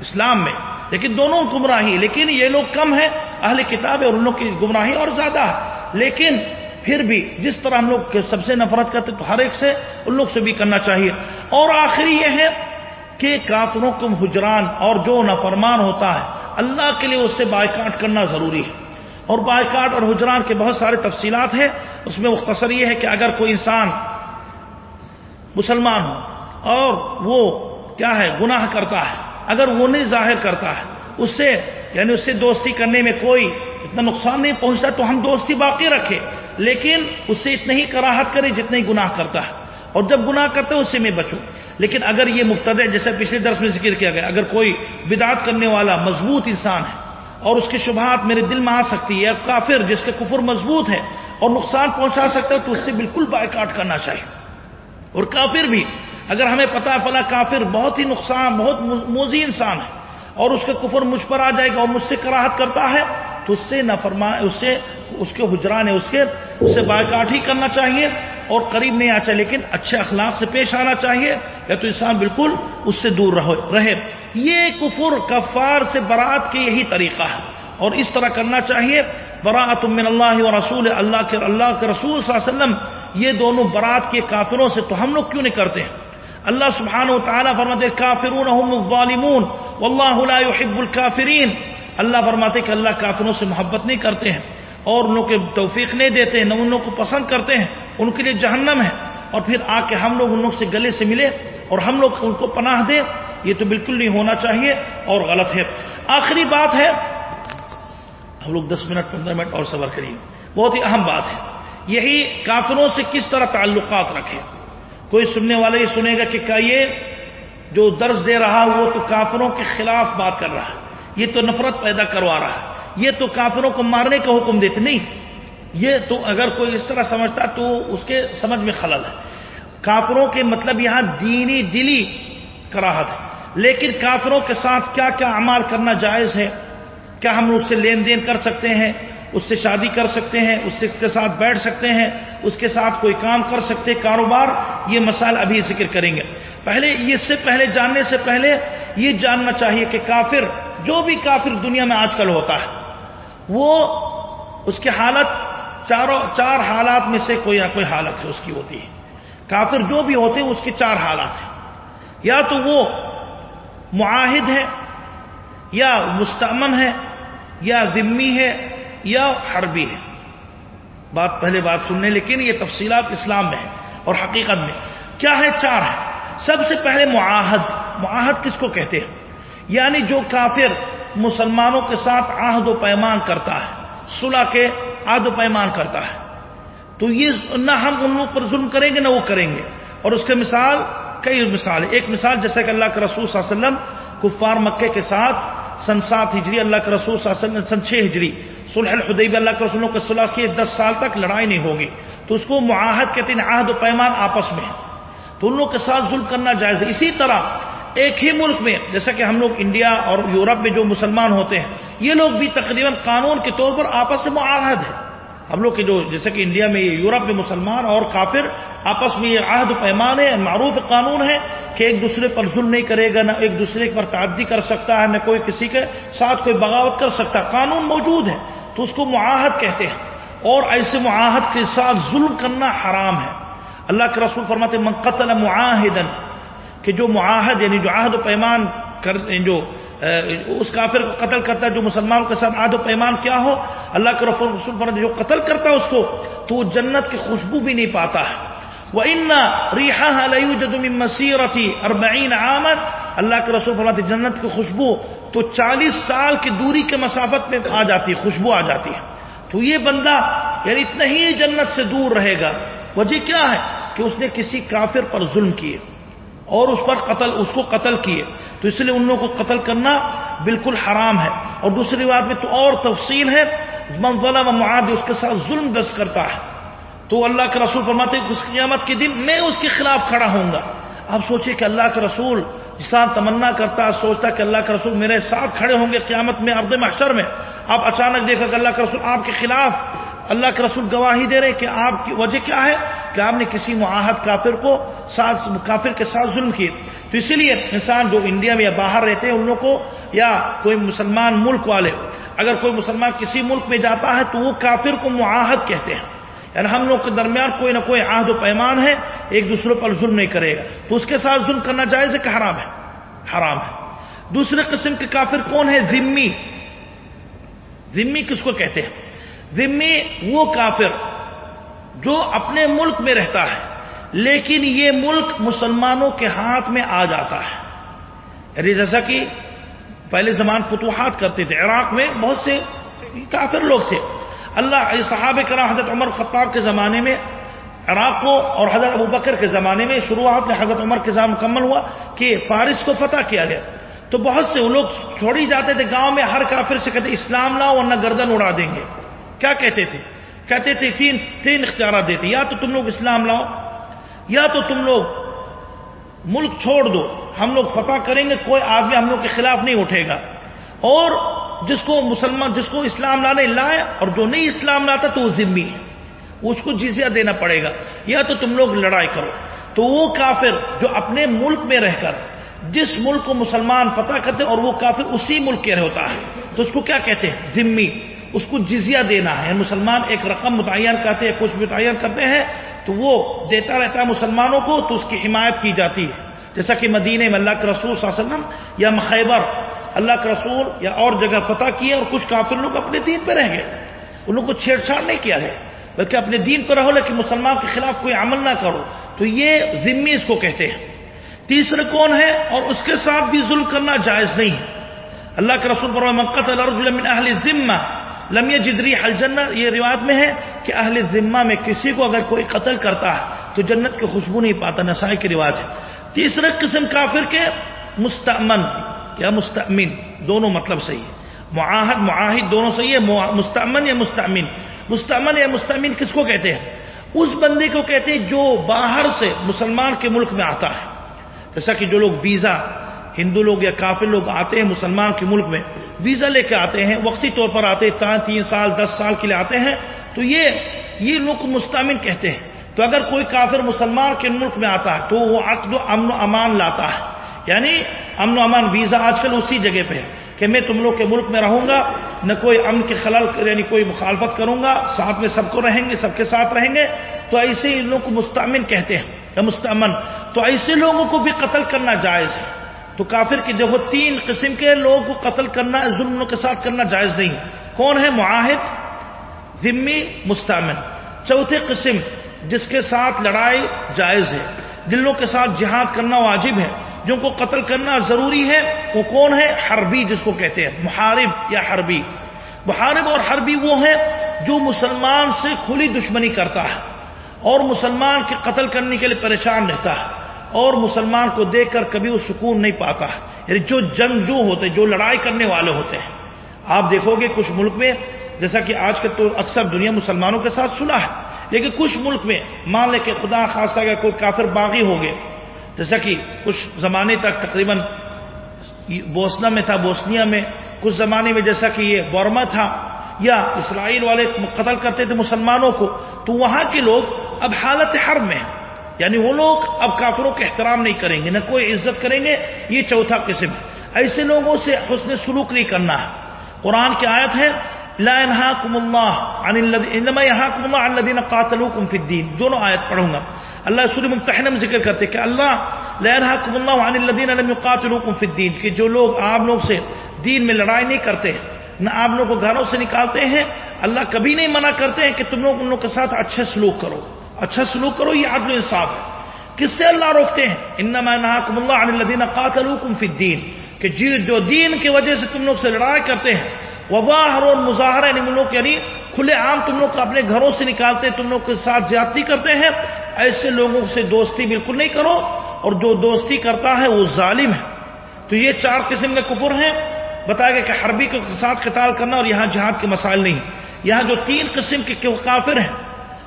اسلام میں لیکن دونوں گمراہی، لیکن یہ لوگ کم ہیں، اہل کتاب ہے اور ان لوگ کی گمراہی اور زیادہ ہے۔ لیکن پھر بھی جس طرح ہم لوگ سب سے نفرت کرتے تو ہر ایک سے ان لوگ سے بھی کرنا چاہیے۔ اور آخری یہ ہے کہ کافروں کو حجران اور جو نفرمان ہوتا ہے، اللہ کے لیے اس سے بائیکاٹ کرنا ضروری ہے۔ اور بائیکاٹ اور حجران کے بہت سارے تفصیلات ہیں۔ اس میں مختصر یہ ہے کہ اگر کوئی انسان مسلمان ہو اور وہ کیا ہے، گناہ کرتا ہے اگر وہ نہیں ظاہر کرتا ہے، اس سے یعنی اس سے دوستی کرنے میں کوئی اتنا نقصان نہیں پہنچتا، تو ہم دوستی باقی رکھے لیکن اس سے اتنا ہی کراہت کرے جتنا ہی گناہ کرتا ہے۔ اور جب گناہ کرتے اس سے میں بچوں۔ لیکن اگر یہ مقتد جیسے پچھلے درس میں ذکر کیا گیا، اگر کوئی بدعت کرنے والا مضبوط انسان ہے اور اس کی شبہات میرے دل میں آ سکتی ہے کافر جس کے کفر مضبوط ہے اور نقصان پہنچا سکتا ہے، تو اس سے بالکل بائیکاٹ کرنا چاہیے۔ اور کافر بھی اگر ہمیں پتا فلا کافر بہت ہی نقصان، بہت موزی انسان ہے، اور اس کے کفر مجھ پر آ جائے گا اور مجھ سے کراہت کرتا ہے، تو اس سے نہ فرما اس سے اس کے حجران ہے اس کے اس سے بائیکاٹ ہی کرنا چاہیے اور قریب نہیں آنا چاہیے لیکن اچھے اخلاق سے پیش آنا چاہیے، یا تو انسان بالکل اس سے دور رہے۔ یہ کفر کفار سے برات کے یہی طریقہ ہے، اور اس طرح کرنا چاہیے۔ برات من اللہ و رسول، اللہ کے اللہ کے رسول صلی اللہ علیہ وسلم، یہ دونوں برات کے کافروں سے تو ہم لوگ کیوں نہیں کرتے؟ ہیں اللہ سبحانہ و تعالیٰ فرماتے کافرون هم الظالمون. واللہ لا يحب الكافرین اللہ فرماتے کہ اللہ کافروں سے محبت نہیں کرتے ہیں اور ان کے توفیق نہیں دیتے ہیں، نہ ان کو پسند کرتے ہیں، ان کے لیے جہنم ہے۔ اور پھر آ کے ہم لوگ ان لوگ سے گلے سے ملے اور ہم لوگ ان کو پناہ دیں۔ یہ تو بالکل نہیں ہونا چاہیے اور غلط ہے۔ آخری بات ہے، ہم لوگ دس منٹ، پندرہ منٹ اور صبر کریے بہت ہی اہم بات ہے۔ یہی کافروں سے کس طرح تعلقات رکھے کوئی سننے والا یہ سنے گا کہ کیا یہ جو درس دے رہا وہ تو کافروں کے خلاف بات کر رہا ہے، یہ تو نفرت پیدا کروا رہا ہے، یہ تو کافروں کو مارنے کا حکم دیتے، نہیں، یہ تو اگر کوئی اس طرح سمجھتا تو اس کے سمجھ میں خلل ہے۔ کافروں کے مطلب یہاں دینی دلی کراہت ہے، لیکن کافروں کے ساتھ کیا کیا اعمال کرنا جائز ہے؟ کیا ہم اس سے لین دین کر سکتے ہیں؟ اس سے شادی کر سکتے ہیں، اس کے ساتھ بیٹھ سکتے ہیں، اس کے ساتھ کوئی کام کر سکتے کاروبار، یہ مسائل ابھی ذکر کریں گے۔ پہلے اس سے پہلے جاننے سے پہلے یہ جاننا چاہیے کہ کافر، جو بھی کافر دنیا میں آج کل ہوتا ہے، وہ اس کی حالت چاروں، چار حالات میں سے کوئی یا کوئی حالت اس کی ہوتی ہے۔ کافر جو بھی ہوتے ہیں، اس کی چار حالات ہیں۔ یا تو وہ معاہد ہے، یا مستمن ہے، یا ذمی ہے یا حربی ہے۔ بات پہلے بات سننے، لیکن یہ تفصیلات اسلام میں ہے اور حقیقت میں۔ کیا ہے چار ہے سب سے پہلے معاہد۔ معاہد کس کو کہتے ہیں؟ یعنی جو کافر مسلمانوں کے ساتھ عہد و پیمان کرتا ہے، صلح کے عہد و پیمان کرتا ہے۔ تو یہ نہ ہم ان پر ظلم کریں گے، نہ وہ کریں گے۔ اور اس کے مثال، کئی مثال۔ ایک مثال، جیسا کہ اللہ کے رسول صلی اللہ علیہ وسلم کفار مکے کے ساتھ سن سات ہجری اللہ کے رسول صلی اللہ علیہ وسلم، سن چھ ہجری، صلح الحدیب اللہ کے رسولوں کے صلح کی دس سال تک لڑائی نہیں ہوگی۔ تو اس کو معاہد کہتے ہیں، عہد و پیمان آپس میں۔ تو ان لوگ کے ساتھ ظلم کرنا جائز ہے۔ اسی طرح ایک ہی ملک میں، جیسا کہ ہم لوگ انڈیا اور یورپ میں جو مسلمان ہوتے ہیں، یہ لوگ بھی تقریباً قانون کے طور پر آپس میں معاہد ہے ہم لوگ کے جو جیسے کہ انڈیا میں یہ یورپ میں مسلمان اور کافر آپس میں یہ عہد پیمان ہے، معروف قانون ہے کہ ایک دوسرے پر ظلم نہیں کرے گا، نہ ایک دوسرے پر تعدی کر سکتا ہے، نہ کوئی کسی کے ساتھ کوئی بغاوت کر سکتا ہے۔ قانون موجود ہے، تو اس کو معاہد کہتے ہیں۔ اور ایسے معاہد کے ساتھ ظلم کرنا حرام ہے۔ اللہ کے رسول فرماتے من قتل معاہدن کہ جو معاہد یعنی جو عہد و پیمان کر جو اس کافر کو قتل کرتا ہے جو مسلمانوں کے ساتھ عہد و پیمان کیا ہو، اللہ کے رسول فرماتے جو قتل کرتا ہے اس کو، تو وہ جنت کی خوشبو بھی نہیں پاتا ہے۔ وہ ان ریحا مسیرتی اربعین آمد اللہ کے رسول فرماتے جنت کی خوشبو تو چالیس سال کی دوری کے مسافت میں آ جاتی ہے، خوشبو آ جاتی ہے۔ تو یہ بندہ یعنی اتنا ہی جنت سے دور رہے گا۔ وجہ کیا ہے؟ کہ اس نے کسی کافر پر ظلم کیے اور اس پر قتل، اس کو قتل کیے۔ تو اس لیے ان لوگوں کو قتل کرنا بالکل حرام ہے۔ اور دوسری بات میں تو اور تفصیل ہے، من ظلم معاد اس کے ساتھ ظلم دس کرتا ہے۔ تو اللہ کے رسول فرماتے ہیں اس قیامت کے دن میں اس کے خلاف کھڑا ہوں گا۔ اب سوچے کہ اللہ کے رسول جسان تمنا کرتا سوچتا کہ اللہ کے رسول میرے ساتھ کھڑے ہوں گے قیامت میں ارد محشر میں۔ اب اچانک دیکھا کہ اللہ کے رسول آپ کے خلاف اللہ کے رسول گواہی دے رہے کہ آپ کی وجہ کیا ہے کہ آپ نے کسی معاہد کافر کو ساتھ کافر کے ساتھ ظلم کیے تو اسی لیے انسان جو انڈیا میں یا باہر رہتے ہیں ان لوگوں کو یا کوئی مسلمان ملک والے، اگر کوئی مسلمان کسی ملک میں جاتا ہے تو وہ کافر کو معاہد کہتے ہیں۔ یعنی ہم لوگ کے درمیان کوئی نہ کوئی عہد و پیمان ہے، ایک دوسرے پر ظلم نہیں کرے گا۔ تو اس کے ساتھ ظلم کرنا جائز ہے کہ حرام ہے؟ حرام ہے۔ دوسرے قسم کے کافر کون ہے؟ ذمی۔ ذمی کس کو کہتے ہیں؟ ذمی وہ کافر جو اپنے ملک میں رہتا ہے، لیکن یہ ملک مسلمانوں کے ہاتھ میں آ جاتا ہے۔ یعنی جیسا کہ پہلے زمان فتوحات کرتے تھے، عراق میں بہت سے کافر لوگ تھے۔ اللہ صحابہ کرا حضرت عمر خطاب کے زمانے میں، عراق کو اور حضرت ابو بکر کے زمانے میں شروعات میں حضرت عمر کے زمان مکمل ہوا کہ فارس کو فتح کیا گیا۔ تو بہت سے وہ لوگ چھوڑی جاتے تھے، گاؤں میں ہر کافر سے کہتے، اسلام لاؤ ورنہ گردن اڑا دیں گے۔ کیا کہتے تھے؟ کہتے تھے، تین تین اختیارات دیتے یا تو تم لوگ اسلام لاؤ، یا تو تم لوگ ملک چھوڑ دو۔ ہم لوگ فتح کریں گے، کوئی آدمی ہم لوگ کے خلاف نہیں اٹھے گا۔ اور جس کو مسلمان، جس کو اسلام لانے لائے اور جو نہیں اسلام لاتا تو وہ ذمہ ہے۔ اس کو جزیہ دینا پڑے گا۔ یا تو تم لوگ لڑائی کرو۔ تو وہ کافر جو اپنے ملک میں رہ کر، جس ملک کو مسلمان فتح کرتے اور وہ کافر اسی ملک کے ہوتا ہے۔ تو اس کو کیا کہتے ہیں؟ ذمی اس کو جزیہ دینا ہے۔ یعنی مسلمان ایک رقم متعین کرتے ہیں، کچھ متعین کرتے ہیں، تو وہ دیتا رہتا ہے مسلمانوں کو، تو اس کی حمایت کی جاتی ہے۔ جیسا کہ مدینہ میں اللہ کے رسول صلی اللہ علیہ وسلم یا مخیبر، اللہ کے رسول یا اور جگہ فتح کیے اور کچھ کافر لوگ اپنے دین پہ رہ گئے ان لوگوں کو چھیڑ چھاڑ نہیں کیا ہے، بلکہ اپنے دین پہ رہو، لیکن مسلمان کے خلاف کوئی عمل نہ کرو۔ تو یہ ذمی اس کو کہتے ہیں۔ تیسرے کون ہے؟ اور اس کے ساتھ بھی ظلم کرنا جائز نہیں ہے۔ اللہ کے رسول پر منقط اہل ذمہ لمیہ جدری الجنہ، یہ روایت میں ہے کہ اہل ذمہ میں کسی کو اگر کوئی قتل کرتا ہے تو جنت کی خوشبو نہیں پاتا، نسائی کی روایت ہے۔ تیسرے قسم کافر کے مستمن یا مستمن دونوں مطلب صحیح ہے۔ معاہد معاہد دونوں صحیح ہے مستمن یا مستمن مستمن یا مستمن کس کو کہتے ہیں؟ اس بندے کو کہتے ہیں جو باہر سے مسلمان کے ملک میں آتا ہے۔ جیسا کہ جو لوگ ویزا ہندو لوگ یا کافر لوگ آتے ہیں مسلمان کے ملک میں، ویزا لے کے آتے ہیں، وقتی طور پر آتے ہیں تین سال، دس سال کے لیے آتے ہیں، تو یہ یہ لوگ مستمن کہتے ہیں۔ تو اگر کوئی کافر مسلمان کے ملک میں آتا ہے تو وہ عقد و امن و امان لاتا ہے۔ یعنی امن و امان، ویزا آج کل اسی جگہ پہ ہے کہ میں تم لوگ کے ملک میں رہوں گا، نہ کوئی امن کے خلل یعنی کوئی مخالفت کروں گا، ساتھ میں سب کو رہیں گے، سب کے ساتھ رہیں گے۔ تو ایسے ہی لوگ کو مستمن کہتے ہیں، یا مستمن تو ایسے لوگوں کو بھی قتل کرنا جائز ہے۔ تو کافر کی دیکھو، تین قسم کے لوگوں کو قتل کرنا ظلم کے ساتھ کرنا جائز نہیں۔ کون ہے؟ معاہد، ذمی مستمن چوتھے قسم، جس کے ساتھ لڑائی جائز ہے۔ دلوں کے ساتھ جہاد کرنا واجب ہے۔ جن کو قتل کرنا ضروری ہے، وہ کون ہے؟ حربی، جس کو کہتے ہیں۔ محارب یا حربی۔ محارب اور حربی وہ ہے جو مسلمان سے کھلی دشمنی کرتا ہے اور مسلمان کے قتل کرنے کے لیے پریشان رہتا ہے۔ اور مسلمان کو دیکھ کر کبھی وہ سکون نہیں پاتا۔ یعنی جو جنگ جو ہوتے، جو لڑائی کرنے والے ہوتے ہیں۔ آپ دیکھو گے کچھ ملک میں، جیسا کہ آج کل تو اکثر دنیا مسلمانوں کے ساتھ سنا ہے، لیکن کچھ ملک میں، مان لے کہ خدا خاص کا کوئی کافر باغی ہو گئے، جیسا کہ کچھ زمانے تک تقریباً بوسنا میں تھا، بوسنیا میں، کچھ زمانے میں جیسا کہ یہ بورما تھا، یا اسرائیل والے قتل کرتے تھے مسلمانوں کو، تو وہاں کے لوگ اب حالت حرم میں یعنی وہ لوگ اب کافروں کے احترام نہیں کریں گے، نہ کوئی عزت کریں گے، یہ چوتھا قسم ہے۔ ایسے لوگوں سے حسن سلوک نہیں کرنا ہے۔ قرآن کی آیت ہے، لا ينهاكم الله عن انما ينهاكم الله عن الذين قاتلوكم في الدين دونوں آیت پڑھوں گا۔ اللہ سورہ ممتحنہ میں ذکر کرتے کہ اللہ لا ينهاكم الله عن الذين لم يقاتلوكم في الدين کہ جو لوگ آپ لوگ سے دین میں لڑائی نہیں کرتے، نہ آپ لوگ کو گھروں سے نکالتے ہیں، اللہ کبھی نہیں منع کرتے ہیں کہ تم لوگ ان لوگ کے ساتھ اچھا سلوک کرو۔ اچھا سلوک کرو، یہ عدل و انصاف ہے۔ کس سے اللہ روکتے ہیں؟ انما ينهاكم الله عن الذين قاتلوكم في الدين کہ جی، جو دین کی وجہ سے تم لوگ سے لڑائی کرتے ہیں وواہر اور مظاہرہ یعنی لوگ یعنی کھلے عام تم لوگ کو اپنے گھروں سے نکالتے، تم لوگ کے ساتھ زیادتی کرتے ہیں۔ ایسے لوگوں سے دوستی بالکل نہیں کرو، اور جو دوستی کرتا ہے وہ ظالم ہے۔ تو یہ چار قسم کے کفر ہیں۔ بتایا گیا کہ حربی کے ساتھ قتال کرنا اور یہاں جہاد کے مسائل نہیں۔ یہاں جو تین قسم کے کافر ہیں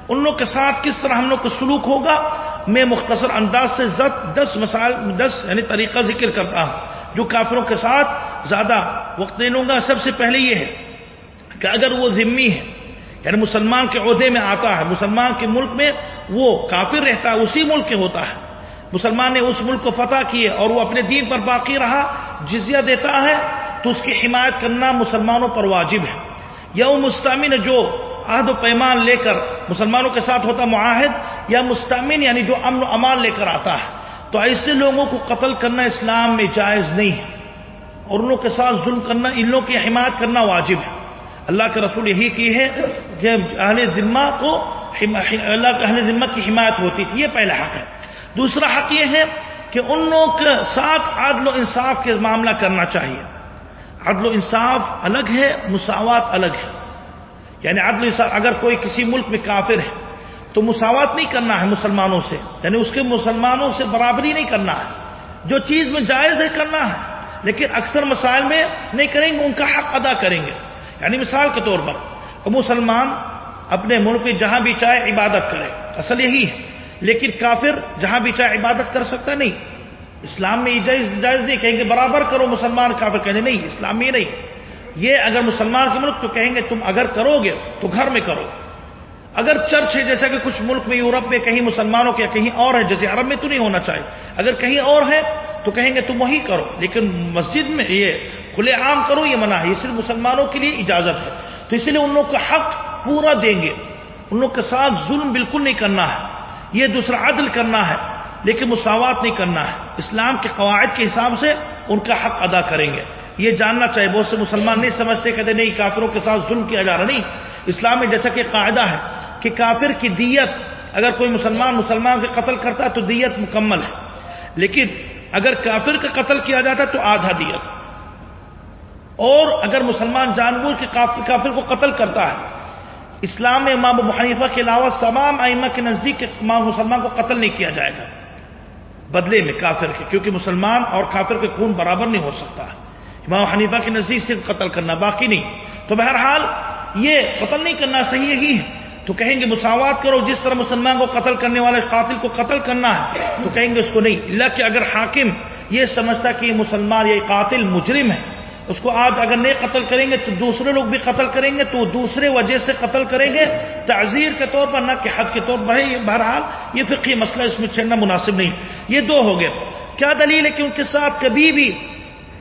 ان لوگ کے ساتھ کس طرح ہم لوگ کا سلوک ہوگا، میں مختصر انداز سے زد دس مسائل، دس یعنی طریقہ ذکر کرتا ہوں، جو کافروں کے ساتھ زیادہ وقت دے لوں گا۔ سب سے پہلے یہ ہے کہ اگر وہ ذمی ہے یعنی مسلمان کے عہدے میں آتا ہے، مسلمان کے ملک میں وہ کافر رہتا ہے، اسی ملک کے ہوتا ہے۔ مسلمان نے اس ملک کو فتح کیے اور وہ اپنے دین پر باقی رہا، جزیہ دیتا ہے، تو اس کی حمایت کرنا مسلمانوں پر واجب ہے۔ یا وہ مستمن جو عہد و پیمان لے کر مسلمانوں کے ساتھ ہوتا معاہد یا مستمن یعنی جو امن و امان لے کر آتا ہے۔ تو ایسے لوگوں کو قتل کرنا اسلام میں جائز نہیں ہے۔ اور ان لوگوں کے ساتھ ظلم کرنا، ان لوگوں کی حمایت کرنا واجب ہے۔ اللہ کے رسول یہی کی ہے کہ اہل ذمہ کو اللہ کے اہل ذمہ کی حمایت ہوتی تھی، یہ پہلا حق ہے۔ دوسرا حق یہ ہے کہ ان لوگوں کے ساتھ عدل و انصاف کے معاملہ کرنا چاہیے۔ عدل و انصاف الگ ہے، مساوات الگ ہے۔ یعنی عدل انصاف اگر کوئی کسی ملک میں کافر ہے، تو مساوات نہیں کرنا ہے مسلمانوں سے۔ یعنی اس کے مسلمانوں سے برابری نہیں کرنا ہے۔ جو چیز میں جائز ہے، کرنا ہے۔ لیکن اکثر مسائل میں نہیں کریں گے، ان کا حق ادا کریں گے۔ یعنی مثال کے طور پر مسلمان اپنے ملک میں جہاں بھی چاہے عبادت کرے۔ اصل یہی ہے۔ لیکن کافر جہاں بھی چاہے عبادت کر سکتا نہیں۔ اسلام میں جائز جائز نہیں کہیں گے، برابر کرو مسلمان کافر۔ کہنے نہیں، اسلام میں نہیں۔ یہ اگر مسلمان کے ملک تو کہیں گے تم اگر کرو گے تو گھر میں کرو۔ اگر چرچ ہے جیسا کہ کچھ ملک میں یورپ میں کہیں مسلمانوں کے کہیں اور ہے جیسے عرب میں تو نہیں ہونا چاہیے۔ اگر کہیں اور ہے تو کہیں گے تم وہی کرو، لیکن مسجد میں یہ کھلے عام کرو، یہ منع ہے۔ یہ صرف مسلمانوں کے لیے اجازت ہے۔ تو اس لیے ان لوگ کا حق پورا دیں گے۔ ان لوگ کے ساتھ ظلم بالکل نہیں کرنا ہے۔ یہ دوسرا عدل کرنا ہے، لیکن مساوات نہیں کرنا ہے۔ اسلام کے قواعد کے حساب سے ان کا حق ادا کریں گے۔ یہ جاننا چاہیے بہت سے مسلمان نہیں سمجھتے، کہتے نہیں، کافروں کے ساتھ ظلم کیا جا رہا نہیں۔ اسلام میں جیسا کہ قاعدہ ہے کہ کافر کی دیت، اگر کوئی مسلمان مسلمان کے قتل کرتا ہے تو دیت مکمل ہے۔ لیکن اگر کافر کا قتل کیا جاتا ہے تو آدھا دیت۔ اور اگر مسلمان جانور کے کافر کو قتل کرتا ہے، اسلام میں امام محنیفہ کے علاوہ تمام ائمہ کے نزدیک مسلمان کو قتل نہیں کیا جائے گا۔ بدلے میں کافر کے، کیونکہ مسلمان اور کافر کے خون برابر نہیں ہو سکتا۔ ہے امام حنیفہ کے نزدیک صرف قتل کرنا باقی نہیں۔ تو بہرحال یہ قتل نہیں کرنا صحیح یہی ہے۔ تو کہیں گے مساوات کرو، جس طرح مسلمان کو قتل کرنے والے قاتل کو قتل کرنا ہے، تو کہیں گے اس کو نہیں۔ اللہ کہ اگر حاکم یہ سمجھتا کہ یہ مسلمان یہ قاتل مجرم ہے، اس کو آج اگر نہیں قتل کریں گے تو دوسرے لوگ بھی قتل کریں گے، تو دوسرے وجہ سے قتل کریں گے۔ تعزیر کے طور پر نہ کہ حد کے طور پر ہے بہرحال یہ فقی مسئلہ اس میں چھڑنا مناسب نہیں۔ یہ دو ہو گئے۔ کیا دلیل ہے کہ ان کے ساتھ کبھی بھی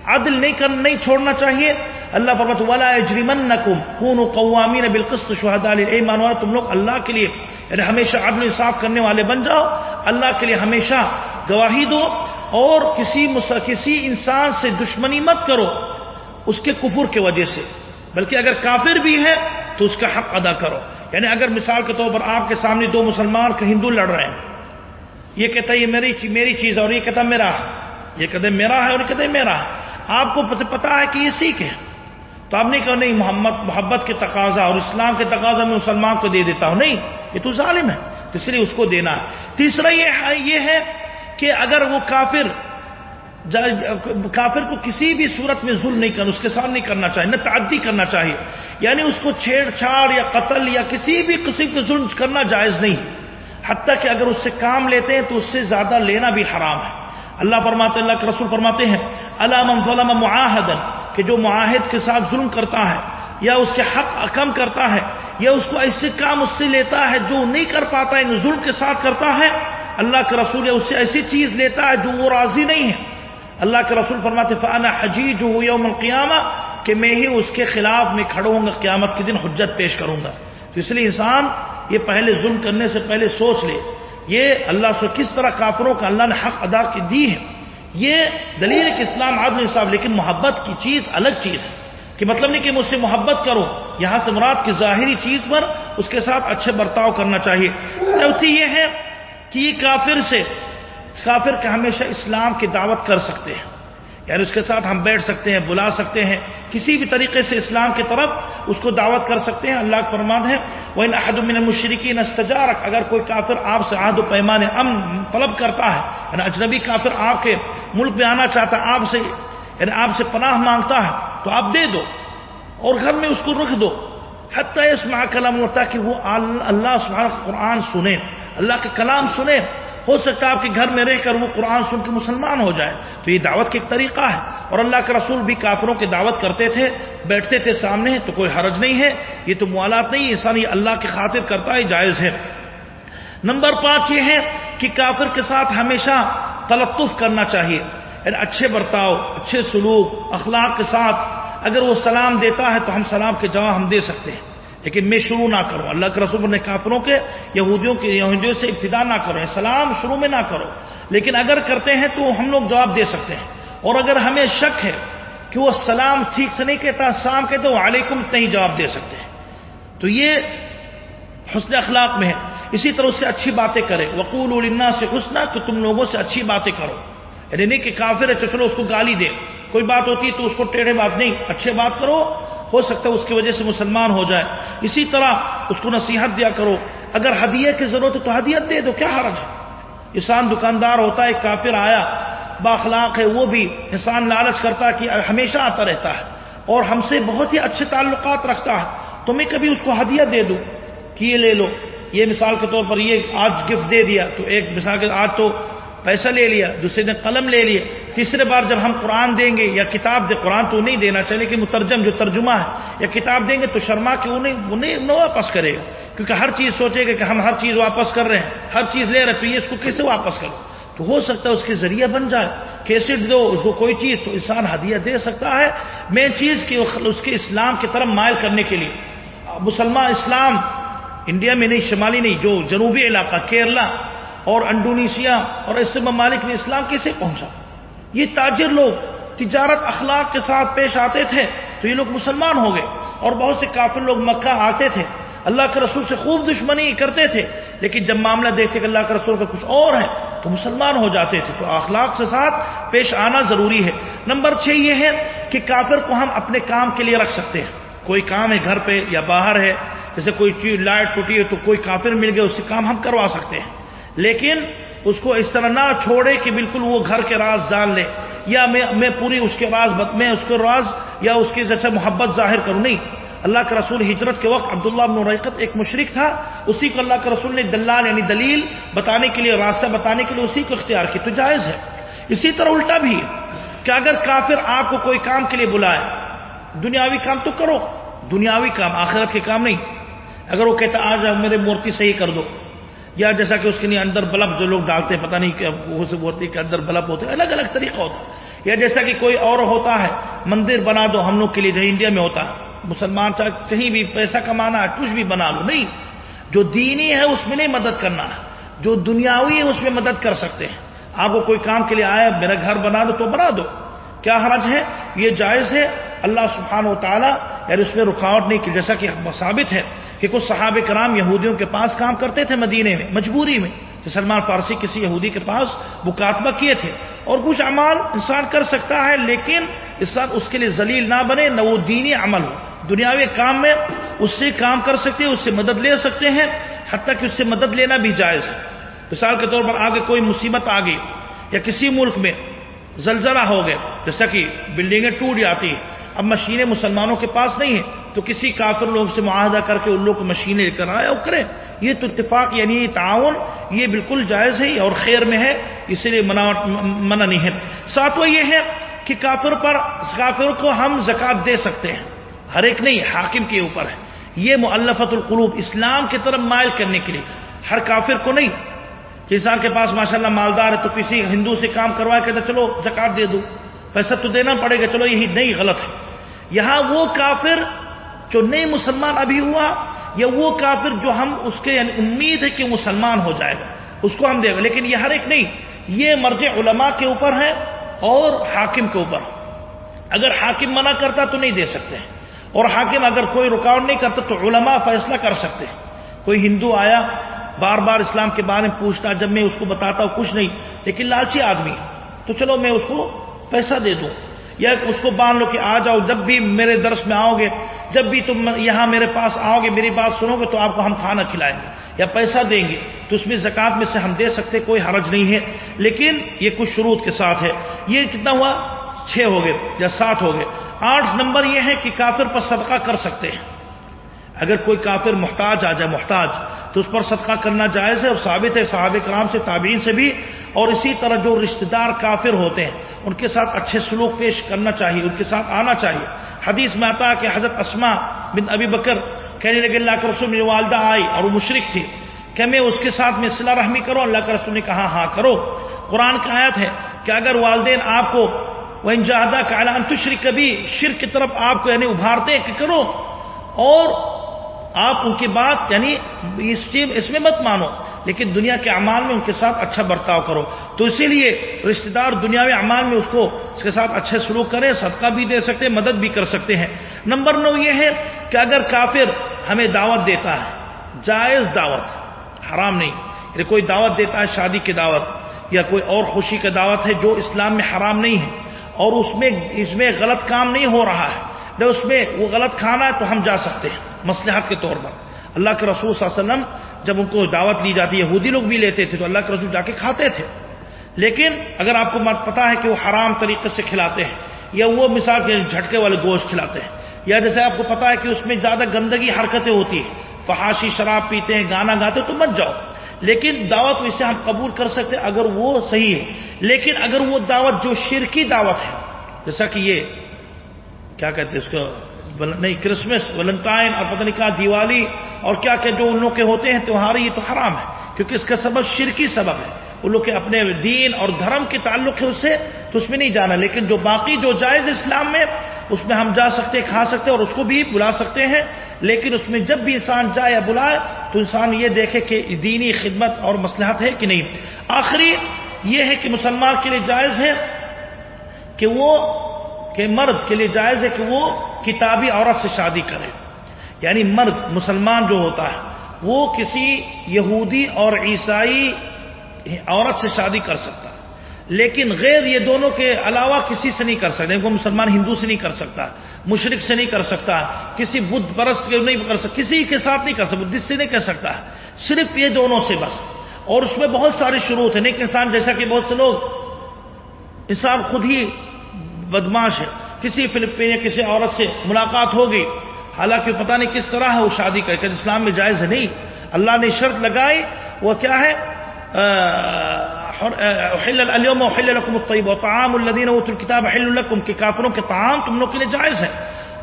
عدل نہیں کر، نہیں چھوڑنا چاہیے۔ اللہ فرمت والا اجرمن کون قوامین بالقسط شہدا اے مانو تم لوگ اللہ کے لیے یعنی ہمیشہ عدل انصاف کرنے والے بن جاؤ۔ اللہ کے لیے ہمیشہ گواہی دو اور کسی کسی انسان سے دشمنی مت کرو اس کے کفر کی وجہ سے۔ بلکہ اگر کافر بھی ہے تو اس کا حق ادا کرو۔ یعنی اگر مثال کے طور پر آپ کے سامنے دو مسلمان کا ہندو لڑ رہے ہیں، یہ کہتا ہے، یہ میری میری چیز اور یہ کہتا میرا یہ کہتے میرا ہے اور یہ کہتے میرا ہے۔ آپ کو پتا ہے کہ یہ سیکھ ہے تو آپ نہیں کہو نہیں، محمد محبت کے تقاضا اور اسلام کے تقاضا میں مسلمان کو دے دیتا ہوں۔ نہیں، یہ تو ظالم ہے، تو اس لیے اس کو دینا ہے۔ تیسرا یہ ہے کہ اگر وہ کافر کافر کو کسی بھی صورت میں ظلم نہیں کرنا، اس کے ساتھ نہیں کرنا چاہیے، نہ تعدی کرنا چاہیے۔ یعنی اس کو چھیڑ چھاڑ یا قتل یا کسی بھی قسم کے ظلم کرنا جائز نہیں۔ حتیٰ کہ اگر اس سے کام لیتے ہیں تو اس سے زیادہ لینا بھی حرام ہے۔ اللہ فرماتے اللہ کے رسول فرماتے ہیں علام ظلم معاہدن. کہ جو معاہد کے ساتھ ظلم کرتا ہے، یا اس کے حق کم کرتا ہے، یا اس کو ایسے کام اس سے لیتا ہے جو نہیں کر پاتا ہے ظلم کے ساتھ کرتا ہے، اللہ کے رسول اس سے ایسی چیز لیتا ہے جو وہ راضی نہیں ہے۔ اللہ کے رسول فرماتے فانا حجیج ہو یوم القیامہ کہ میں ہی اس کے خلاف میں کھڑوں ہوں گا، قیامت کے دن حجت پیش کروں گا۔ تو اس لیے انسان یہ پہلے ظلم کرنے سے پہلے سوچ لے۔ یہ اللہ سے کس طرح کافروں کا اللہ نے حق ادا کی دی ہے؟ یہ دلیل کہ اسلام عادل صاحب لیکن محبت کی چیز الگ چیز ہے۔ کہ مطلب نہیں کہ مجھ سے محبت کرو، یہاں سے مراد کی ظاہری چیز پر اس کے ساتھ اچھے برتاؤ کرنا چاہیے۔ چوتھی یہ ہے کہ یہ کافر سے، کافر کا ہمیشہ اسلام کی دعوت کر سکتے ہیں۔ یعنی اس کے ساتھ ہم بیٹھ سکتے ہیں، بلا سکتے ہیں، کسی بھی طریقے سے اسلام کی طرف اس کو دعوت کر سکتے ہیں۔ اللہ کا فرمان ہے وہ ان احد من مشرقی نستجارک اگر کوئی کافر آپ سے عہد و پیمان امن طلب کرتا ہے یعنی اجنبی کافر آپ کے ملک میں آنا چاہتا ہے آپ سے یعنی آپ سے پناہ مانگتا ہے، تو آپ دے دو اور گھر میں اس کو رکھ دو۔ حتیٰ اس کلام ہوتا کہ وہ اللہ سبحانہ قرآن سنیں اللہ کے کلام سنیں ہو سکتا ہے آپ کے گھر میں رہ کر وہ قرآن سن کے مسلمان ہو جائے۔ تو یہ دعوت کا ایک طریقہ ہے۔ اور اللہ کے رسول بھی کافروں کی دعوت کرتے تھے، بیٹھتے تھے سامنے، تو کوئی حرج نہیں ہے۔ یہ تو موالات نہیں انسان یہ اللہ کی خاطر کرتا ہے جائز ہے۔ نمبر پانچ یہ ہے کہ کافر کے ساتھ ہمیشہ تلطف کرنا چاہیے۔ یعنی اچھے برتاؤ، اچھے سلوک، اخلاق کے ساتھ اگر وہ سلام دیتا ہے تو ہم سلام کے جواب ہم دے سکتے ہیں۔ لیکن میں شروع نہ کروں۔ اللہ کے رسول نے کافروں کے، یہودیوں کے، یہودیوں سے ابتدا نہ کرو سلام شروع میں نہ کرو۔ لیکن اگر کرتے ہیں تو ہم لوگ جواب دے سکتے ہیں۔ اور اگر ہمیں شک ہے کہ وہ سلام ٹھیک سے نہیں کہتا، سلام کہتے وہ علیکم نہیں جواب دے سکتے۔ ہیں تو یہ حسن اخلاق میں ہے۔ اسی طرح سے اچھی باتیں کرے وقول النا سے حسنا، تو تم لوگوں سے اچھی باتیں کرو۔ یعنی نہیں کہ کافر ہے تو چلو اس کو گالی دے کوئی بات ہوتی ہے تو اس کو ٹیڑھے بات نہیں۔ اچھے بات کرو۔ ہو سکتا ہے اس کی وجہ سے مسلمان ہو جائے۔ اسی طرح اس کو نصیحت دیا کرو، اگر ہدیہ کی ضرورت ہے تو ہدیت دے دو، کیا حرج ہے؟ انسان دکاندار ہوتا ہے کافر آیا باخلاق ہے، وہ بھی انسان لالچ کرتا ہے کہ ہمیشہ آتا رہتا ہے اور ہم سے بہت ہی اچھے تعلقات رکھتا ہے۔ تو میں کبھی اس کو ہدیہ دے دوں کہ یہ لے لو۔ یہ مثال کے طور پر یہ آج گفٹ دے دیا، تو ایک مثال کے آج تو پیسہ لے لیا، دوسرے نے قلم لے لیا تیسرے بار جب ہم قرآن دیں گے یا کتاب دے، قرآن تو نہیں دینا چاہیے، لیکن مترجم جو ترجمہ ہے، یا کتاب دیں گے تو شرما کے انہیں انہیں واپس کرے۔ گا کیونکہ ہر چیز سوچے گا کہ ہم ہر چیز واپس کر رہے ہیں، ہر چیز لے رہے تو یہ اس کو کیسے واپس کرو تو ہو سکتا ہے اس کے ذریعہ بن جائے۔ کیسٹ دو، اس کو کوئی چیز تو انسان ہدیہ دے سکتا ہے۔ مین چیز کہ اس کے اسلام کی طرف مائل کرنے کے لیے۔ مسلمان اسلام انڈیا میں نہیں، شمالی نہیں، جو جنوبی علاقہ، کیرلا اور انڈونیشیا اور ایسے ممالک میں اسلام کیسے پہنچا؟ یہ تاجر لوگ تجارت اخلاق کے ساتھ پیش آتے تھے تو یہ لوگ مسلمان ہو گئے اور بہت سے کافر لوگ مکہ آتے تھے۔ اللہ کے رسول سے خوب دشمنی کرتے تھے، لیکن جب معاملہ دیکھتے کہ اللہ کے رسول کا کچھ اور ہے تو مسلمان ہو جاتے تھے۔ تو اخلاق کے ساتھ پیش آنا ضروری ہے۔ نمبر چھ یہ ہے کہ کافر کو ہم اپنے کام کے لیے رکھ سکتے ہیں۔ کوئی کام ہے گھر پہ یا باہر ہے، جیسے کوئی چیز لائٹ ٹوٹی ہے تو کوئی کافر مل گیا، اس سے کام ہم کروا سکتے ہیں۔ لیکن اس کو اس طرح نہ چھوڑے کہ بالکل وہ گھر کے راز جان لے یا میں میں پوری اس کے راز میں اس کے راز یا اس کی جیسے محبت ظاہر کروں۔ نہیں، اللہ کے رسول ہجرت کے وقت عبداللہ بن ریقت ایک مشرق تھا، اسی کو اللہ کے رسول نے دلال یعنی دلیل بتانے کے لیے، راستہ بتانے کے لیے اسی کو اختیار کی۔ تو جائز ہے۔ اسی طرح الٹا بھی کہ اگر کافر آپ کو کوئی کام کے لیے بلائے، دنیاوی کام تو کرو، دنیاوی کام، آخرت کے کام نہیں۔ اگر وہ کہتا آج میرے مورتی صحیح کر دو۔ یا جیسا کہ اس کے لیے اندر بلب جو لوگ ڈالتے ہیں، پتہ نہیں کہ اس مورتی کے اندر بلب ہوتے ہیں، الگ الگ طریقہ ہوتا ہے۔ یا جیسا کہ کوئی اور ہوتا ہے، مندر بنا دو، ہم لوگ کے لیے جو انڈیا میں ہوتا ہے۔ مسلمان چاہے کہیں بھی پیسہ کمانا ہے، کچھ بھی بنا لو، نہیں۔ جو دینی ہے، اس میں نہیں مدد کرنا ہے۔ جو دنیاوی ہے، اس میں مدد کر سکتے ہیں۔ آپ کو کوئی کام کے لیے آیا، میرا گھر بنا دو، تو بنا دو۔ کیا حرج ہے؟ یہ جائز ہے۔ اللہ سبحانہ و تعالیٰ یار یعنی اس میں رکاوٹ نہیں کی، جیسا کہ ثابت ہے۔ کہ کچھ صحابہ کرام یہودیوں کے پاس کام کرتے تھے مدینے میں، مجبوری میں سلمان فارسی کسی یہودی کے پاس مکاتبہ کیے تھے۔ اور کچھ اعمال انسان کر سکتا ہے، لیکن انسان اس کے لیے ذلیل نہ بنے، نہ وہ دینی عمل ہو۔ دنیاوی کام میں اس سے کام کر سکتے ہیں، اس سے مدد لے سکتے ہیں، حتیٰ کہ اس سے مدد لینا بھی جائز ہے۔ مثال کے طور پر آگے کوئی مصیبت آ گئی یا کسی ملک میں زلزلہ ہو گئے جیسا کہ بلڈنگیں ٹوٹ جاتی ہیں، اب مشینیں مسلمانوں کے پاس نہیں ہیں۔ تو کسی کافر لوگ سے معاہدہ کر کے ان لوگ کو مشینیں لے کر آئے اور کرے یہ تو اتفاق یعنی یہ تعاون، یہ بالکل جائز ہے اور خیر میں ہے اسی لیے منع نہیں ہے۔ ساتواں یہ ہے کہ کافر پر، کافر کو ہم زکات دے سکتے ہیں۔ ہر ایک نہیں، حاکم کے اوپر ہے۔ یہ معلفت القلوب، اسلام کی طرف مائل کرنے کے لیے۔ ہر کافر کو نہیں۔ انسان کے پاس ماشاءاللہ مالدار ہے تو کسی ہندو سے کام کروائے کہتے چلو زکات دے دو، پیسہ تو دینا پڑے گا، چلو یہی نہیں، غلط ہے۔ یہاں وہ کافر جو نئی مسلمان ابھی ہوا، یا وہ کافر جو ہم اس کے یعنی امید ہے کہ مسلمان ہو جائے گا۔ اس کو ہم دے گا۔ لیکن یہ ہر ایک نہیں، یہ مرج علماء کے اوپر ہے اور حاکم کے اوپر۔ اگر حاکم منع کرتا تو نہیں دے سکتے۔ اور حاکم اگر کوئی رکاوٹ نہیں کرتا تو علماء فیصلہ کر سکتے۔ کوئی ہندو آیا، بار بار اسلام کے بارے میں پوچھتا، جب میں اس کو بتاتا ہوں، کچھ نہیں، لیکن لالچی آدمی تو چلو میں اس کو پیسہ دے دوں۔ یا اس کو باندھ لو کہ آ جاؤ، جب بھی میرے درس میں آؤ گے، جب بھی تم یہاں میرے پاس آؤ گے، میری بات سنو گے، تو آپ کو ہم کھانا کھلائیں گے یا پیسہ دیں گے۔ تو اس میں زکات میں سے ہم دے سکتے، کوئی حرج نہیں ہے۔ لیکن یہ کچھ شروط کے ساتھ ہے۔ یہ کتنا ہوا؟ چھ ہو گئے یا سات ہو گئے۔ آٹھ نمبر یہ ہے کہ کافر پر صدقہ کر سکتے ہیں۔ اگر کوئی کافر محتاج آ جائے، محتاج، تو اس پر صدقہ کرنا جائز ہے اور ثابت ہے، صحابہ کرام سے، تابعین سے بھی، اور اسی طرح جو رشتہ دار کافر ہوتے ہیں، ان کے ساتھ اچھے سلوک پیش کرنا چاہیے، ان کے ساتھ آنا چاہیے۔ حدیث میں آتا کہ حضرت اسما بن ابی بکر کہنے لگے، اللہ کے رسول میری والدہ آئی اور وہ مشرق تھی کہ میں اس کے ساتھ میں صلاح رحمی کروں؟ اللہ کے رسول نے کہا ہاں کرو۔ قرآن کی آیت ہے کہ اگر والدین آپ کو وہ انجہدہ کا اعلان تشری کبھی شر کی طرف آپ کو یعنی ابھارتے کہ کرو۔ اور آپ ان کی بات یعنی اس چیز اس میں مت مانو، لیکن دنیا کے اعمال میں ان کے ساتھ اچھا برتاؤ کرو۔ تو اسی لیے رشتے دار دنیاوی اعمال میں اس کو اس کے ساتھ اچھے سلوک کریں، صدقہ بھی دے سکتے ہیں، مدد بھی کر سکتے ہیں۔ نمبر نو یہ ہے کہ اگر کافر ہمیں دعوت دیتا ہے، جائز دعوت، حرام نہیں۔ یعنی کوئی دعوت دیتا ہے شادی کی دعوت، یا کوئی اور خوشی کی دعوت ہے جو اسلام میں حرام نہیں ہے، اور اس میں اس میں غلط کام نہیں ہو رہا ہے نہ اس میں وہ غلط کھانا ہے تو ہم جا سکتے ہیں۔ مسلحت کے طور پر۔ اللہ کے رسول صلی اللہ علیہ وسلم جب ان کو دعوت لی جاتی، یہودی لوگ بھی لیتے تھے تو اللہ کے رسول جا کے کھاتے تھے۔ لیکن اگر آپ کو پتا ہے کہ وہ حرام طریقے سے کھلاتے ہیں یا وہ مثال کے جھٹکے والے گوشت کھلاتے ہیں، یا جیسے آپ کو پتا ہے کہ اس میں زیادہ گندگی حرکتیں ہوتی ہیں، فحاشی شراب پیتے ہیں، گانا گاتے تو مت جاؤ۔ لیکن دعوت اسے ہم قبول کر سکتے اگر وہ صحیح ہے۔ لیکن اگر وہ دعوت جو شرکی دعوت ہے، جیسا کہ یہ، کیا کہتے ہیں اس کو؟ نہیں کرسمس ولنٹائن اور پتہ نہیں کہا دیوالی اور کیا کہ جو ان لوگ کے ہوتے ہیں تہوار یہ تو حرام ہے، کیونکہ اس کا سبب شرکی سبب ہے۔ ان لوگ کے اپنے دین اور دھرم کے تعلق ہے اس سے، تو اس میں نہیں جانا۔ لیکن جو باقی جو جائز اسلام میں، اس میں ہم جا سکتے کھا سکتے اور اس کو بھی بلا سکتے ہیں۔ لیکن اس میں جب بھی انسان جائے یا بلائے، تو انسان یہ دیکھے کہ دینی خدمت اور مسلحت ہے کہ نہیں۔ آخری یہ ہے کہ مسلمان کے لیے جائز ہے کہ وہ، کہ مرد کے لیے جائز ہے کہ وہ کتابی عورت سے شادی کرے۔ یعنی مرد، مسلمان جو ہوتا ہے، وہ کسی یہودی اور عیسائی عورت سے شادی کر سکتا لیکن غیر یہ دونوں کے علاوہ کسی سے نہیں کر سکتے وہ مسلمان ہندو سے نہیں کر سکتا مشرق سے نہیں کر سکتا، کسی بدھ پرست کے نہیں کر سکتا، کسی کے ساتھ نہیں کر سکتا، بدھ سے نہیں کر سکتا۔ صرف یہ دونوں سے بس۔ اور اس میں بہت سارے شروع ہیں نیک انسان جیسا کہ بہت سے لوگ، انسان خود ہی بدماش ہے۔ کسی فلپین یا کسی عورت سے ملاقات ہوگی، حالانکہ پتہ نہیں کس طرح ہے وہ شادی کر کے، اسلام میں جائز ہے نہیں۔ اللہ نے شرط لگائی، وہ کیا ہے؟ اليوم احل لكم الطيب وطعام الذين اوتوا الكتاب حل لكم، کہ کافروں کے طعام تم لوگ کے لیے جائز ہے۔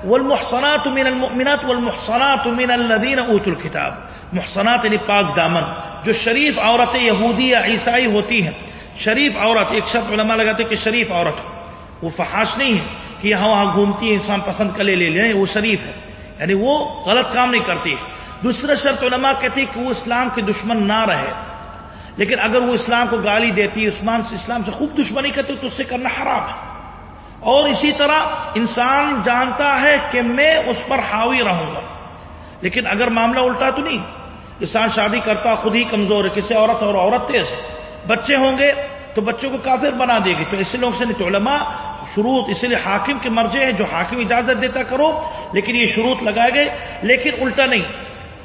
والمحصنات من المؤمنات والمحصنات من الذين اوتوا الكتاب، محصنات یعنی پاک دامن، جو شریف عورتیں یہودی یا عیسائی ہوتی ہیں۔ شریف عورت، ایک شرط علماء لگاتے کہ شریف عورت ہو، وہ فحاش نہیں ہے۔ کہ یہاں وہاں گھومتی ہے انسان پسند کر لے لے لیں وہ شریف ہے۔ یعنی وہ غلط کام نہیں کرتی۔ دوسرا شرط علماء کہتی کہ وہ اسلام کے دشمن نہ رہے۔ لیکن اگر وہ اسلام کو گالی دیتی، عثمان سے، اسلام سے خوب دشمنی کرتی، تو اس سے کرنا حرام ہے۔ اور اسی طرح انسان جانتا ہے کہ میں اس پر حاوی رہوں گا۔ لیکن اگر معاملہ الٹا تو نہیں۔ انسان شادی کرتا، خود ہی کمزور ہے، کسی عورت اور عورت تیز ہے۔ بچے ہوں گے تو بچوں کو کافر بنا دے گی۔ تو ایسے لوگ سے نہیں، تو علماء شروط، اس لیے حاکم کے مرجے ہیں، جو حاکم اجازت دیتا کرو، لیکن یہ شروط لگائے گئے، لیکن الٹا نہیں،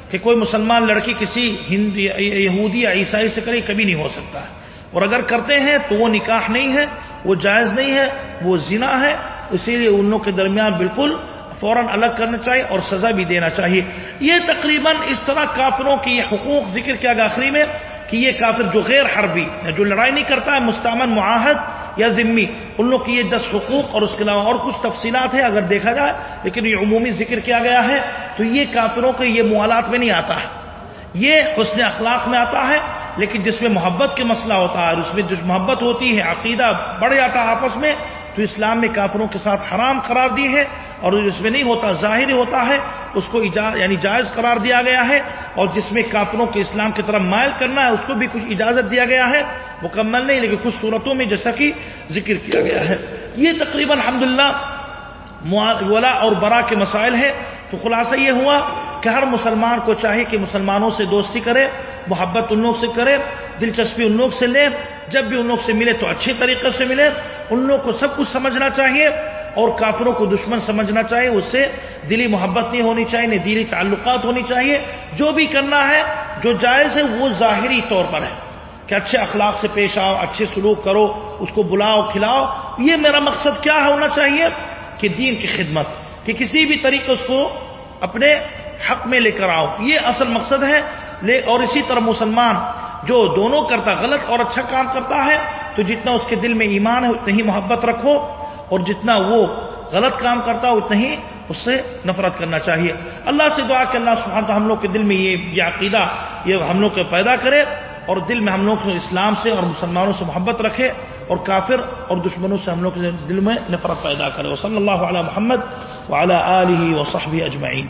کہ کوئی مسلمان لڑکی کسی یہودی یا عیسائی سے کرے کبھی نہیں ہو سکتا ہے۔ اور اگر کرتے ہیں تو وہ نکاح نہیں ہے، وہ جائز نہیں ہے، وہ زنا ہے، اسی لیے ان لوگوں کے درمیان بالکل فوراً الگ کرنا چاہیے اور سزا بھی دینا چاہیے۔ یہ تقریباً اس طرح کافروں کی یہ حقوق ذکر کیا گیا آخری میں، کہ یہ کافر جو غیر حربی، جو لڑائی نہیں کرتا ہے مستعمن معاہد یا ذمی، ان لوگ کی یہ دس حقوق اور اس کے علاوہ اور کچھ تفصیلات ہیں اگر دیکھا جائے، لیکن یہ عمومی ذکر کیا گیا ہے، تو یہ کافروں کے یہ موالات میں نہیں آتا ہے۔ یہ حسن اخلاق میں آتا ہے، لیکن جس میں محبت کے مسئلہ ہوتا ہے، اور اس میں جو محبت ہوتی ہے، عقیدہ بڑھ جاتا ہے آپس میں تو اسلام میں کافروں کے ساتھ حرام قرار دی ہے اور جس میں نہیں ہوتا، ظاہر ہوتا ہے، اس کو یعنی جائز قرار دیا گیا ہے اور جس میں کافروں کے اسلام کی طرف مائل کرنا ہے، اس کو بھی کچھ اجازت دیا گیا ہے، مکمل نہیں، لیکن کچھ صورتوں میں جیسا کہ ذکر کیا گیا ہے۔ یہ تقریباً الحمد ولا اور برا کے مسائل ہے تو خلاصہ یہ ہوا کہ ہر مسلمان کو چاہے کہ مسلمانوں سے دوستی کرے، محبت ان لوگ سے کرے، دلچسپی ان لوگ سے لے، جب بھی ان لوگ سے ملے تو اچھی طریقے سے ملے۔ ان لوگ کو سب کچھ سمجھنا چاہیے اور کافروں کو دشمن سمجھنا چاہیے، اس سے دلی محبت نہیں ہونی چاہیے نہیں دلی تعلقات ہونی چاہیے۔ جو بھی کرنا ہے، جو جائز ہے، وہ ظاہری طور پر ہے۔ کہ اچھے اخلاق سے پیش آؤ، اچھے سلوک کرو، اس کو بلاؤ، کھلاؤ، یہ میرا مقصد کیا ہونا چاہیے؟ کہ دین کی خدمت۔ کہ کسی بھی طریقے اس کو اپنے حق میں لے کر آؤ۔ یہ اصل مقصد ہے۔ اور اسی طرح مسلمان جو دونوں کرتا، غلط اور اچھا کام کرتا ہے، تو جتنا اس کے دل میں ایمان ہے اتنا ہی محبت رکھو۔ اور جتنا وہ غلط کام کرتا ہے اتنا ہی اس سے نفرت کرنا چاہیے۔ اللہ سے دعا کہ اللہ سبحانہ ہم لوگ کے دل میں یہ یہ عقیدہ، یہ ہم لوگ کو پیدا کرے اور دل میں ہم لوگ اسلام سے اور مسلمانوں سے محبت رکھے۔ اور کافر اور دشمنوں سے ہم لوگ کے دل میں نفرت پیدا کرے۔ وہ صلی اللہ علیہ محمد وعلی آلہ وصحبہ اجمعین۔